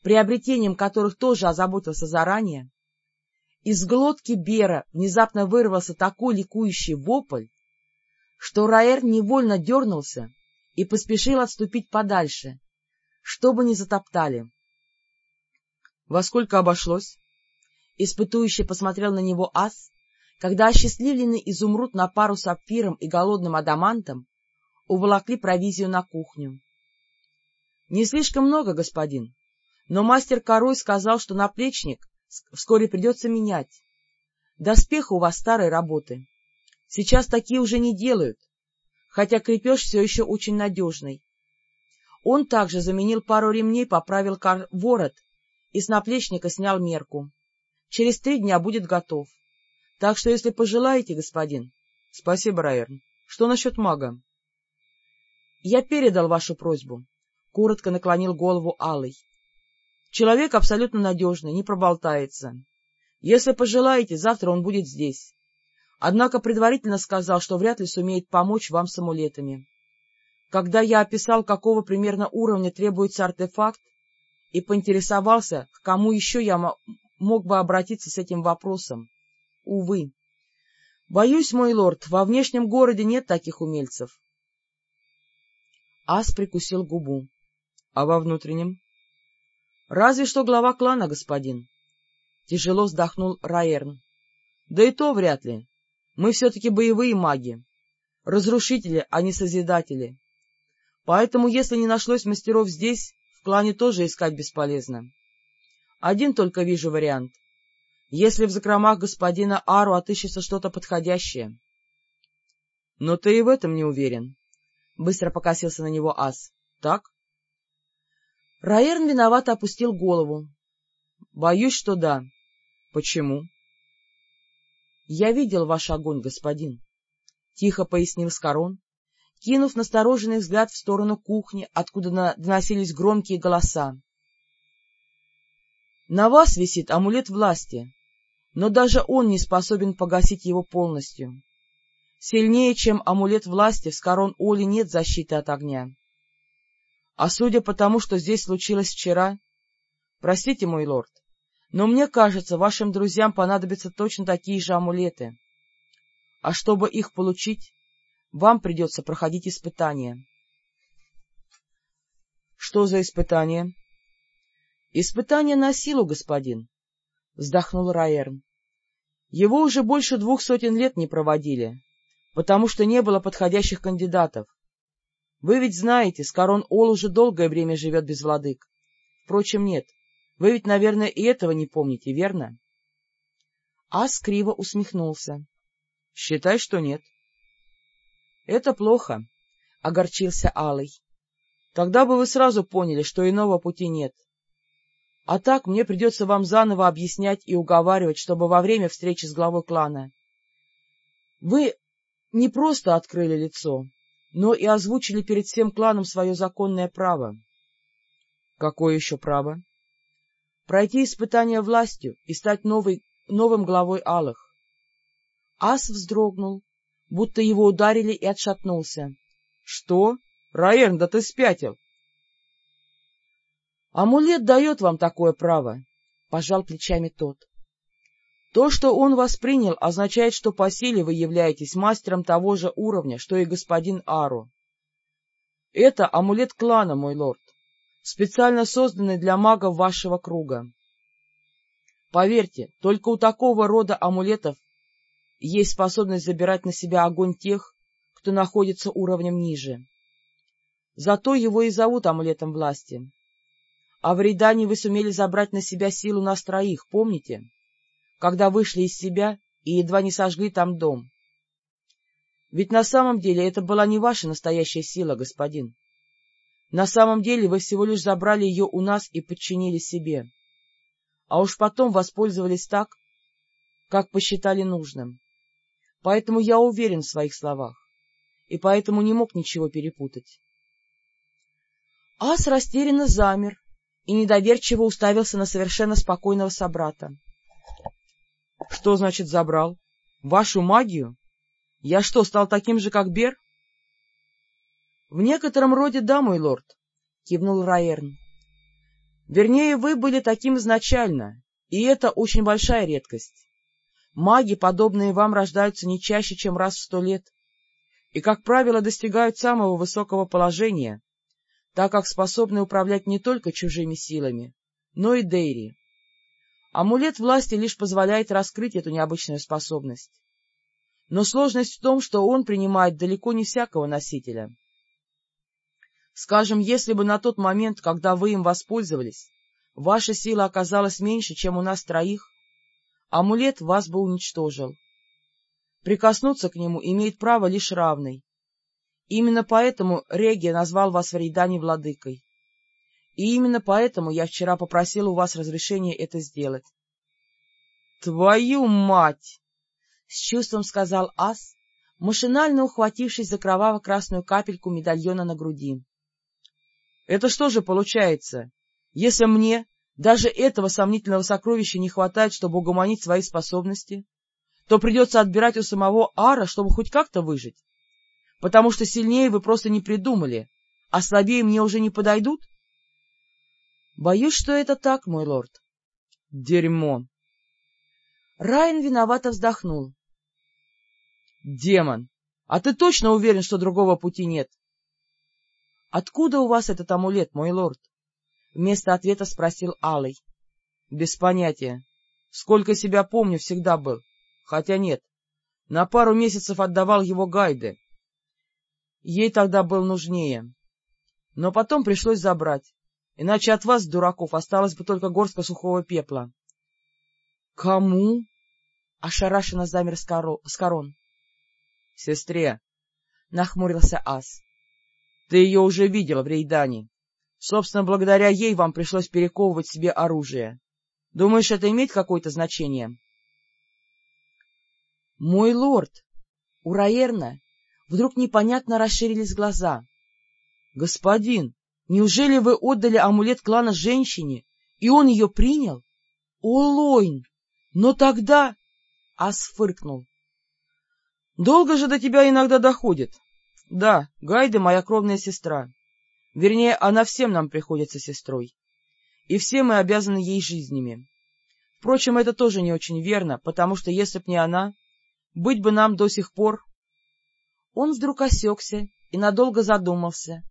приобретением которых тоже озаботился заранее, из глотки Бера внезапно вырвался такой ликующий вопль, что Раэр невольно дернулся и поспешил отступить подальше, чтобы не затоптали. — Во сколько обошлось? Испытующий посмотрел на него ас, когда осчастливленный изумруд на пару с сапфиром и голодным адамантом уволокли провизию на кухню. — Не слишком много, господин, но мастер Корой сказал, что наплечник вскоре придется менять. Доспех у вас старой работы. Сейчас такие уже не делают, хотя крепеж все еще очень надежный. Он также заменил пару ремней, поправил ворот и с наплечника снял мерку. Через три дня будет готов. Так что, если пожелаете, господин... — Спасибо, Райерн. Что насчет мага? — Я передал вашу просьбу. Коротко наклонил голову Алый. Человек абсолютно надежный, не проболтается. Если пожелаете, завтра он будет здесь. Однако предварительно сказал, что вряд ли сумеет помочь вам с амулетами. Когда я описал, какого примерно уровня требуется артефакт, и поинтересовался, к кому еще я мог бы обратиться с этим вопросом, увы. Боюсь, мой лорд, во внешнем городе нет таких умельцев. Ас прикусил губу. — А во внутреннем? Разве что глава клана, господин. Тяжело вздохнул Раерн. Да и то вряд ли. Мы все-таки боевые маги. Разрушители, а не созидатели. Поэтому, если не нашлось мастеров здесь, в клане тоже искать бесполезно. Один только вижу вариант. Если в закромах господина Ару отыщется что-то подходящее. — Но ты и в этом не уверен. Быстро покосился на него ас. — Так? Раерн виновато опустил голову. — Боюсь, что да. — Почему? — Я видел ваш огонь, господин, — тихо пояснил Скорон, кинув настороженный взгляд в сторону кухни, откуда доносились громкие голоса. — На вас висит амулет власти, но даже он не способен погасить его полностью. Сильнее, чем амулет власти, в Скорон Оли нет защиты от огня. А судя по тому, что здесь случилось вчера... Простите, мой лорд, но мне кажется, вашим друзьям понадобятся точно такие же амулеты. А чтобы их получить, вам придется проходить испытания. — Что за испытания? — Испытания на силу, господин, — вздохнул Раерн. — Его уже больше двух сотен лет не проводили, потому что не было подходящих кандидатов. Вы ведь знаете, Скорон Ол уже долгое время живет без владык. Впрочем, нет. Вы ведь, наверное, и этого не помните, верно? Ас криво усмехнулся. — Считай, что нет. — Это плохо, — огорчился Алый. — Тогда бы вы сразу поняли, что иного пути нет. А так мне придется вам заново объяснять и уговаривать, чтобы во время встречи с главой клана вы не просто открыли лицо, но и озвучили перед всем кланом свое законное право. — Какое еще право? — Пройти испытание властью и стать новой, новым главой Алых. Ас вздрогнул, будто его ударили и отшатнулся. — Что? Раерн, да ты спятил! — Амулет дает вам такое право, — пожал плечами тот. То, что он воспринял, означает, что по силе вы являетесь мастером того же уровня, что и господин Ару. Это амулет клана, мой лорд, специально созданный для магов вашего круга. Поверьте, только у такого рода амулетов есть способность забирать на себя огонь тех, кто находится уровнем ниже. Зато его и зовут амулетом власти. А в Рейдане вы сумели забрать на себя силу нас троих, помните? — когда вышли из себя и едва не сожгли там дом. Ведь на самом деле это была не ваша настоящая сила, господин. На самом деле вы всего лишь забрали ее у нас и подчинили себе, а уж потом воспользовались так, как посчитали нужным. Поэтому я уверен в своих словах, и поэтому не мог ничего перепутать. Ас растерянно замер и недоверчиво уставился на совершенно спокойного собрата. — Что значит забрал? Вашу магию? Я что, стал таким же, как Бер? — В некотором роде да, мой лорд, — кивнул Раерн. — Вернее, вы были таким изначально, и это очень большая редкость. Маги, подобные вам, рождаются не чаще, чем раз в сто лет, и, как правило, достигают самого высокого положения, так как способны управлять не только чужими силами, но и Дейри. Амулет власти лишь позволяет раскрыть эту необычную способность. Но сложность в том, что он принимает далеко не всякого носителя. Скажем, если бы на тот момент, когда вы им воспользовались, ваша сила оказалась меньше, чем у нас троих, амулет вас бы уничтожил. Прикоснуться к нему имеет право лишь равный. Именно поэтому Регия назвал вас в Рейдане владыкой. И именно поэтому я вчера попросил у вас разрешения это сделать. — Твою мать! — с чувством сказал Ас, машинально ухватившись за кроваво-красную капельку медальона на груди. — Это что же получается, если мне даже этого сомнительного сокровища не хватает, чтобы угомонить свои способности, то придется отбирать у самого Ара, чтобы хоть как-то выжить? Потому что сильнее вы просто не придумали, а слабее мне уже не подойдут? — Боюсь, что это так, мой лорд. — Дерьмо! Райан виновато вздохнул. — Демон! А ты точно уверен, что другого пути нет? — Откуда у вас этот амулет, мой лорд? — вместо ответа спросил Алый. — Без понятия. Сколько себя помню, всегда был. Хотя нет, на пару месяцев отдавал его гайды. Ей тогда был нужнее. Но потом пришлось забрать. Иначе от вас, дураков, осталось бы только горстка сухого пепла. — Кому? — ошарашенно замер Скорон. — Сестре, — нахмурился Ас. — Ты ее уже видела в Рейдане. Собственно, благодаря ей вам пришлось перековывать себе оружие. Думаешь, это имеет какое-то значение? — Мой лорд! У Раерна вдруг непонятно расширились глаза. — Господин! Неужели вы отдали амулет клана женщине, и он ее принял? О, Лойн! Но тогда... Ас фыркнул. Долго же до тебя иногда доходит. Да, Гайда моя кровная сестра. Вернее, она всем нам приходится сестрой. И все мы обязаны ей жизнями. Впрочем, это тоже не очень верно, потому что если б не она, быть бы нам до сих пор... Он вдруг осекся и надолго задумался,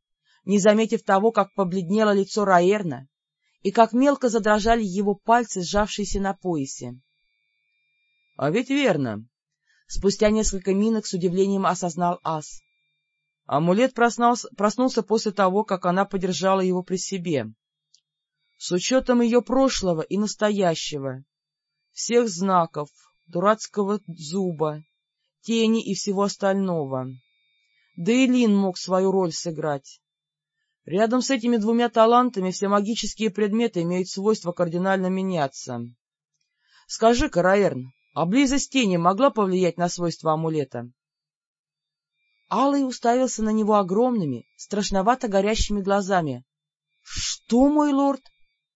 не заметив того, как побледнело лицо Раерна и как мелко задрожали его пальцы, сжавшиеся на поясе. — А ведь верно. Спустя несколько минок с удивлением осознал Ас. Амулет проснулся, проснулся после того, как она подержала его при себе. С учетом ее прошлого и настоящего, всех знаков, дурацкого зуба, тени и всего остального. Да и Лин мог свою роль сыграть. Рядом с этими двумя талантами все магические предметы имеют свойство кардинально меняться. Скажи, Караэрн, а близость тени могла повлиять на свойства амулета? Алый уставился на него огромными, страшновато горящими глазами. — Что, мой лорд?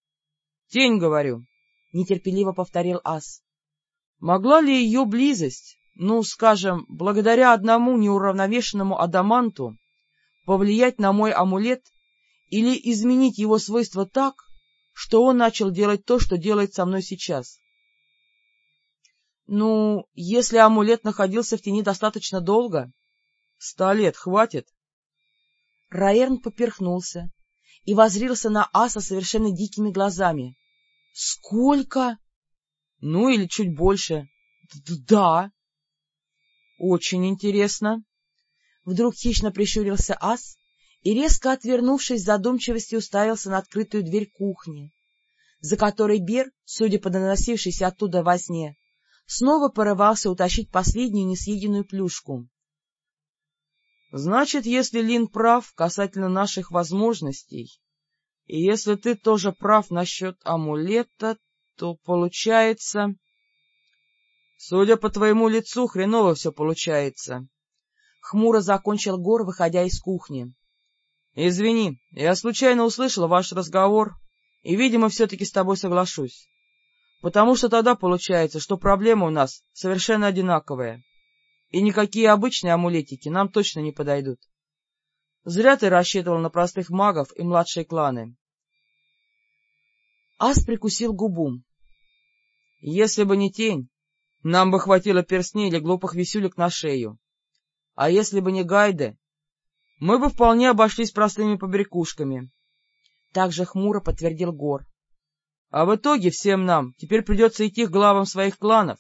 — Тень, говорю, — нетерпеливо повторил Ас. — Могла ли ее близость, ну, скажем, благодаря одному неуравновешенному адаманту, повлиять на мой амулет или изменить его свойства так, что он начал делать то, что делает со мной сейчас. Ну, если амулет находился в тени достаточно долго, ста лет хватит. Раерн поперхнулся и возрился на аса совершенно дикими глазами. — Сколько? — Ну, или чуть больше. — Да. — Очень интересно. Вдруг хищно прищурился ас и, резко отвернувшись, задумчивости уставился на открытую дверь кухни, за которой Бер, судя по доносившейся оттуда во сне, снова порывался утащить последнюю несъеденную плюшку. — Значит, если Лин прав касательно наших возможностей, и если ты тоже прав насчет амулета, то получается... Судя по твоему лицу, хреново все получается. Хмуро закончил Гор, выходя из кухни. — Извини, я случайно услышал ваш разговор, и, видимо, все-таки с тобой соглашусь. Потому что тогда получается, что проблема у нас совершенно одинаковая и никакие обычные амулетики нам точно не подойдут. Зря ты рассчитывал на простых магов и младшие кланы. Ас прикусил губу. Если бы не тень, нам бы хватило перстней или глупых висюлек на шею. А если бы не гайды, мы бы вполне обошлись простыми побрякушками. Также хмуро подтвердил Гор. А в итоге всем нам теперь придется идти к главам своих кланов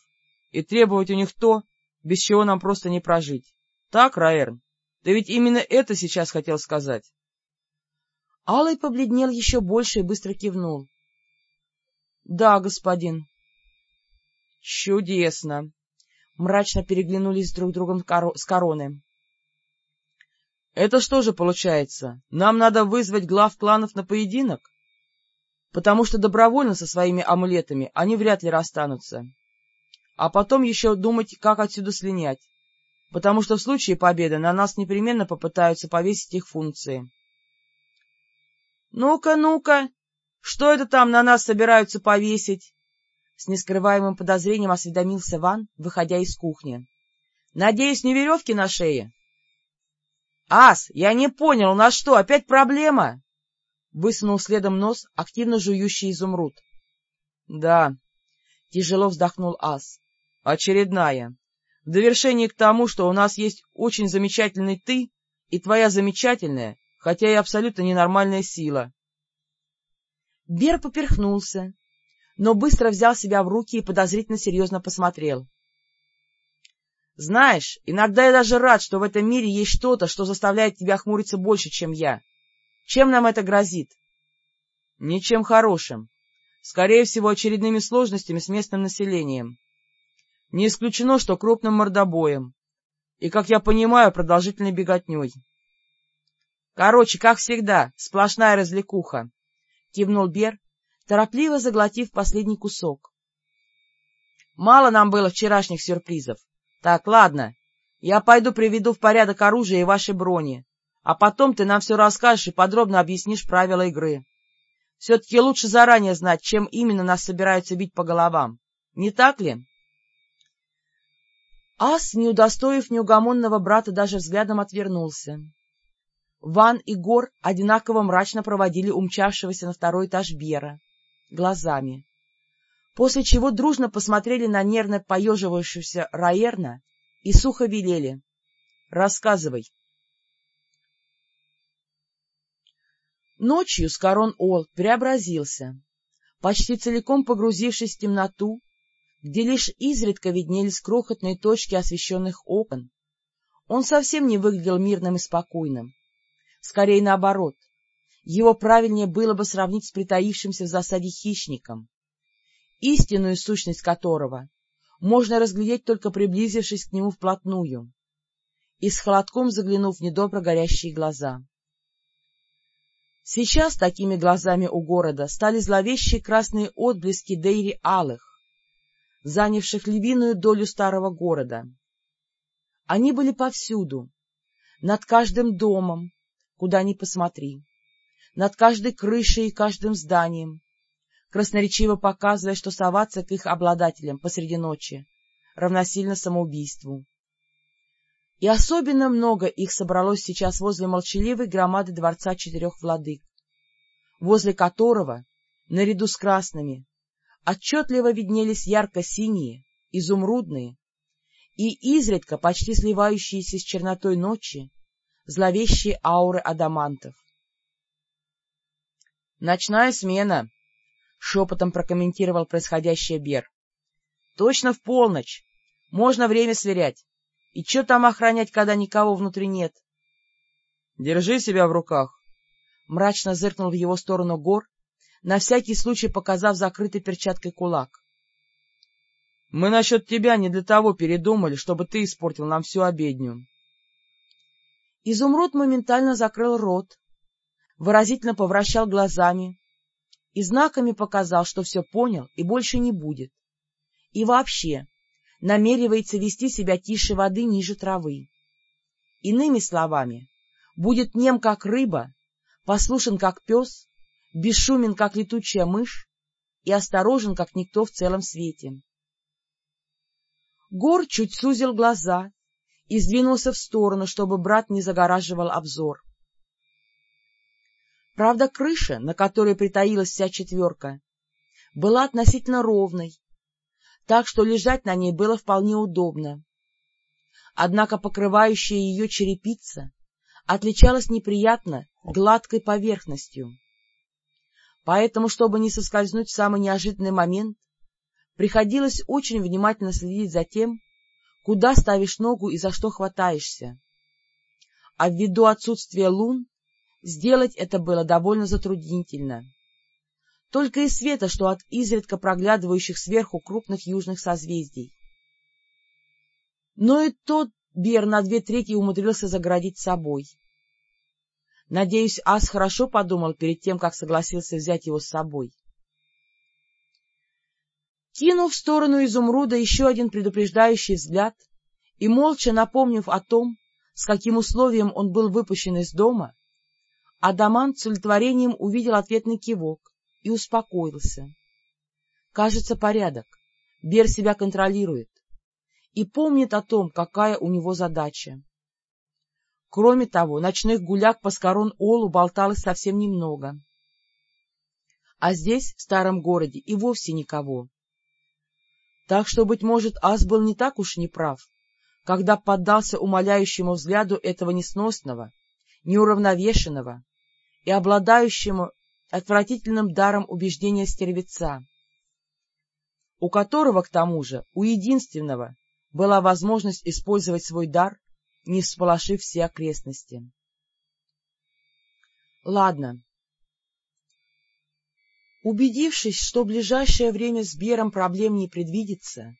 и требовать у них то, без чего нам просто не прожить. Так, Раэрн? Ты ведь именно это сейчас хотел сказать. Алый побледнел еще больше и быстро кивнул. — Да, господин. — Чудесно. Мрачно переглянулись друг другом с короны. — Это что же получается? Нам надо вызвать глав кланов на поединок? Потому что добровольно со своими амулетами они вряд ли расстанутся а потом еще думать, как отсюда слинять, потому что в случае победы на нас непременно попытаются повесить их функции. «Ну-ка, ну-ка, что это там на нас собираются повесить?» С нескрываемым подозрением осведомился Ван, выходя из кухни. «Надеюсь, не веревки на шее?» «Ас, я не понял, у нас что, опять проблема?» Высунул следом нос активно жующий изумруд. «Да», — тяжело вздохнул Ас очередная, в довершение к тому, что у нас есть очень замечательный ты и твоя замечательная, хотя и абсолютно ненормальная сила. Бер поперхнулся, но быстро взял себя в руки и подозрительно серьезно посмотрел. — Знаешь, иногда я даже рад, что в этом мире есть что-то, что заставляет тебя хмуриться больше, чем я. Чем нам это грозит? — Ничем хорошим. Скорее всего, очередными сложностями с местным населением. Не исключено, что крупным мордобоем. И, как я понимаю, продолжительной беготней. Короче, как всегда, сплошная развлекуха, — кивнул Бер, торопливо заглотив последний кусок. Мало нам было вчерашних сюрпризов. Так, ладно, я пойду приведу в порядок оружие и ваши брони, а потом ты нам все расскажешь и подробно объяснишь правила игры. Все-таки лучше заранее знать, чем именно нас собираются бить по головам. Не так ли? Ас, не удостоив неугомонного брата, даже взглядом отвернулся. Ван и Гор одинаково мрачно проводили умчавшегося на второй этаж Бера глазами, после чего дружно посмотрели на нервно поеживающегося Раерна и сухо велели. — Рассказывай. Ночью Скорон Ол преобразился, почти целиком погрузившись в темноту где лишь изредка виднелись крохотные точки освещенных окон, он совсем не выглядел мирным и спокойным. Скорее наоборот, его правильнее было бы сравнить с притаившимся в засаде хищником, истинную сущность которого можно разглядеть только приблизившись к нему вплотную и с холодком заглянув в недобро горящие глаза. Сейчас такими глазами у города стали зловещие красные отблески Дейри Алых, занявших львиную долю старого города. Они были повсюду, над каждым домом, куда ни посмотри, над каждой крышей и каждым зданием, красноречиво показывая, что соваться к их обладателям посреди ночи равносильно самоубийству. И особенно много их собралось сейчас возле молчаливой громады Дворца Четырех Владык, возле которого, наряду с красными, отчетливо виднелись ярко-синие, изумрудные и изредка почти сливающиеся с чернотой ночи зловещие ауры адамантов. «Ночная смена», — шепотом прокомментировал происходящее Бер. «Точно в полночь. Можно время сверять. И что там охранять, когда никого внутри нет?» «Держи себя в руках», — мрачно зыркнул в его сторону Гор, на всякий случай показав закрытой перчаткой кулак. — Мы насчет тебя не для того передумали, чтобы ты испортил нам всю обедню. Изумруд моментально закрыл рот, выразительно повращал глазами и знаками показал, что все понял и больше не будет. И вообще намеревается вести себя тише воды ниже травы. Иными словами, будет нем, как рыба, послушен, как пес, бесшумен, как летучая мышь, и осторожен, как никто в целом свете. Гор чуть сузил глаза и сдвинулся в сторону, чтобы брат не загораживал обзор. Правда, крыша, на которой притаилась вся четверка, была относительно ровной, так что лежать на ней было вполне удобно. Однако покрывающая ее черепица отличалась неприятно гладкой поверхностью. Поэтому, чтобы не соскользнуть в самый неожиданный момент, приходилось очень внимательно следить за тем, куда ставишь ногу и за что хватаешься. А ввиду отсутствия лун сделать это было довольно затруднительно. Только и света, что от изредка проглядывающих сверху крупных южных созвездий. Но и тот Бер на две трети умудрился заградить собой. Надеюсь, Ас хорошо подумал перед тем, как согласился взять его с собой. Кинув в сторону изумруда еще один предупреждающий взгляд и молча напомнив о том, с каким условием он был выпущен из дома, Адамант с удовлетворением увидел ответный кивок и успокоился. Кажется, порядок. Бер себя контролирует и помнит о том, какая у него задача. Кроме того, ночных гуляк по Скорон-Олу болталось совсем немного. А здесь, в старом городе, и вовсе никого. Так что, быть может, Ас был не так уж неправ, когда поддался умоляющему взгляду этого несносного, неуравновешенного и обладающему отвратительным даром убеждения стервеца, у которого, к тому же, у единственного, была возможность использовать свой дар не всполошив все окрестности. Ладно. Убедившись, что в ближайшее время с Бером проблем не предвидится,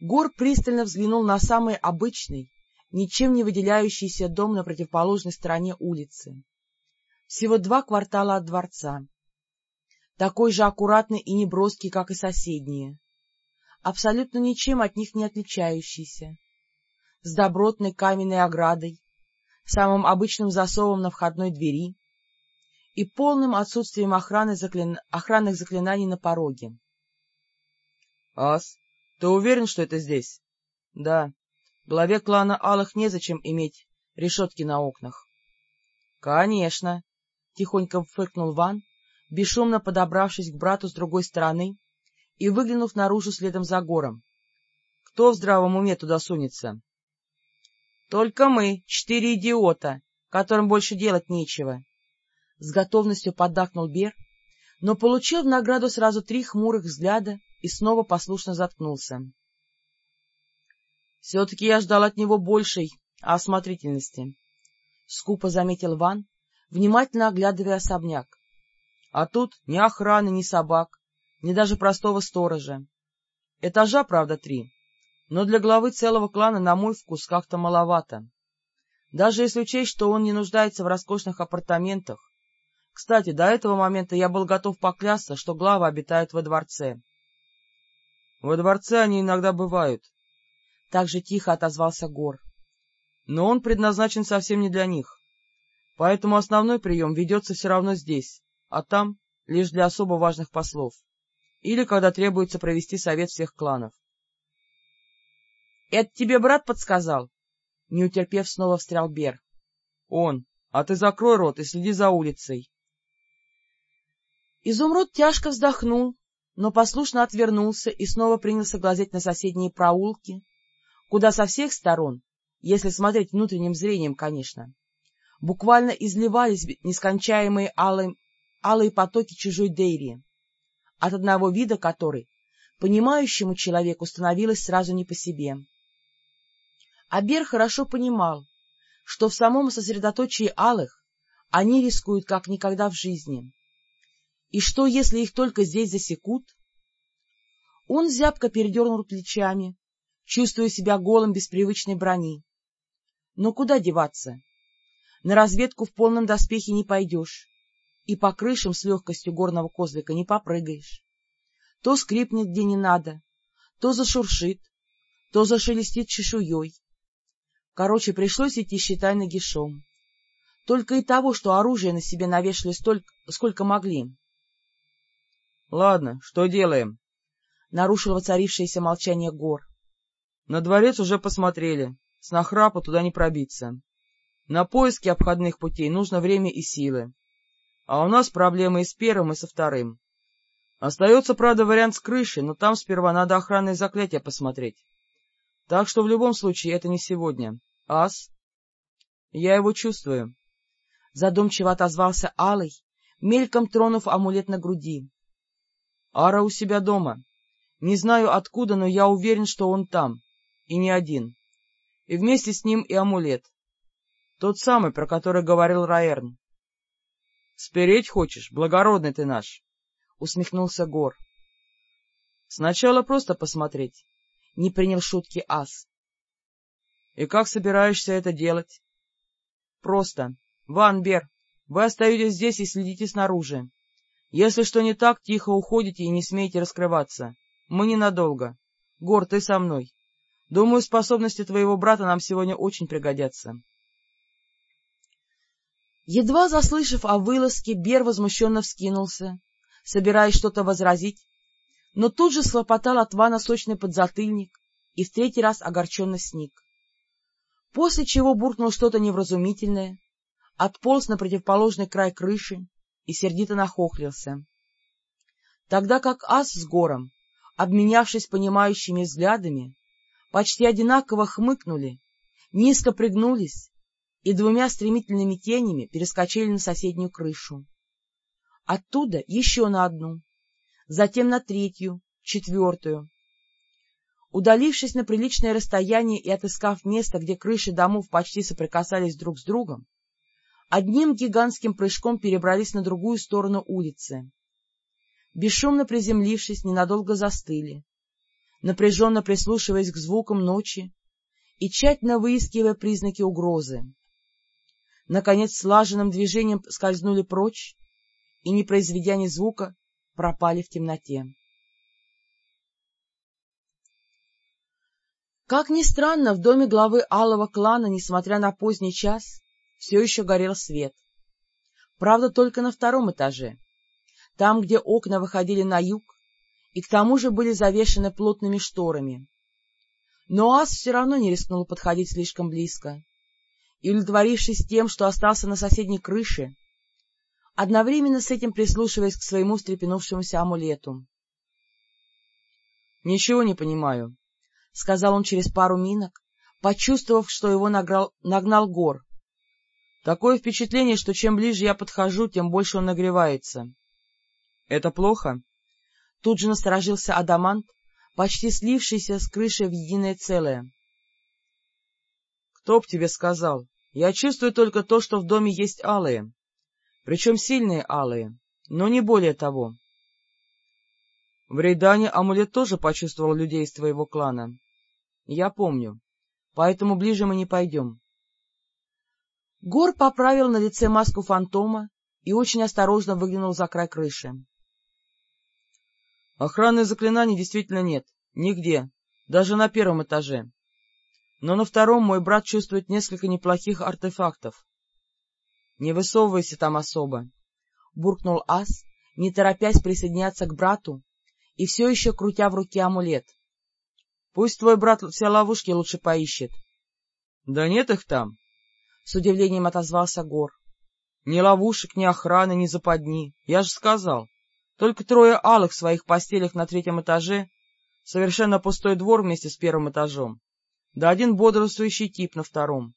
Гор пристально взглянул на самый обычный, ничем не выделяющийся дом на противоположной стороне улицы. Всего два квартала от дворца. Такой же аккуратный и неброский, как и соседние. Абсолютно ничем от них не отличающийся с добротной каменной оградой, самым обычным засовом на входной двери и полным отсутствием охраны заклин... охранных заклинаний на пороге. — Ас, ты уверен, что это здесь? — Да. Главе клана Алых незачем иметь решетки на окнах. — Конечно, — тихонько фыркнул Ван, бесшумно подобравшись к брату с другой стороны и выглянув наружу следом за гором. — Кто в здравом уме туда сунется? Только мы, четыре идиота, которым больше делать нечего. С готовностью поддакнул Бер, но получил в награду сразу три хмурых взгляда и снова послушно заткнулся. — Все-таки я ждал от него большей осмотрительности, — скупо заметил Ван, внимательно оглядывая особняк. А тут ни охраны, ни собак, ни даже простого сторожа. Этажа, правда, три, но для главы целого клана, на мой вкус, как-то маловато. Даже если учесть, что он не нуждается в роскошных апартаментах. Кстати, до этого момента я был готов поклясться, что главы обитают во дворце. — Во дворце они иногда бывают. Так же тихо отозвался Гор. Но он предназначен совсем не для них. Поэтому основной прием ведется все равно здесь, а там лишь для особо важных послов. Или когда требуется провести совет всех кланов. — Это тебе брат подсказал? Не утерпев, снова встрял Бер. — Он. А ты закрой рот и следи за улицей. Изумруд тяжко вздохнул, но послушно отвернулся и снова принялся глазеть на соседние проулки, куда со всех сторон, если смотреть внутренним зрением, конечно, буквально изливались нескончаемые алые, алые потоки чужой дейри, от одного вида которой понимающему человеку становилось сразу не по себе. Абер хорошо понимал, что в самом сосредоточии алых они рискуют как никогда в жизни. И что, если их только здесь засекут? Он зябко передернул плечами, чувствуя себя голым без привычной брони. Но куда деваться? На разведку в полном доспехе не пойдешь, и по крышам с легкостью горного козлика не попрыгаешь. То скрипнет где не надо, то зашуршит, то зашелестит чешуей. Короче, пришлось идти, считай, нагишом. Только и того, что оружие на себе навешали столько, сколько могли. — Ладно, что делаем? — нарушил воцарившееся молчание гор. — На дворец уже посмотрели. С нахрапа туда не пробиться. На поиски обходных путей нужно время и силы. А у нас проблемы и с первым, и со вторым. Остается, правда, вариант с крышей, но там сперва надо охранное заклятие посмотреть. Так что в любом случае это не сегодня. Ас? Я его чувствую. Задумчиво отозвался Алый, мельком тронув амулет на груди. Ара у себя дома. Не знаю откуда, но я уверен, что он там. И не один и вместе с ним и амулет. Тот самый, про который говорил Раэрн. — Спереть хочешь, благородный ты наш? — усмехнулся Гор. — Сначала просто посмотреть. Не принял шутки Ас. — И как собираешься это делать? — Просто. Ван Бер, вы остаетесь здесь и следите снаружи. Если что не так, тихо уходите и не смейте раскрываться. Мы ненадолго. Гор, ты со мной. Думаю, способности твоего брата нам сегодня очень пригодятся. Едва заслышав о вылазке, Бер возмущенно вскинулся, собираясь что-то возразить, но тут же слопотал от Вана сочный подзатыльник и в третий раз огорченно сник. После чего буркнул что-то невразумительное, отполз на противоположный край крыши и сердито нахохлился. Тогда как ас с гором, обменявшись понимающими взглядами, почти одинаково хмыкнули, низко пригнулись и двумя стремительными тенями перескочили на соседнюю крышу. Оттуда еще на одну, затем на третью, четвертую. Удалившись на приличное расстояние и отыскав место, где крыши домов почти соприкасались друг с другом, одним гигантским прыжком перебрались на другую сторону улицы. Бесшумно приземлившись, ненадолго застыли, напряженно прислушиваясь к звукам ночи и тщательно выискивая признаки угрозы. Наконец, слаженным движением скользнули прочь и, не произведя ни звука, пропали в темноте. Как ни странно, в доме главы Алого клана, несмотря на поздний час, все еще горел свет. Правда, только на втором этаже. Там, где окна выходили на юг, и к тому же были завешены плотными шторами. Но Ас все равно не рискнул подходить слишком близко, и, удовлетворившись тем, что остался на соседней крыше, одновременно с этим прислушиваясь к своему встрепенувшемуся амулету. — Ничего не понимаю, — сказал он через пару минок, почувствовав, что его награл, нагнал гор. — Такое впечатление, что чем ближе я подхожу, тем больше он нагревается. — Это плохо? Тут же насторожился Адамант, почти слившийся с крышей в единое целое. — Кто б тебе сказал? Я чувствую только то, что в доме есть алые. Причем сильные алые, но не более того. В Рейдане амулет тоже почувствовал людей из твоего клана. Я помню. Поэтому ближе мы не пойдем. Гор поправил на лице маску фантома и очень осторожно выглянул за край крыши. Охранных заклинаний действительно нет. Нигде. Даже на первом этаже. Но на втором мой брат чувствует несколько неплохих артефактов. — Не высовывайся там особо, — буркнул Ас, не торопясь присоединяться к брату и все еще крутя в руке амулет. — Пусть твой брат все ловушки лучше поищет. — Да нет их там, — с удивлением отозвался Гор. — Ни ловушек, ни охраны, ни западни. Я же сказал. Только трое алых в своих постелях на третьем этаже, совершенно пустой двор вместе с первым этажом, да один бодрствующий тип на втором.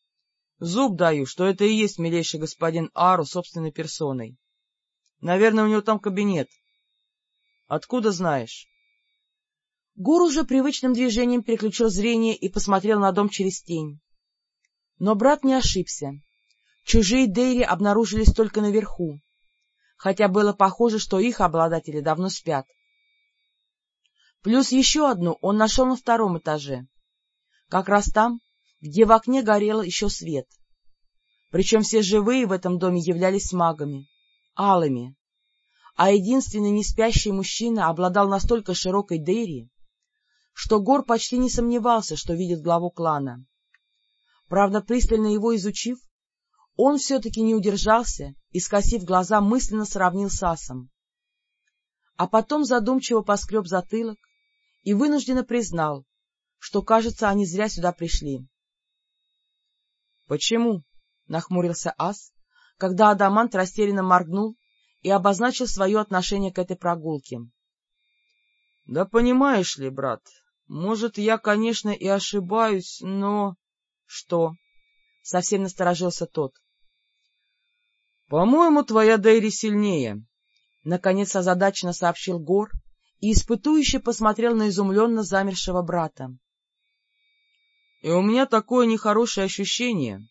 Зуб даю, что это и есть милейший господин Ару собственной персоной. Наверное, у него там кабинет. Откуда знаешь? Гур уже привычным движением переключил зрение и посмотрел на дом через тень. Но брат не ошибся. Чужие Дейри обнаружились только наверху, хотя было похоже, что их обладатели давно спят. Плюс еще одну он нашел на втором этаже, как раз там, где в окне горел еще свет. Причем все живые в этом доме являлись магами, алыми, а единственный неспящий мужчина обладал настолько широкой дейри, что Гор почти не сомневался, что видит главу клана. Правда, пристально его изучив, он все-таки не удержался и, скосив глаза, мысленно сравнил с асом. А потом задумчиво поскреб затылок и вынужденно признал, что, кажется, они зря сюда пришли. — Почему? — нахмурился ас, когда Адамант растерянно моргнул и обозначил свое отношение к этой прогулке. — Да понимаешь ли, брат, может, я, конечно, и ошибаюсь, но... — Что? — совсем насторожился тот. — По-моему, твоя Дейри сильнее, — наконец озадаченно сообщил Гор и испытующе посмотрел на изумленно замершего брата. — И у меня такое нехорошее ощущение,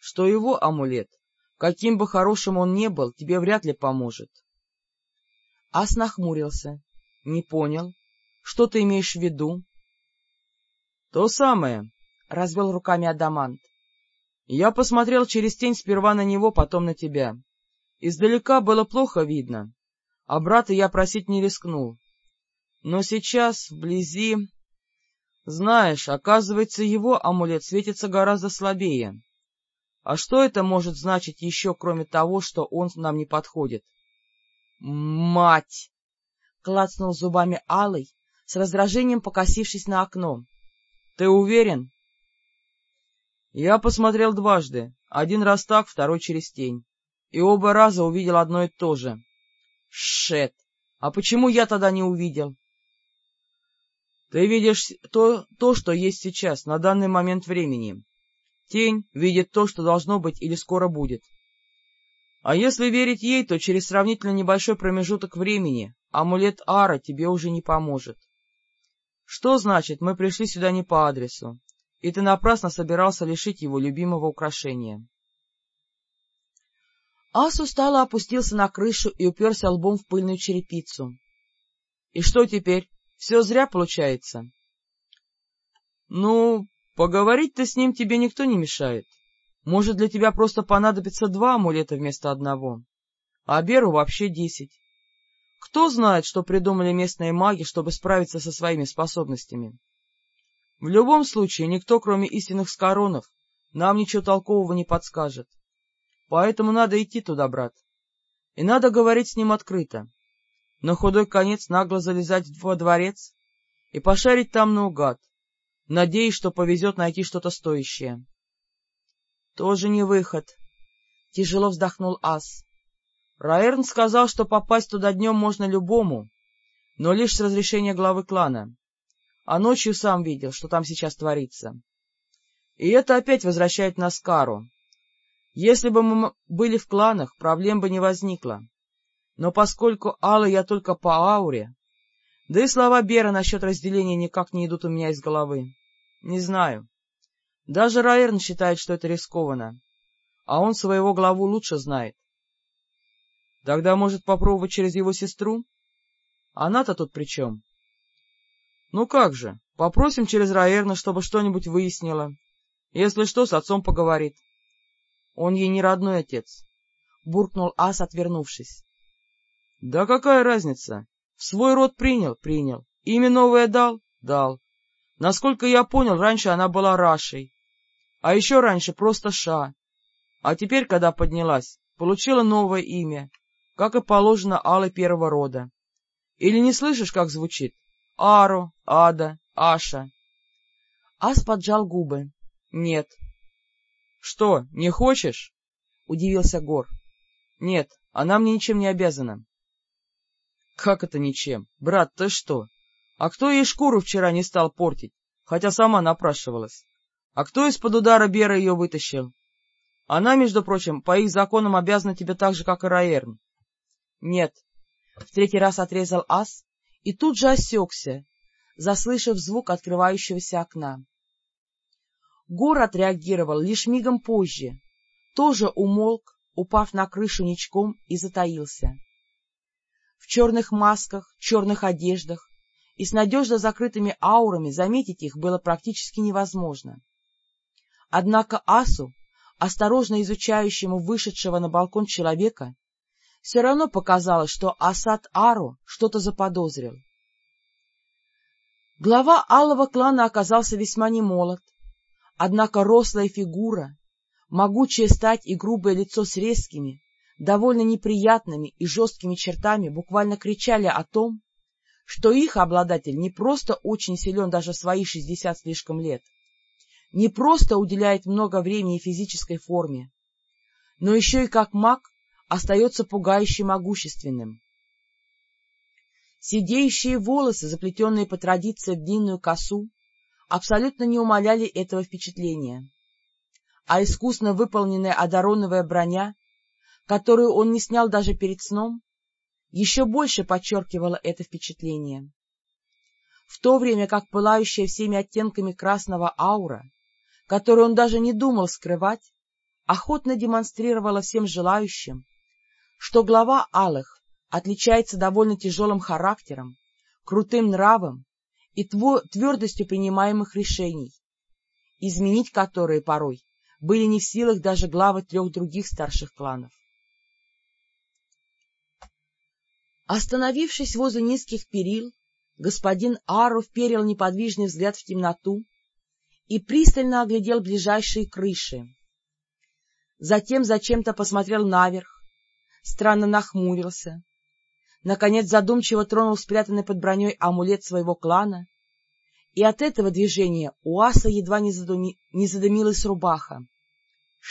что его амулет, каким бы хорошим он ни был, тебе вряд ли поможет. Ас нахмурился. — Не понял. Что ты имеешь в виду? — То самое, — развел руками Адамант. — Я посмотрел через тень сперва на него, потом на тебя. Издалека было плохо видно, а брата я просить не рискнул. Но сейчас, вблизи... Знаешь, оказывается, его амулет светится гораздо слабее. А что это может значить еще, кроме того, что он нам не подходит? — Мать! — клацнул зубами Алый, с раздражением покосившись на окно. — Ты уверен? Я посмотрел дважды, один раз так, второй через тень, и оба раза увидел одно и то же. — Шет! А почему я тогда не увидел? — Ты видишь то, то, что есть сейчас, на данный момент времени. Тень видит то, что должно быть или скоро будет. А если верить ей, то через сравнительно небольшой промежуток времени амулет Ара тебе уже не поможет. Что значит, мы пришли сюда не по адресу, и ты напрасно собирался лишить его любимого украшения? Ас устало опустился на крышу и уперся лбом в пыльную черепицу. — И что теперь? Все зря получается? — Ну, Поговорить-то с ним тебе никто не мешает. Может, для тебя просто понадобится два амулета вместо одного, а Беру вообще десять. Кто знает, что придумали местные маги, чтобы справиться со своими способностями. В любом случае, никто, кроме истинных скоронов, нам ничего толкового не подскажет. Поэтому надо идти туда, брат. И надо говорить с ним открыто. На худой конец нагло залезать во дворец и пошарить там наугад, надеясь, что повезет найти что-то стоящее. — Тоже не выход, — тяжело вздохнул Ас. Раэрн сказал, что попасть туда днем можно любому, но лишь с разрешения главы клана. А ночью сам видел, что там сейчас творится. И это опять возвращает нас к Ару. Если бы мы были в кланах, проблем бы не возникло. Но поскольку Алла я только по ауре, да и слова Бера насчет разделения никак не идут у меня из головы. Не знаю. Даже Раерн считает, что это рискованно. А он своего главу лучше знает. Тогда, может, попробовать через его сестру? Она-то тут при чем? Ну как же, попросим через Раерна, чтобы что-нибудь выяснила. Если что, с отцом поговорит. Он ей не родной отец. Буркнул Ас, отвернувшись. Да какая разница? В свой род принял, принял. Имя новое дал, дал. Насколько я понял, раньше она была Рашей, а еще раньше просто Ша. А теперь, когда поднялась, получила новое имя, как и положено Аллы первого рода. Или не слышишь, как звучит? Аро, Ада, Аша. Ас поджал губы. — Нет. — Что, не хочешь? — удивился Гор. — Нет, она мне ничем не обязана. — Как это ничем? Брат, ты что? А кто ей шкуру вчера не стал портить, хотя сама напрашивалась? А кто из-под удара Бера ее вытащил? Она, между прочим, по их законам обязана тебе так же, как и Раерн. — Нет. В третий раз отрезал ас и тут же осекся, заслышав звук открывающегося окна. Гор отреагировал лишь мигом позже, тоже умолк, упав на крышу ничком и затаился. В черных масках, черных одеждах, и с надежно закрытыми аурами заметить их было практически невозможно. Однако Асу осторожно изучающему вышедшего на балкон человека, все равно показалось, что Асад Ару что-то заподозрил. Глава алого клана оказался весьма немолод, однако рослая фигура, могучая стать и грубое лицо с резкими, довольно неприятными и жесткими чертами буквально кричали о том, что их обладатель не просто очень силен даже в свои шестьдесят слишком лет, не просто уделяет много времени физической форме, но еще и как маг остается пугающе могущественным. Сидеющие волосы, заплетенные по традиции в длинную косу, абсолютно не умаляли этого впечатления, а искусно выполненная одароновая броня, которую он не снял даже перед сном, еще больше подчеркивала это впечатление. В то время как пылающая всеми оттенками красного аура, которую он даже не думал скрывать, охотно демонстрировала всем желающим, что глава алых отличается довольно тяжелым характером, крутым нравом и твердостью принимаемых решений, изменить которые порой были не в силах даже главы трех других старших кланов. Остановившись возле низких перил, господин Ару вперил неподвижный взгляд в темноту и пристально оглядел ближайшие крыши. Затем зачем-то посмотрел наверх, странно нахмурился, наконец задумчиво тронул спрятанный под броней амулет своего клана, и от этого движения у аса едва не, задуми... не задымилась рубаха.